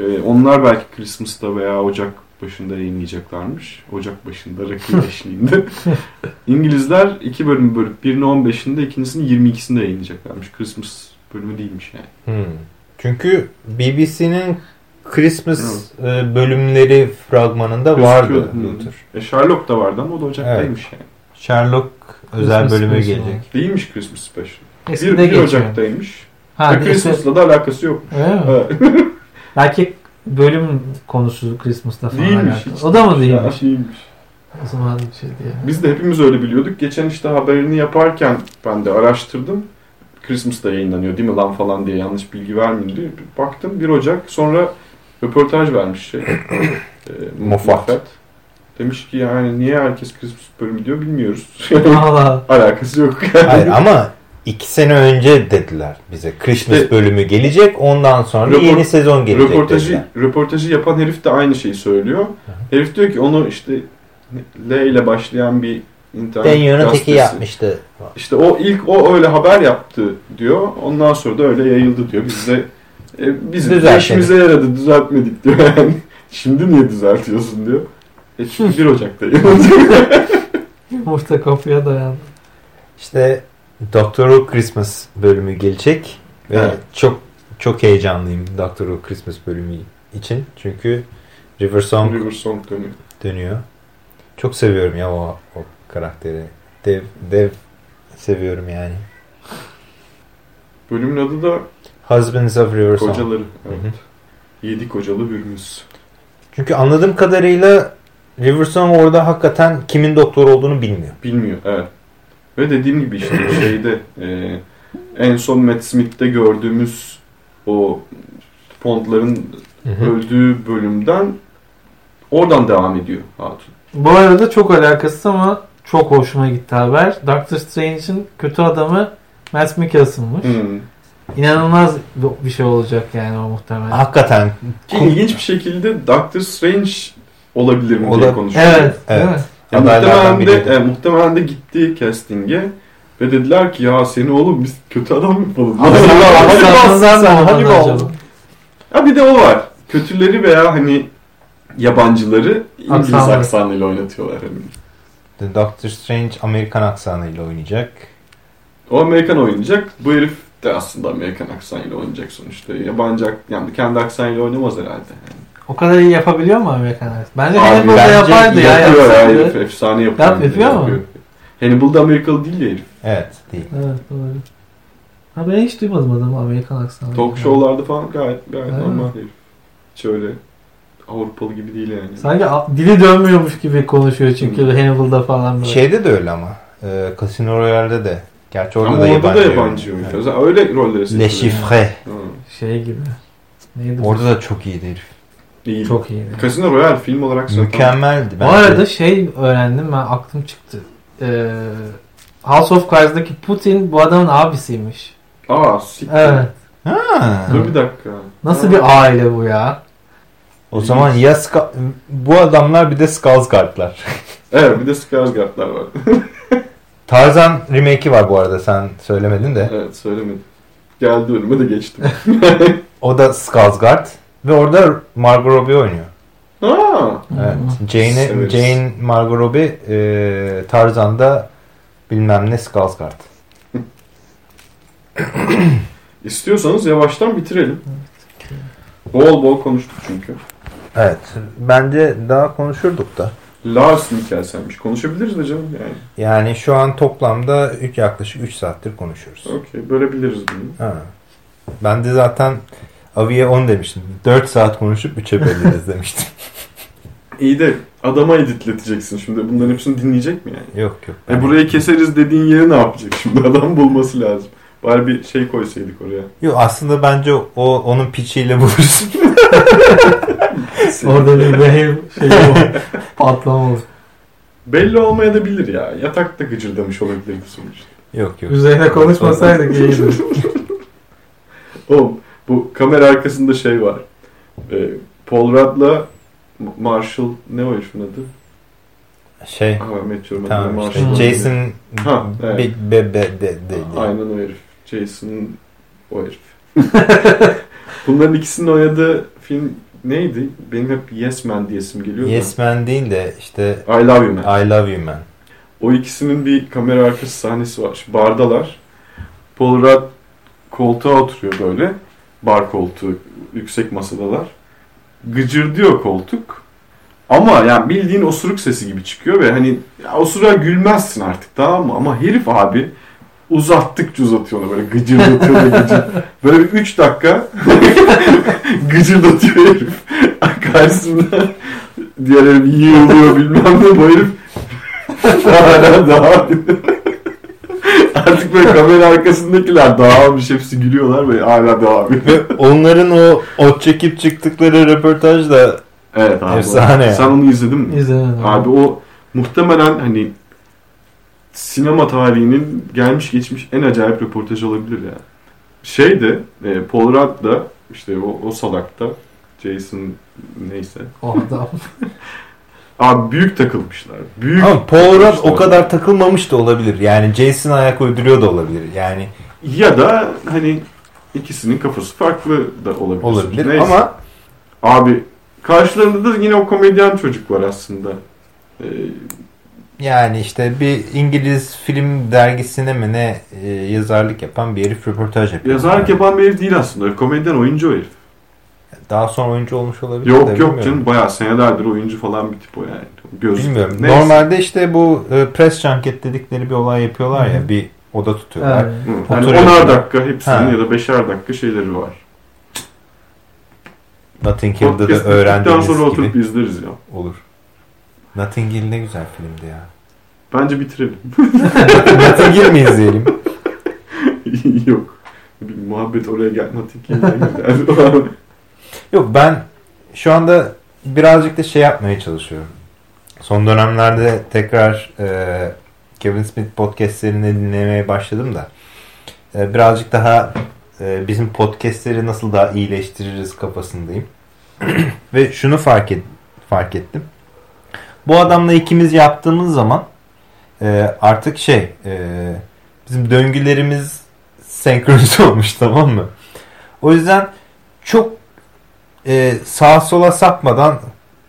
Ee, onlar belki Christmas'ta veya Ocak başında yayınlayacaklarmış. Ocak başında rakı eşliğinde. İngilizler iki bölüm bölüp birini 15'inde ikincisini 22'sinde yayınlayacaklarmış. Christmas bölümü değilmiş yani. Hmm. Çünkü BBC'nin Christmas e, bölümleri fragmanında vardı. Luther. E Sherlock da vardı ama o da Ocak'taymış yani. Sherlock özel Christmas bölümü special. gelecek. Değilmiş Christmas Special. Eskide Bir, bir geçiyor. Ocak'taymış. Ha, Ve Christmas'la da alakası yok. Öyle mi? Evet. Belki bölüm konusu Christmas'ta falan Değilmiş. alakalı. hiç O da mı değilmiş ya, değilmiş? Değilmiş. O zaman bir şey diye. Biz de hepimiz öyle biliyorduk. Geçen işte haberini yaparken ben de araştırdım. Christmas'ta yayınlanıyor değil mi lan falan diye yanlış bilgi vermeyeyim diye. Bir Baktım 1 Ocak sonra röportaj vermiş şey. e, Moffat. Demiş ki yani niye herkes Christmas bölümü diyor bilmiyoruz. Alakası yok. Hayır ama iki sene önce dediler bize. Christmas İşte- bölümü gelecek ondan sonra Röport- yeni sezon gelecek röportajı, dediler. röportajı yapan herif de aynı şeyi söylüyor. Herif diyor ki onu işte L ile başlayan bir internet yöneteki gazetesi. yapmıştı. İşte o ilk o öyle haber yaptı diyor. Ondan sonra da öyle yayıldı diyor. Biz de e, bizim de Düzeltelim. işimize yaradı düzeltmedik diyor yani. Şimdi niye düzeltiyorsun diyor. E çünkü 1 Ocak'tayım. Yumurta kapıya dayandı. İşte Doctor Who Christmas bölümü gelecek. Ve Evet. çok çok heyecanlıyım Doctor Who Christmas bölümü için. Çünkü River Song River Song dönüyor. dönüyor. Çok seviyorum ya o, o karakteri. Dev, dev seviyorum yani. Bölümün adı da Husbands of River Song. Kocaları. Hı Evet. hı. Yedi kocalı bölümümüz. Çünkü anladığım kadarıyla River Song orada hakikaten kimin doktor olduğunu bilmiyor. Bilmiyor. Evet. Ve dediğim gibi işte şeyde e, en son Matt Smith'te gördüğümüz o Pond'ların öldüğü bölümden oradan devam ediyor Hatun. Bu arada çok alakasız ama çok hoşuma gitti haber. Doctor Strange'in kötü adamı Matt Mikkelsen'mış. Hmm. İnanılmaz bir şey olacak yani o muhtemelen. Hakikaten. Ki ilginç bir şekilde Doctor Strange olabilir mi Ola- diye konuşuyor. Evet, Evet. değil mi? Ya muhtemelen de, e, muhtemelen de gitti casting'e ve dediler ki ya seni oğlum biz kötü adam yapalım. Hadi bas sen, hadi bas. Ha bir de o var. Kötüleri veya hani yabancıları İngiliz aksanıyla oynatıyorlar. Hani. The Doctor Strange Amerikan aksanıyla oynayacak. O Amerikan oynayacak. Bu herif de aslında Amerikan aksanıyla oynayacak sonuçta. Yabancı yani kendi aksanıyla oynamaz herhalde. Yani. O kadar iyi yapabiliyor mu Amerikan Airlines? Bence Abi Hannibal'da bence yapardı ya. yapıyor ya yapsaydı. herif. Efsane yapıyor. Yap- yapıyor mu? Hannibal'da Amerikalı değil ya herif. Evet değil. Evet doğru. Ha ben hiç duymadım adamı Amerikan aksanı. Talk show'larda falan gayet, gayet Ha. normal herif. Hiç öyle Avrupalı gibi değil yani. Sanki dili dönmüyormuş gibi konuşuyor çünkü Hannibal'da falan böyle. Şeyde de öyle ama. E, Casino Royale'de de. Gerçi orada Ama da orada yabancı. da yabancı oynuyor. Evet. Zaten Öyle rolleri Le seçiyor. Chiffre. Hı. Şey gibi. Neydi bu? Orada da çok iyiydi herif. İyi. Çok iyiydi. Casino Royale film olarak zaten. Mükemmeldi. Bu arada şey öğrendim ben aklım çıktı. Ee, House of Cards'daki Putin bu adamın abisiymiş. Aa siktir. Evet. Ha. Dur bir dakika. Nasıl Ha. bir aile bu ya? O zaman ya Ska- bu adamlar bir de Skarsgård'lar. Evet bir de Skarsgård'lar var. Tarzan remake'i var bu arada sen söylemedin de. evet söylemedim. Geldi önüme de geçtim. O da Skarsgård ve orada Margot Robbie oynuyor. Aa, Evet. Severiz. Jane Margot Robbie e, Tarzan'da bilmem ne Skarsgård. istiyorsanız yavaştan bitirelim. Bol bol konuştuk çünkü. Evet. Bence daha konuşurduk da. Lars Mikkelsen'miş. Konuşabiliriz de canım yani. Yani şu an toplamda üç, yaklaşık 3 saattir konuşuyoruz. Okey bölebiliriz bunu. Ha. Ben de zaten Avi'ye 10 demiştim. 4 saat konuşup 3'e böleriz demiştim. İyi de adama editleteceksin şimdi. Bunların hepsini dinleyecek mi yani? yok yok. E burayı keseriz dediğin yeri ne yapacak şimdi? Adam bulması lazım. Bari bir şey koysaydık oraya. Yok aslında bence o onun piçiyle bulursun. Orada bir behav şey olur. Patlama olur. Belli olmaya da bilir ya. Yatakta gıcırdamış olabilirdi sonuçta. yok yok. Üzerine konuşmasaydık iyiydi. Oğlum bu kamera arkasında şey var. Ee, Paul Rudd'la Marshall ne o herifin adı? Şey Ah meçhul tamam işte Marshall. Jason Ha, evet. be, be, be, de, de, de. Aynen o herif. Jason o herif. Bunların ikisinin oynadığı film neydi? Benim hep Yes Man diyesim geliyor Yes Man değil de işte da. I Love You Man. I Love You Man. O ikisinin bir kamera arkası sahnesi var. Bardalar. Paul Rudd koltuğa oturuyor böyle. Bar koltuğu. Yüksek masadalar. Gıcır diyor koltuk. Ama yani bildiğin osuruk sesi gibi çıkıyor ve hani ya osuruğa gülmezsin artık tamam mı? Ama herif abi uzattıkça uzatıyor onu böyle gıcırdatıyor da gıcır. Böyle bir 3 dakika gıcırdatıyor herif. Karşısında diğer herif yığılıyor bilmem ne bu herif hala daha Artık böyle kamera arkasındakiler dağılmış hepsi gülüyorlar ve hala devam ediyor. Onların o o çekip çıktıkları röportaj da Evet abi. Efsane. Sen onu izledin mi? İzlemedim. Abi o muhtemelen hani sinema tarihinin gelmiş geçmiş en acayip röportaj olabilir ya. Şey de e, Paul Rudd da işte o, o salakta Jason neyse. O adam. Abi büyük takılmışlar. Büyük ama Paul Rudd o kadar takılmamış da olabilir. Yani Jason ayak uyduruyor da olabilir. Yani Ya da hani ikisinin kafası farklı da olabilir. olabilir Neyse. ama Abi karşılarında da yine o komedyen çocuk var aslında. Ee, Yani işte bir İngiliz film dergisine mi ne e, yazarlık yapan bir herif röportaj yapıyor. yazarlık yapan bir herif değil aslında. Komedyen oyuncu o herif. Daha sonra oyuncu olmuş olabilir. de Yok yok canım bayağı senelerdir oyuncu falan bir tip o yani. Gözlük. Bilmiyorum. Neyse. Normalde işte bu e, press junket dedikleri bir olay yapıyorlar ya. Hı. Bir oda tutuyorlar. Hı, Oturuyor. onar dakika hepsinin Ha. ya da beşer dakika şeyleri var. Hill'de de Podcast bittikten öğrendiğiniz sonra gibi oturup izleriz ya. olur. Notting Hill ne güzel filmdi ya. Bence bitirelim. Notting Hill mi izleyelim? Yok. Bir muhabbet oraya gel. Nothing gider. Yok ben şu anda birazcık da şey yapmaya çalışıyorum. Son dönemlerde tekrar e, Kevin Smith podcastlerini dinlemeye başladım da e, birazcık daha e, bizim podcastleri nasıl daha iyileştiririz kafasındayım. Ve şunu fark et, fark ettim. Bu adamla ikimiz yaptığımız zaman e, artık şey e, bizim döngülerimiz senkronize olmuş tamam mı? O yüzden çok e, sağa sola sapmadan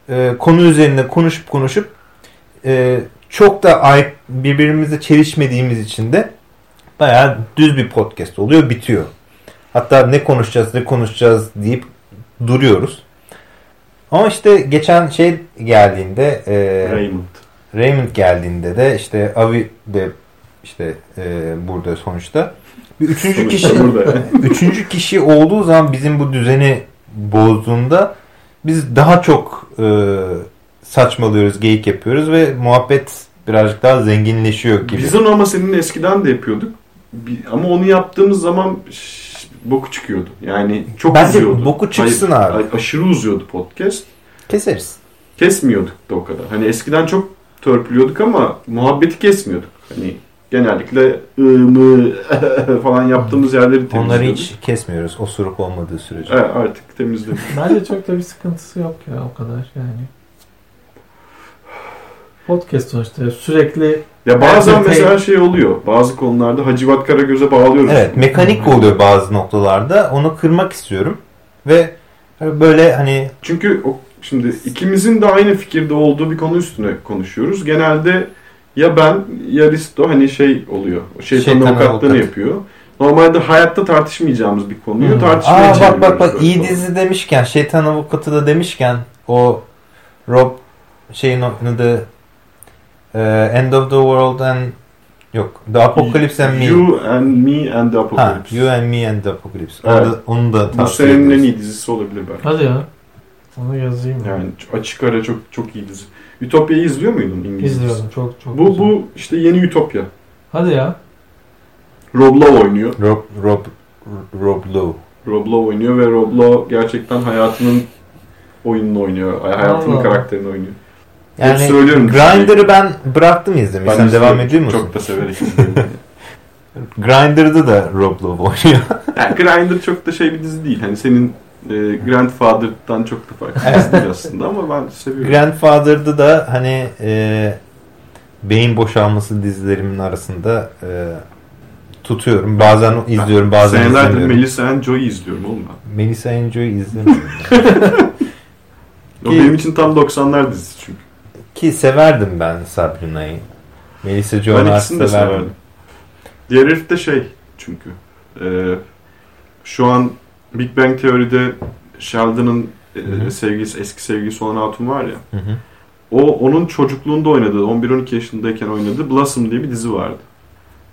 e, konu üzerinde konuşup konuşup e, çok da birbirimizle çelişmediğimiz için de bayağı düz bir podcast oluyor bitiyor. Hatta ne konuşacağız ne konuşacağız deyip duruyoruz. Ama işte geçen şey geldiğinde e, Raymond. Raymond geldiğinde de işte Avi de işte e, burada sonuçta bir üçüncü kişi burada. üçüncü kişi olduğu zaman bizim bu düzeni bozduğunda biz daha çok e, saçmalıyoruz, geyik yapıyoruz ve muhabbet birazcık daha zenginleşiyor gibi. Biz onu ama seninle eskiden de yapıyorduk. Ama onu yaptığımız zaman boku çıkıyordu. Yani çok Bence uzuyordu. boku çıksın Hayır, abi. Aşırı uzuyordu podcast. Keseriz. Kesmiyorduk da o kadar. Hani eskiden çok törpülüyorduk ama muhabbeti kesmiyorduk. Hani genellikle ımı falan yaptığımız yerleri. Onları hiç kesmiyoruz osuruk olmadığı sürece. Evet, artık temizledik. Bence çok da bir sıkıntısı yok ya o kadar yani. Podcast sonuçta sürekli Ya bazen Entertain- mesela şey oluyor. Bazı konularda Hacivat Karagöz'e bağlıyoruz. Evet mekanik oluyor bazı noktalarda. Onu kırmak istiyorum. Ve böyle hani Çünkü o, şimdi ikimizin de aynı fikirde olduğu bir konu üstüne konuşuyoruz. Genelde ya ben ya Risto hani şey oluyor. Şeytanın Şeytan avukatlığını avukat. yapıyor. Normalde hayatta tartışmayacağımız bir konuyu Hmm. tartışmaya Aa bak bak bak iyi dizi demişken Şeytan Avukatı da demişken o Rob şeyin oynadığı e, End of the World and yok The Apocalypse and Me. You and Me and the ha, Apocalypse. You and Me and the Apocalypse. Evet. Onu, da, onu da Bu tavsiye senenin en iyi dizisi olabilir belki. hadi ya. Onu yazayım. Yani açık ara çok çok iyi dizi. Ütopya'yı izliyor muydun İngiliz dizisi? İzliyorum çok çok. Bu güzel. bu işte yeni Ütopya. Hadi ya. Rob Lowe oynuyor. Rob, Rob, Rob Lowe. Rob Lowe oynuyor ve Rob Lowe gerçekten hayatının oyununu oynuyor. Hayatının Allah. karakterini oynuyor. Hep Yani söylüyorum. Grinder'ı ben bıraktım izlemeyi. Ben Sen devam ediyor musun? Çok da severek. Grinder'da da Rob Lowe oynuyor. yani Grindr çok da şey bir dizi değil. Hani senin e, Grandfather'dan çok da farklı bir değil aslında ama ben seviyorum. Grandfather'da da hani e, beyin boşalması dizilerimin arasında e, tutuyorum. Bazen izliyorum bazen Senelerdir izlemiyorum. Melissa and Joey izliyorum oğlum ben. Melissa Enjoy'u izlemiyorum. O benim için tam 90'lar dizisi çünkü. Ki severdim ben Sabrina'yı. Melissa Ben Joan Hart'ı severdim. severdim. Diğer herif de şey çünkü. e, şu an Big Bang Teori'de Sheldon'ın e, sevgilisi, eski sevgilisi olan hatun var ya. Hı hı. O onun çocukluğunda oynadığı, 11-12 yaşındayken oynadığı Blossom diye bir dizi vardı.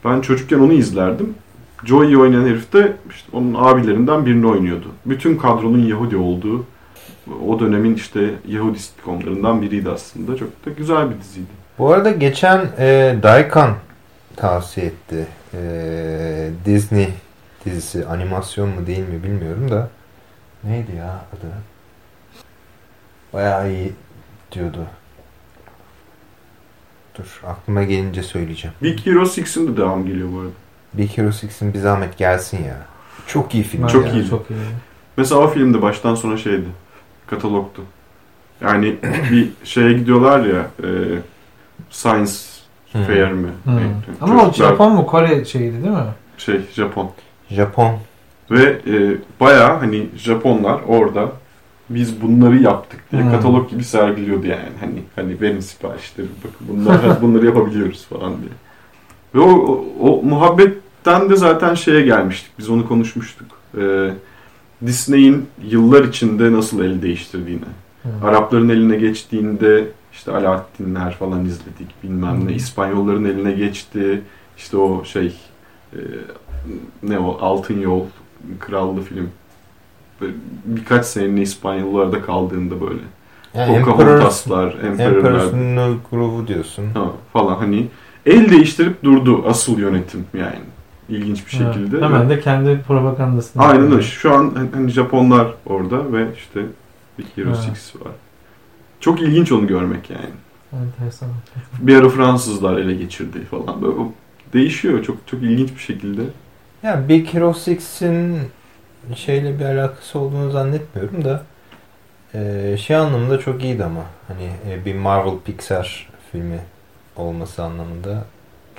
Ben çocukken onu izlerdim. Joey oynayan herif de işte onun abilerinden birini oynuyordu. Bütün kadronun Yahudi olduğu o dönemin işte Yahudi sitcomlarından biriydi aslında. Çok da güzel bir diziydi. Bu arada geçen e, Daikan tavsiye etti. E, Disney dizisi animasyon mu değil mi bilmiyorum da. Neydi ya adı? Bayağı iyi diyordu. Dur aklıma gelince söyleyeceğim. Big Hero 6'ın da devam geliyor bu arada. Big Hero 6'in bir zahmet gelsin ya. Çok iyi film. Çok ya. iyi. Çok iyi. Mesela o filmde baştan sona şeydi. Katalogtu. Yani bir şeye gidiyorlar ya e, Science Hı. Fair mi? Hmm. Ne- Ama o Japon mu Kore şeydi değil mi? Şey Japon. Japon. Ve e, bayağı hani Japonlar orada biz bunları yaptık diye Hmm. katalog gibi sergiliyordu yani. Hani hani verin siparişleri bakın bunlar bunları yapabiliyoruz falan diye. Ve o, o, o muhabbetten de zaten şeye gelmiştik. Biz onu konuşmuştuk. Ee, Disney'in yıllar içinde nasıl el değiştirdiğini. Hı. Arapların eline geçtiğinde işte Alaaddinler falan izledik bilmem ne. Hı. İspanyolların eline geçti. İşte o şey e, ne o Altın Yol krallı film. Böyle birkaç senenin İspanyollarda kaldığında böyle. Yani Pocahontaslar, Emperor'lar Emperor's New diyorsun. ha, falan hani el değiştirip durdu asıl yönetim yani. İlginç bir Evet. şekilde. Hemen de kendi propagandasını. Aynen öyle. Şu an hani Japonlar orada ve işte Big Hero Ha. 6 var. Çok ilginç onu görmek yani. Enteresan. Bir ara Fransızlar ele geçirdi falan. Böyle değişiyor çok çok ilginç bir şekilde. Yani Big Hero 6'in şeyle bir alakası olduğunu zannetmiyorum da e, şey anlamında çok iyiydi ama hani e, bir Marvel Pixar filmi olması anlamında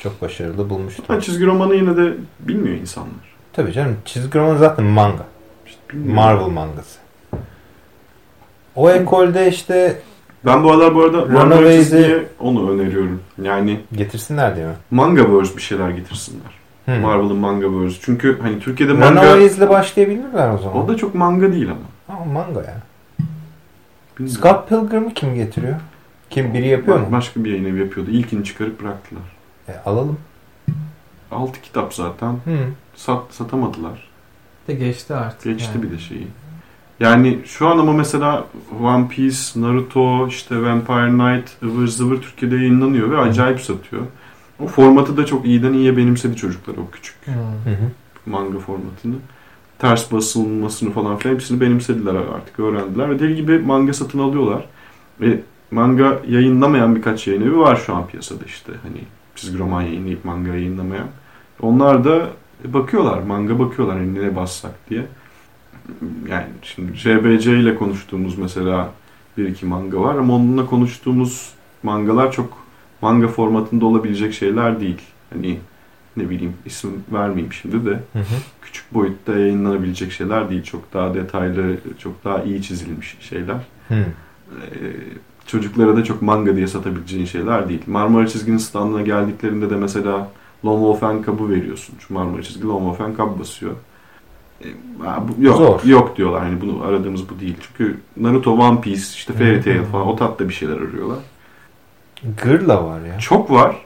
çok başarılı bulmuştum. Ha, çizgi romanı yine de bilmiyor insanlar. Tabii canım çizgi roman zaten manga. İşte. Marvel mangası. O ekolde işte Ben bu aralar bu arada Runaways'i- onu öneriyorum. Yani getirsinler diye mi? Mangaverse bir şeyler getirsinler. Hmm. Marvel'ın Mangaverse. Çünkü hani Türkiye'de manga Runaways'le başlayabilirler o zaman. o da çok manga değil ama. Ama manga ya. Bilmiyorum. Scott Pilgrim'i kim getiriyor? Kim biri yapıyor mu? Başka bir yayın evi yapıyordu. İlkini çıkarıp bıraktılar. E, alalım. 6 kitap zaten. Hı. Sat, satamadılar. De geçti artık. Geçti yani. bir de şeyi. Yani şu an ama mesela One Piece, Naruto, işte Vampire Knight, ıvır zıvır Türkiye'de yayınlanıyor ve acayip satıyor. O formatı da çok iyiden iyiye benimsedi çocuklar o küçük Hı. Hı hı. manga formatını. Ters basılmasını falan filan hepsini benimsediler artık öğrendiler ve deli gibi manga satın alıyorlar. Ve manga yayınlamayan birkaç yayın evi var şu an piyasada işte hani çizgi roman yayınlayıp manga yayınlamayan. Onlar da bakıyorlar manga bakıyorlar hani ne bassak diye. Yani şimdi JBC ile konuştuğumuz mesela bir iki manga var ama onunla konuştuğumuz mangalar çok manga formatında olabilecek şeyler değil. Hani ne bileyim isim vermeyeyim şimdi de Hı hı. küçük boyutta yayınlanabilecek şeyler değil. Çok daha detaylı, çok daha iyi çizilmiş şeyler. Hı. Ee, çocuklara da çok manga diye satabileceğin şeyler değil. Marmara çizginin standına geldiklerinde de mesela Wolf kabı veriyorsun. Şu Marmara çizgi Lone Wolf kab basıyor. Ha, bu- yok, Zor. yok diyorlar. Hani bunu aradığımız bu değil. Çünkü Naruto, One Piece, işte Fairy Tail falan o tatta bir şeyler arıyorlar. Gırla var ya. Çok var.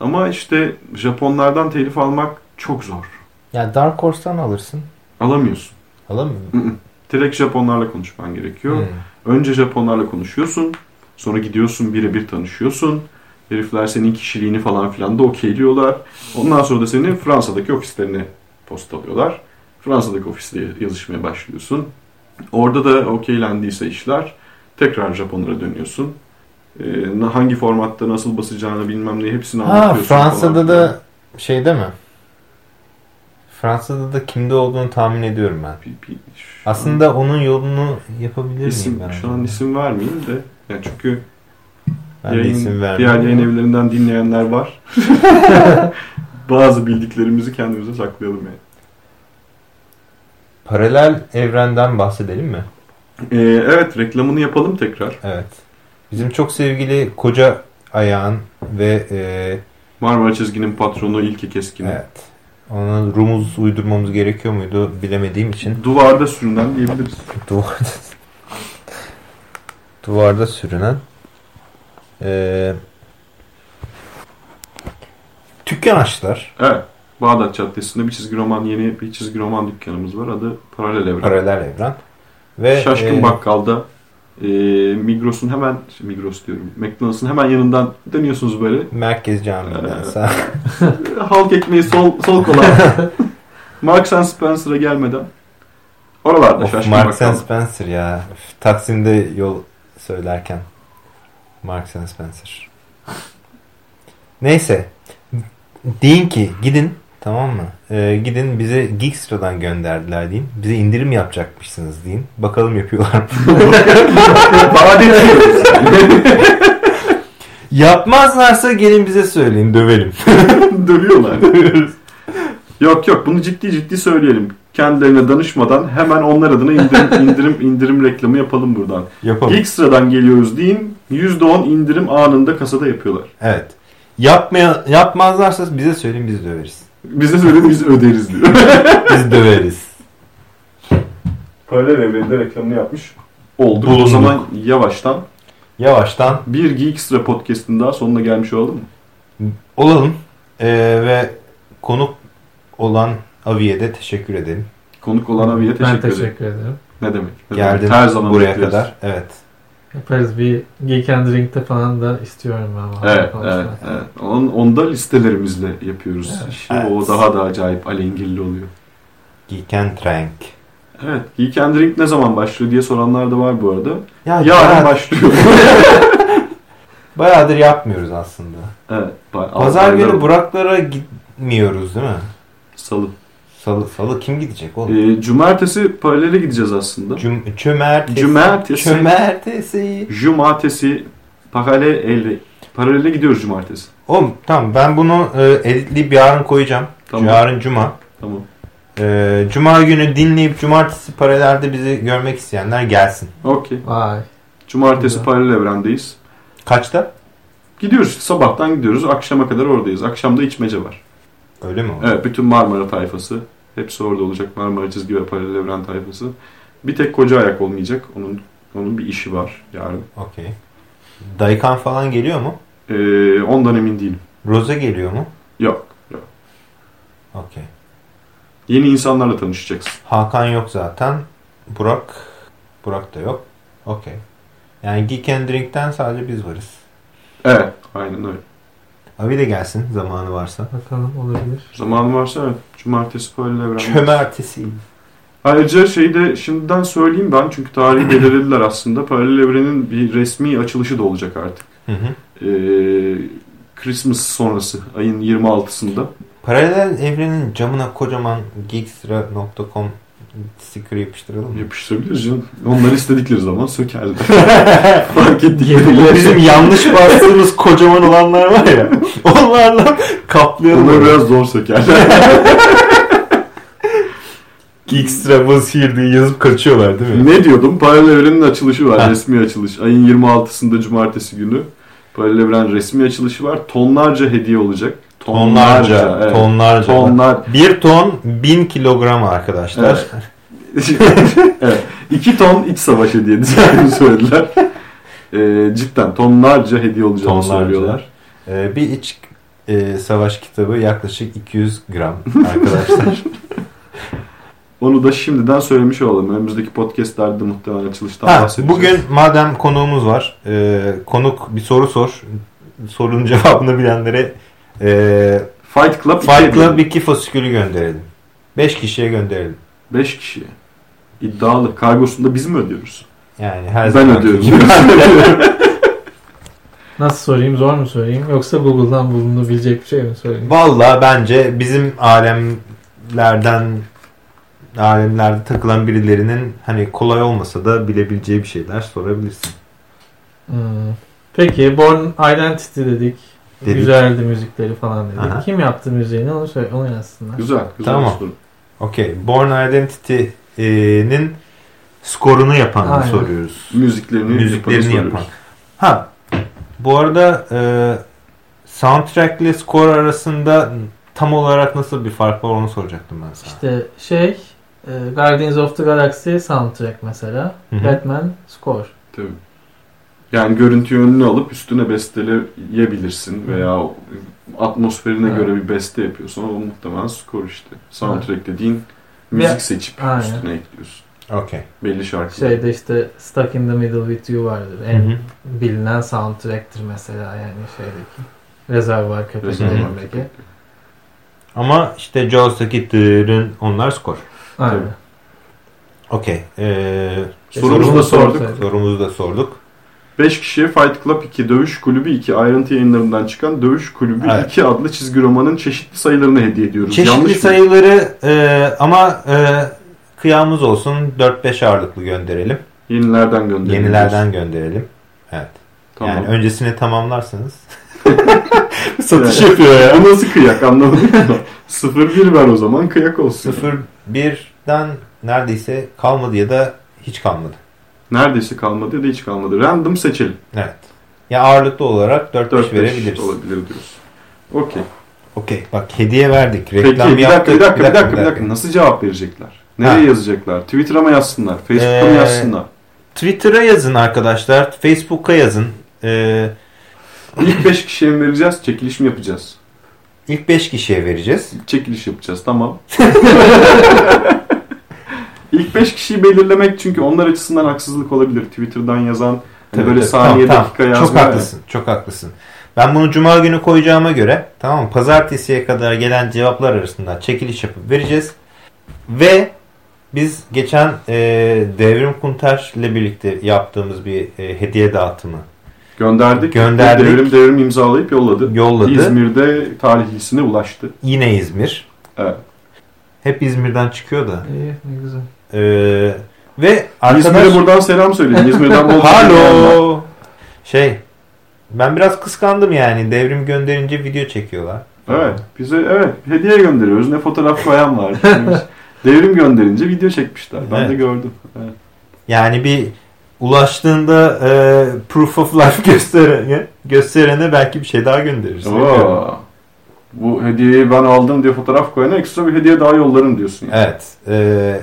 Ama işte Japonlardan telif almak çok zor. Ya Dark Horse'tan alırsın. Alamıyorsun. Alamıyor hı. Direkt Japonlarla konuşman gerekiyor. Hı. Önce Japonlarla konuşuyorsun. Sonra gidiyorsun birebir tanışıyorsun. Herifler senin kişiliğini falan filan da okeyliyorlar. Ondan sonra da seni Fransa'daki ofislerine postalıyorlar. Fransa'daki ofiste yazışmaya başlıyorsun. Orada da okeylendiyse işler tekrar Japonlara dönüyorsun. Ee, hangi formatta nasıl basacağını bilmem ne hepsini Ha anlatıyorsun. falan Fransa'da filan. da şeyde mi? Fransa'da da kimde olduğunu tahmin ediyorum ben. Bir- bir- şu an- Aslında onun yolunu yapabilir isim, miyim ben? şu an isim vermeyeyim de yani çünkü ben yayın, isim diğer yayın evlerinden dinleyenler var. Bazı bildiklerimizi kendimize saklayalım yani. Paralel evrenden bahsedelim mi? Ee, evet reklamını yapalım tekrar. Evet. Bizim çok sevgili koca ayağın ve e, Marmara Çizgi'nin patronu İlki Keskin. evet ona rumuz uydurmamız gerekiyor muydu bilemediğim için Duvarda sürünen diyebiliriz. duvarda duvarda sürünen e, dükkan açtılar. Evet. Bağdat Caddesi'nde bir çizgi roman yeni bir çizgi roman dükkanımız var. Adı Paralel Evren. Paralel evren. Ve Şaşkın e, Bakkal'da e, Migros'un hemen Migros diyorum. McDonald's'ın hemen yanından dönüyorsunuz böyle. Merkez Camii'nden Ee, sağ. Halk ekmeği sol sol kola. Marks and Spencer'a gelmeden. Oralarda Of, Şaşkın Marks and Bakkal. Spencer ya. Taksim'de yol söylerken. Marks and Spencer. Neyse. Deyin ki gidin tamam mı? Ee, gidin bize Geekstra'dan gönderdiler deyin. Bize indirim yapacakmışsınız deyin. Bakalım yapıyorlar mı? Vaat ediyoruz. Yapmazlarsa gelin bize söyleyin dövelim. Dövüyorlar. Yok yok bunu ciddi ciddi söyleyelim. Kendilerine danışmadan hemen onlar adına indirim indirim indirim reklamı yapalım buradan. Yapalım. İlk sıradan geliyoruz deyin. %10 indirim anında kasada yapıyorlar. Evet. Yapmaya, yapmazlarsa bize söyleyin biz döveriz. Bize söyleyin biz öderiz diyor. Biz döveriz. Paralel evrende reklamını yapmış olduk. O zaman yavaştan Yavaştan bir Geek Sıra podcast'ın daha sonuna gelmiş olalım mı? olalım Ee, ve konuk olan Avi'ye de teşekkür edelim. Konuk olan abiye teşekkür ben ederim. teşekkür ederim. Ne demek? Ne Geldin demek? Her zaman buraya bekleriz. kadar. Evet. Yaparız bir Geek and Drink'te falan da istiyorum ben. Evet, evet, evet. Onu, onu da listelerimizle yapıyoruz. Evet. İşte Evet. O daha da acayip alengirli oluyor. Geek and Trank. Evet. Geek and Drink ne zaman başlıyor diye soranlar da var bu arada. Ya Yarın bayağı- başlıyor. bayağıdır yapmıyoruz aslında. evet. Pazar günü Buraklara gitmiyoruz değil mi? Salı. Salı, salı kim gidecek oğlum? Ee, cumartesi paralele gideceğiz aslında. Cum çömertesi. Cumartesi. Çömertesi. Cumartesi paralele paralele gidiyoruz cumartesi. Oğlum tamam ben bunu e, editleyip yarın koyacağım. Tamam. Yarın cuma. Tamam. E, cuma günü dinleyip cumartesi paralelde bizi görmek isteyenler gelsin. Okey. Vay. Cumartesi Güzel. paralel evrendeyiz. Kaçta? Gidiyoruz. Sabahtan gidiyoruz. Akşama kadar oradayız. Akşamda içmece var. Öyle mi? Evet. Bütün Marmara tayfası. Hepsi orada olacak. Marmara çizgi ve paralel evren tayfası. Bir tek koca ayak olmayacak. Onun onun bir işi var yarın. Okey. Daykan falan geliyor mu? Ee, ondan emin değilim. Roze geliyor mu? Yok. yok. Okey. Yeni insanlarla tanışacaksın. Hakan yok zaten. Burak. Burak da yok. Okey. Yani Geek and Drink'ten sadece biz varız. Evet. Aynen öyle. Abi de gelsin zamanı varsa. Bakalım olabilir. Zaman varsa evet. Cumartesi paralel evren. Çömertesi. Ayrıca şeyi de şimdiden söyleyeyim ben çünkü tarihi belirlediler aslında. Paralel evrenin bir resmi açılışı da olacak artık. Hı hı. Ee, Christmas sonrası ayın 26'sında. Paralel evrenin camına kocaman geekstra.com sticker yapıştıralım mı? Yapıştırabiliriz canım. Onları istedikleri zaman sökerler. Fark ettikleri Bizim yanlış bastığımız kocaman olanlar var ya. Onlarla kaplayalım. Onları biraz zor sökerler. Geekstra was here diye yazıp kaçıyorlar değil mi? ne diyordum? Paralel evrenin açılışı var. Resmi açılış. Ayın 26'sında cumartesi günü. Paralel evren resmi açılışı var. Tonlarca hediye olacak. Tonlarca, evet. tonlarca. Tonlar. Bir ton bin kilogram arkadaşlar. evet. İki ton iç savaş hediye edeceğini söylediler. Ee, cidden tonlarca hediye olacağını Tonlarca. söylüyorlar. Ee, bir iç e, savaş kitabı yaklaşık 200 gram arkadaşlar. Onu da şimdiden söylemiş olalım. Önümüzdeki podcastlerde muhtemelen açılıştan ha, bahsedeceğiz. bugün madem konuğumuz var, e, konuk bir soru sor. Sorunun cevabını bilenlere e, Fight Club Fight Club 2 fasikülü gönderelim. 5 kişiye gönderelim. 5 kişiye. İddialı. Kargosunu da biz mi ödüyoruz? Yani her ben zaman ödüyorum. Nasıl sorayım? Zor mu sorayım? Yoksa Google'dan bulunabilecek bir şey mi söyleyeyim? Valla bence bizim alemlerden alemlerde takılan birilerinin hani kolay olmasa da bilebileceği bir şeyler sorabilirsin. Hmm. Peki Born Identity dedik. Dedik. Güzeldi müzikleri falan dedik. Aha. Kim yaptı müziğini onu söyle, onu yazsınlar. güzel. güzel Tamam. soru. Okey. Born Identity'nin skorunu yapanı Aynen. soruyoruz. Müziklerini, Müziklerini yapan. Ha. Bu arada e, soundtrack ile skor arasında tam olarak nasıl bir fark var onu soracaktım ben sana. İşte şey e, Guardians of the Galaxy soundtrack mesela. Hı hı. Batman score. Tabii. Yani görüntüyü önüne alıp üstüne besteleyebilirsin veya atmosferine Evet. göre bir beste yapıyorsan o muhtemelen skor işte. Soundtrack dediğin müzik Ve- seçip Aynen. üstüne ekliyorsun. Okey. Belli şarkılar. Şeyde işte Stuck in the Middle with You vardır. En Hı hı. bilinen soundtrack'tir mesela yani şeydeki. Rezervuar köpeklerindeki. Ama işte Jaws'taki dırın onlar skor. Aynen. Okey. Ee, Sorumuzu da sorduk. sorumuzu da sorduk. 5 kişiye Fight Club 2, Dövüş Kulübü 2 ayrıntı yayınlarından çıkan Dövüş Kulübü Evet. 2 adlı çizgi romanın çeşitli sayılarını hediye ediyoruz. Çeşitli Yanlış sayıları e, ama e, kıyamız olsun 4-5 ağırlıklı gönderelim. Yenilerden gönderiliyoruz. Yenilerden gönderelim. Evet. Tamam. Yani öncesini tamamlarsanız Satış yapıyor ya. Bu nasıl kıyak anlamadım. 0-1 ver o zaman kıyak olsun. 0-1'den neredeyse kalmadı ya da hiç kalmadı. Neredeyse kalmadı ya da hiç kalmadı. Random seçelim. Evet. Ya ağırlıklı olarak 4-5 4 verebiliriz. olabilir diyoruz. Okey. Okey bak hediye verdik. Peki Reklam bir dakika, yaptık. bir dakika, bir dakika, bir dakika. Nasıl cevap verecekler? Nereye Ha. yazacaklar? Twitter'a mı yazsınlar? Facebook'a mı Ee, yazsınlar? Twitter'a yazın arkadaşlar. Facebook'a yazın. Ee, İlk 5 kişiye mi vereceğiz? Çekiliş mi yapacağız? ilk 5 kişiye vereceğiz. Çekiliş yapacağız tamam. İlk 5 kişiyi belirlemek çünkü onlar açısından haksızlık olabilir. Twitter'dan yazan Tabii, böyle tabii. saniye Tamam, dakika tamam. yazma. Çok haklısın. Çok haklısın. Ben bunu cuma günü koyacağıma göre tamam mı? Pazartesiye kadar gelen cevaplar arasında çekiliş yapıp vereceğiz. Ve biz geçen e, Devrim Kunter ile birlikte yaptığımız bir e, hediye dağıtımı Gönderdik. Gönderdik. Devrim devrim imzalayıp yolladı. yolladı. İzmir'de talihlisine ulaştı. Yine İzmir. Evet. Hep İzmir'den çıkıyor da. İyi ne güzel. E, ve arkadaş... İzmir'e buradan selam söyleyin. İzmir'den bol. Halo. Şey ben biraz kıskandım yani. Devrim gönderince video çekiyorlar. Evet. Bize evet hediye gönderiyoruz. Ne fotoğraf koyan var. devrim gönderince video çekmişler. Ben de Evet. gördüm. Evet. Yani bir ulaştığında e, proof of life gösterene, gösterene belki bir şey daha göndeririz. Bilmiyorum. Oo. Bu hediyeyi ben aldım diye fotoğraf koyana ekstra bir hediye daha yollarım diyorsun. Yani. Evet. e,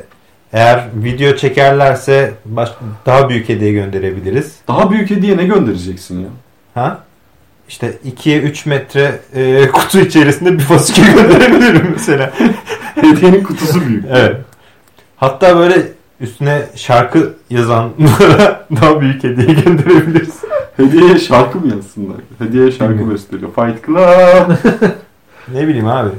eğer video çekerlerse baş, daha büyük hediye gönderebiliriz. Daha büyük hediye ne göndereceksin ya? Ha? İşte 2'ye 3 metre e, kutu içerisinde bir fasulye gönderebilirim mesela. Hediyenin kutusu büyük. Evet. Hatta böyle üstüne şarkı yazanlara daha büyük hediye gönderebiliriz. Hediyeye şarkı mı yazsınlar? Hediyeye şarkı besteliyor. Fight Club. Ne bileyim abi.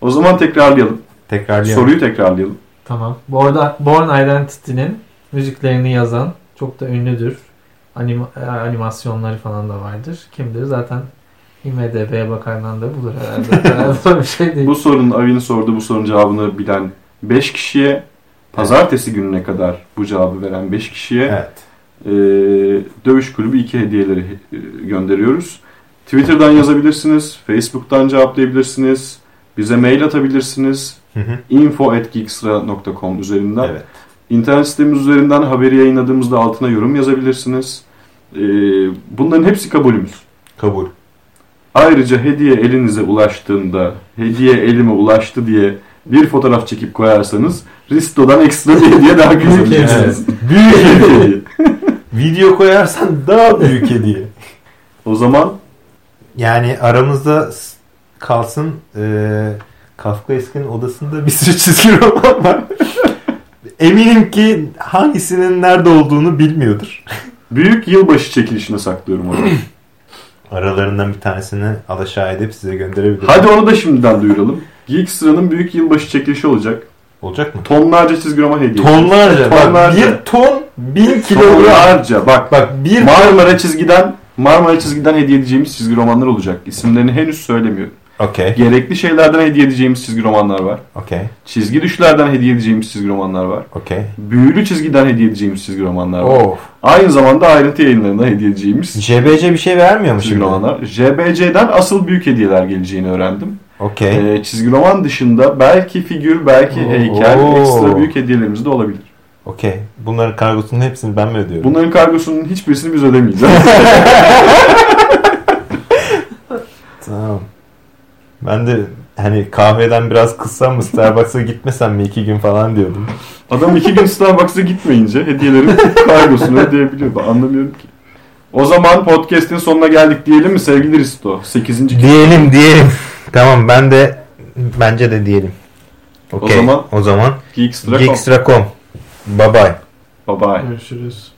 o zaman tekrarlayalım. Tekrarlayalım. Soruyu tekrarlayalım. Tamam. Bu arada Born Identity'nin müziklerini yazan çok da ünlüdür. Anima, e, animasyonları falan da vardır. Kimdir? Zaten IMDB'ye bakardan da bulur herhalde. Zor bir şey değil. Bu sorunun Avi'nin sorduğu bu sorunun cevabını bilen 5 kişiye pazartesi gününe kadar bu cevabı veren 5 kişiye Evet. e, dövüş kulübü 2 hediyeleri e, gönderiyoruz. Twitter'dan yazabilirsiniz. Facebook'tan cevaplayabilirsiniz. Bize mail atabilirsiniz. İnfo.geekstra.com üzerinden. Evet. İnternet sitemiz üzerinden haberi yayınladığımızda altına yorum yazabilirsiniz. E, bunların hepsi kabulümüz. Kabul. Ayrıca hediye elinize ulaştığında hediye elime ulaştı diye bir fotoğraf çekip koyarsanız Risto'dan ekstra bir hediye daha kazanacaksınız. Büyük hediye. Video koyarsan daha büyük hediye. o zaman Yani aramızda kalsın e, Kafka Eski'nin odasında bir sürü çizgi roman var. Eminim ki hangisinin nerede olduğunu bilmiyordur. büyük yılbaşı çekilişine saklıyorum onu. Aralarından bir tanesini alaşağı edip size gönderebilirim. Hadi onu da şimdiden duyuralım. Geekstra'nın büyük yılbaşı çekilişi olacak. Olacak mı? Tonlarca çizgi roman hediye. Tonlarca. Bak, Tonlarca. bir ton bin kilogram. Tonlarca. Bak Bak bir Marmara çizgiden Marmara çizgiden hediye edeceğimiz çizgi romanlar olacak. İsimlerini henüz söylemiyorum. Okey. Gerekli şeylerden hediye edeceğimiz çizgi romanlar var. Okey. Çizgi düşlerden hediye edeceğimiz çizgi romanlar var. Okey. Büyülü çizgiden hediye edeceğimiz çizgi romanlar var. Of. Aynı zamanda ayrıntı yayınlarından hediye edeceğimiz JBC bir şey vermiyor mu çizgi şimdi? romanlar. JBC'den asıl büyük hediyeler geleceğini öğrendim. Okey. Ee, çizgi roman dışında belki figür, belki Oo. heykel, ekstra büyük hediyelerimiz de olabilir. Okey. Bunların kargosunun hepsini ben mi ödüyorum? Bunların kargosunun hiçbirisini biz ödemeyeceğiz. Tamam. Ben de hani kahveden biraz kıssam mı Starbucks'a gitmesem mi iki gün falan diyordum. Adam iki gün Starbucks'a gitmeyince hediyelerin kargosunu ödeyebiliyor. Ben anlamıyorum ki. O zaman podcast'in sonuna geldik diyelim mi sevgili Risto? 8. Diyelim diyelim. Tamam ben de bence de diyelim. Okey. zaman- o zaman Geekstra.com. Geekstra.com. Bye bye. Bye bye. Görüşürüz.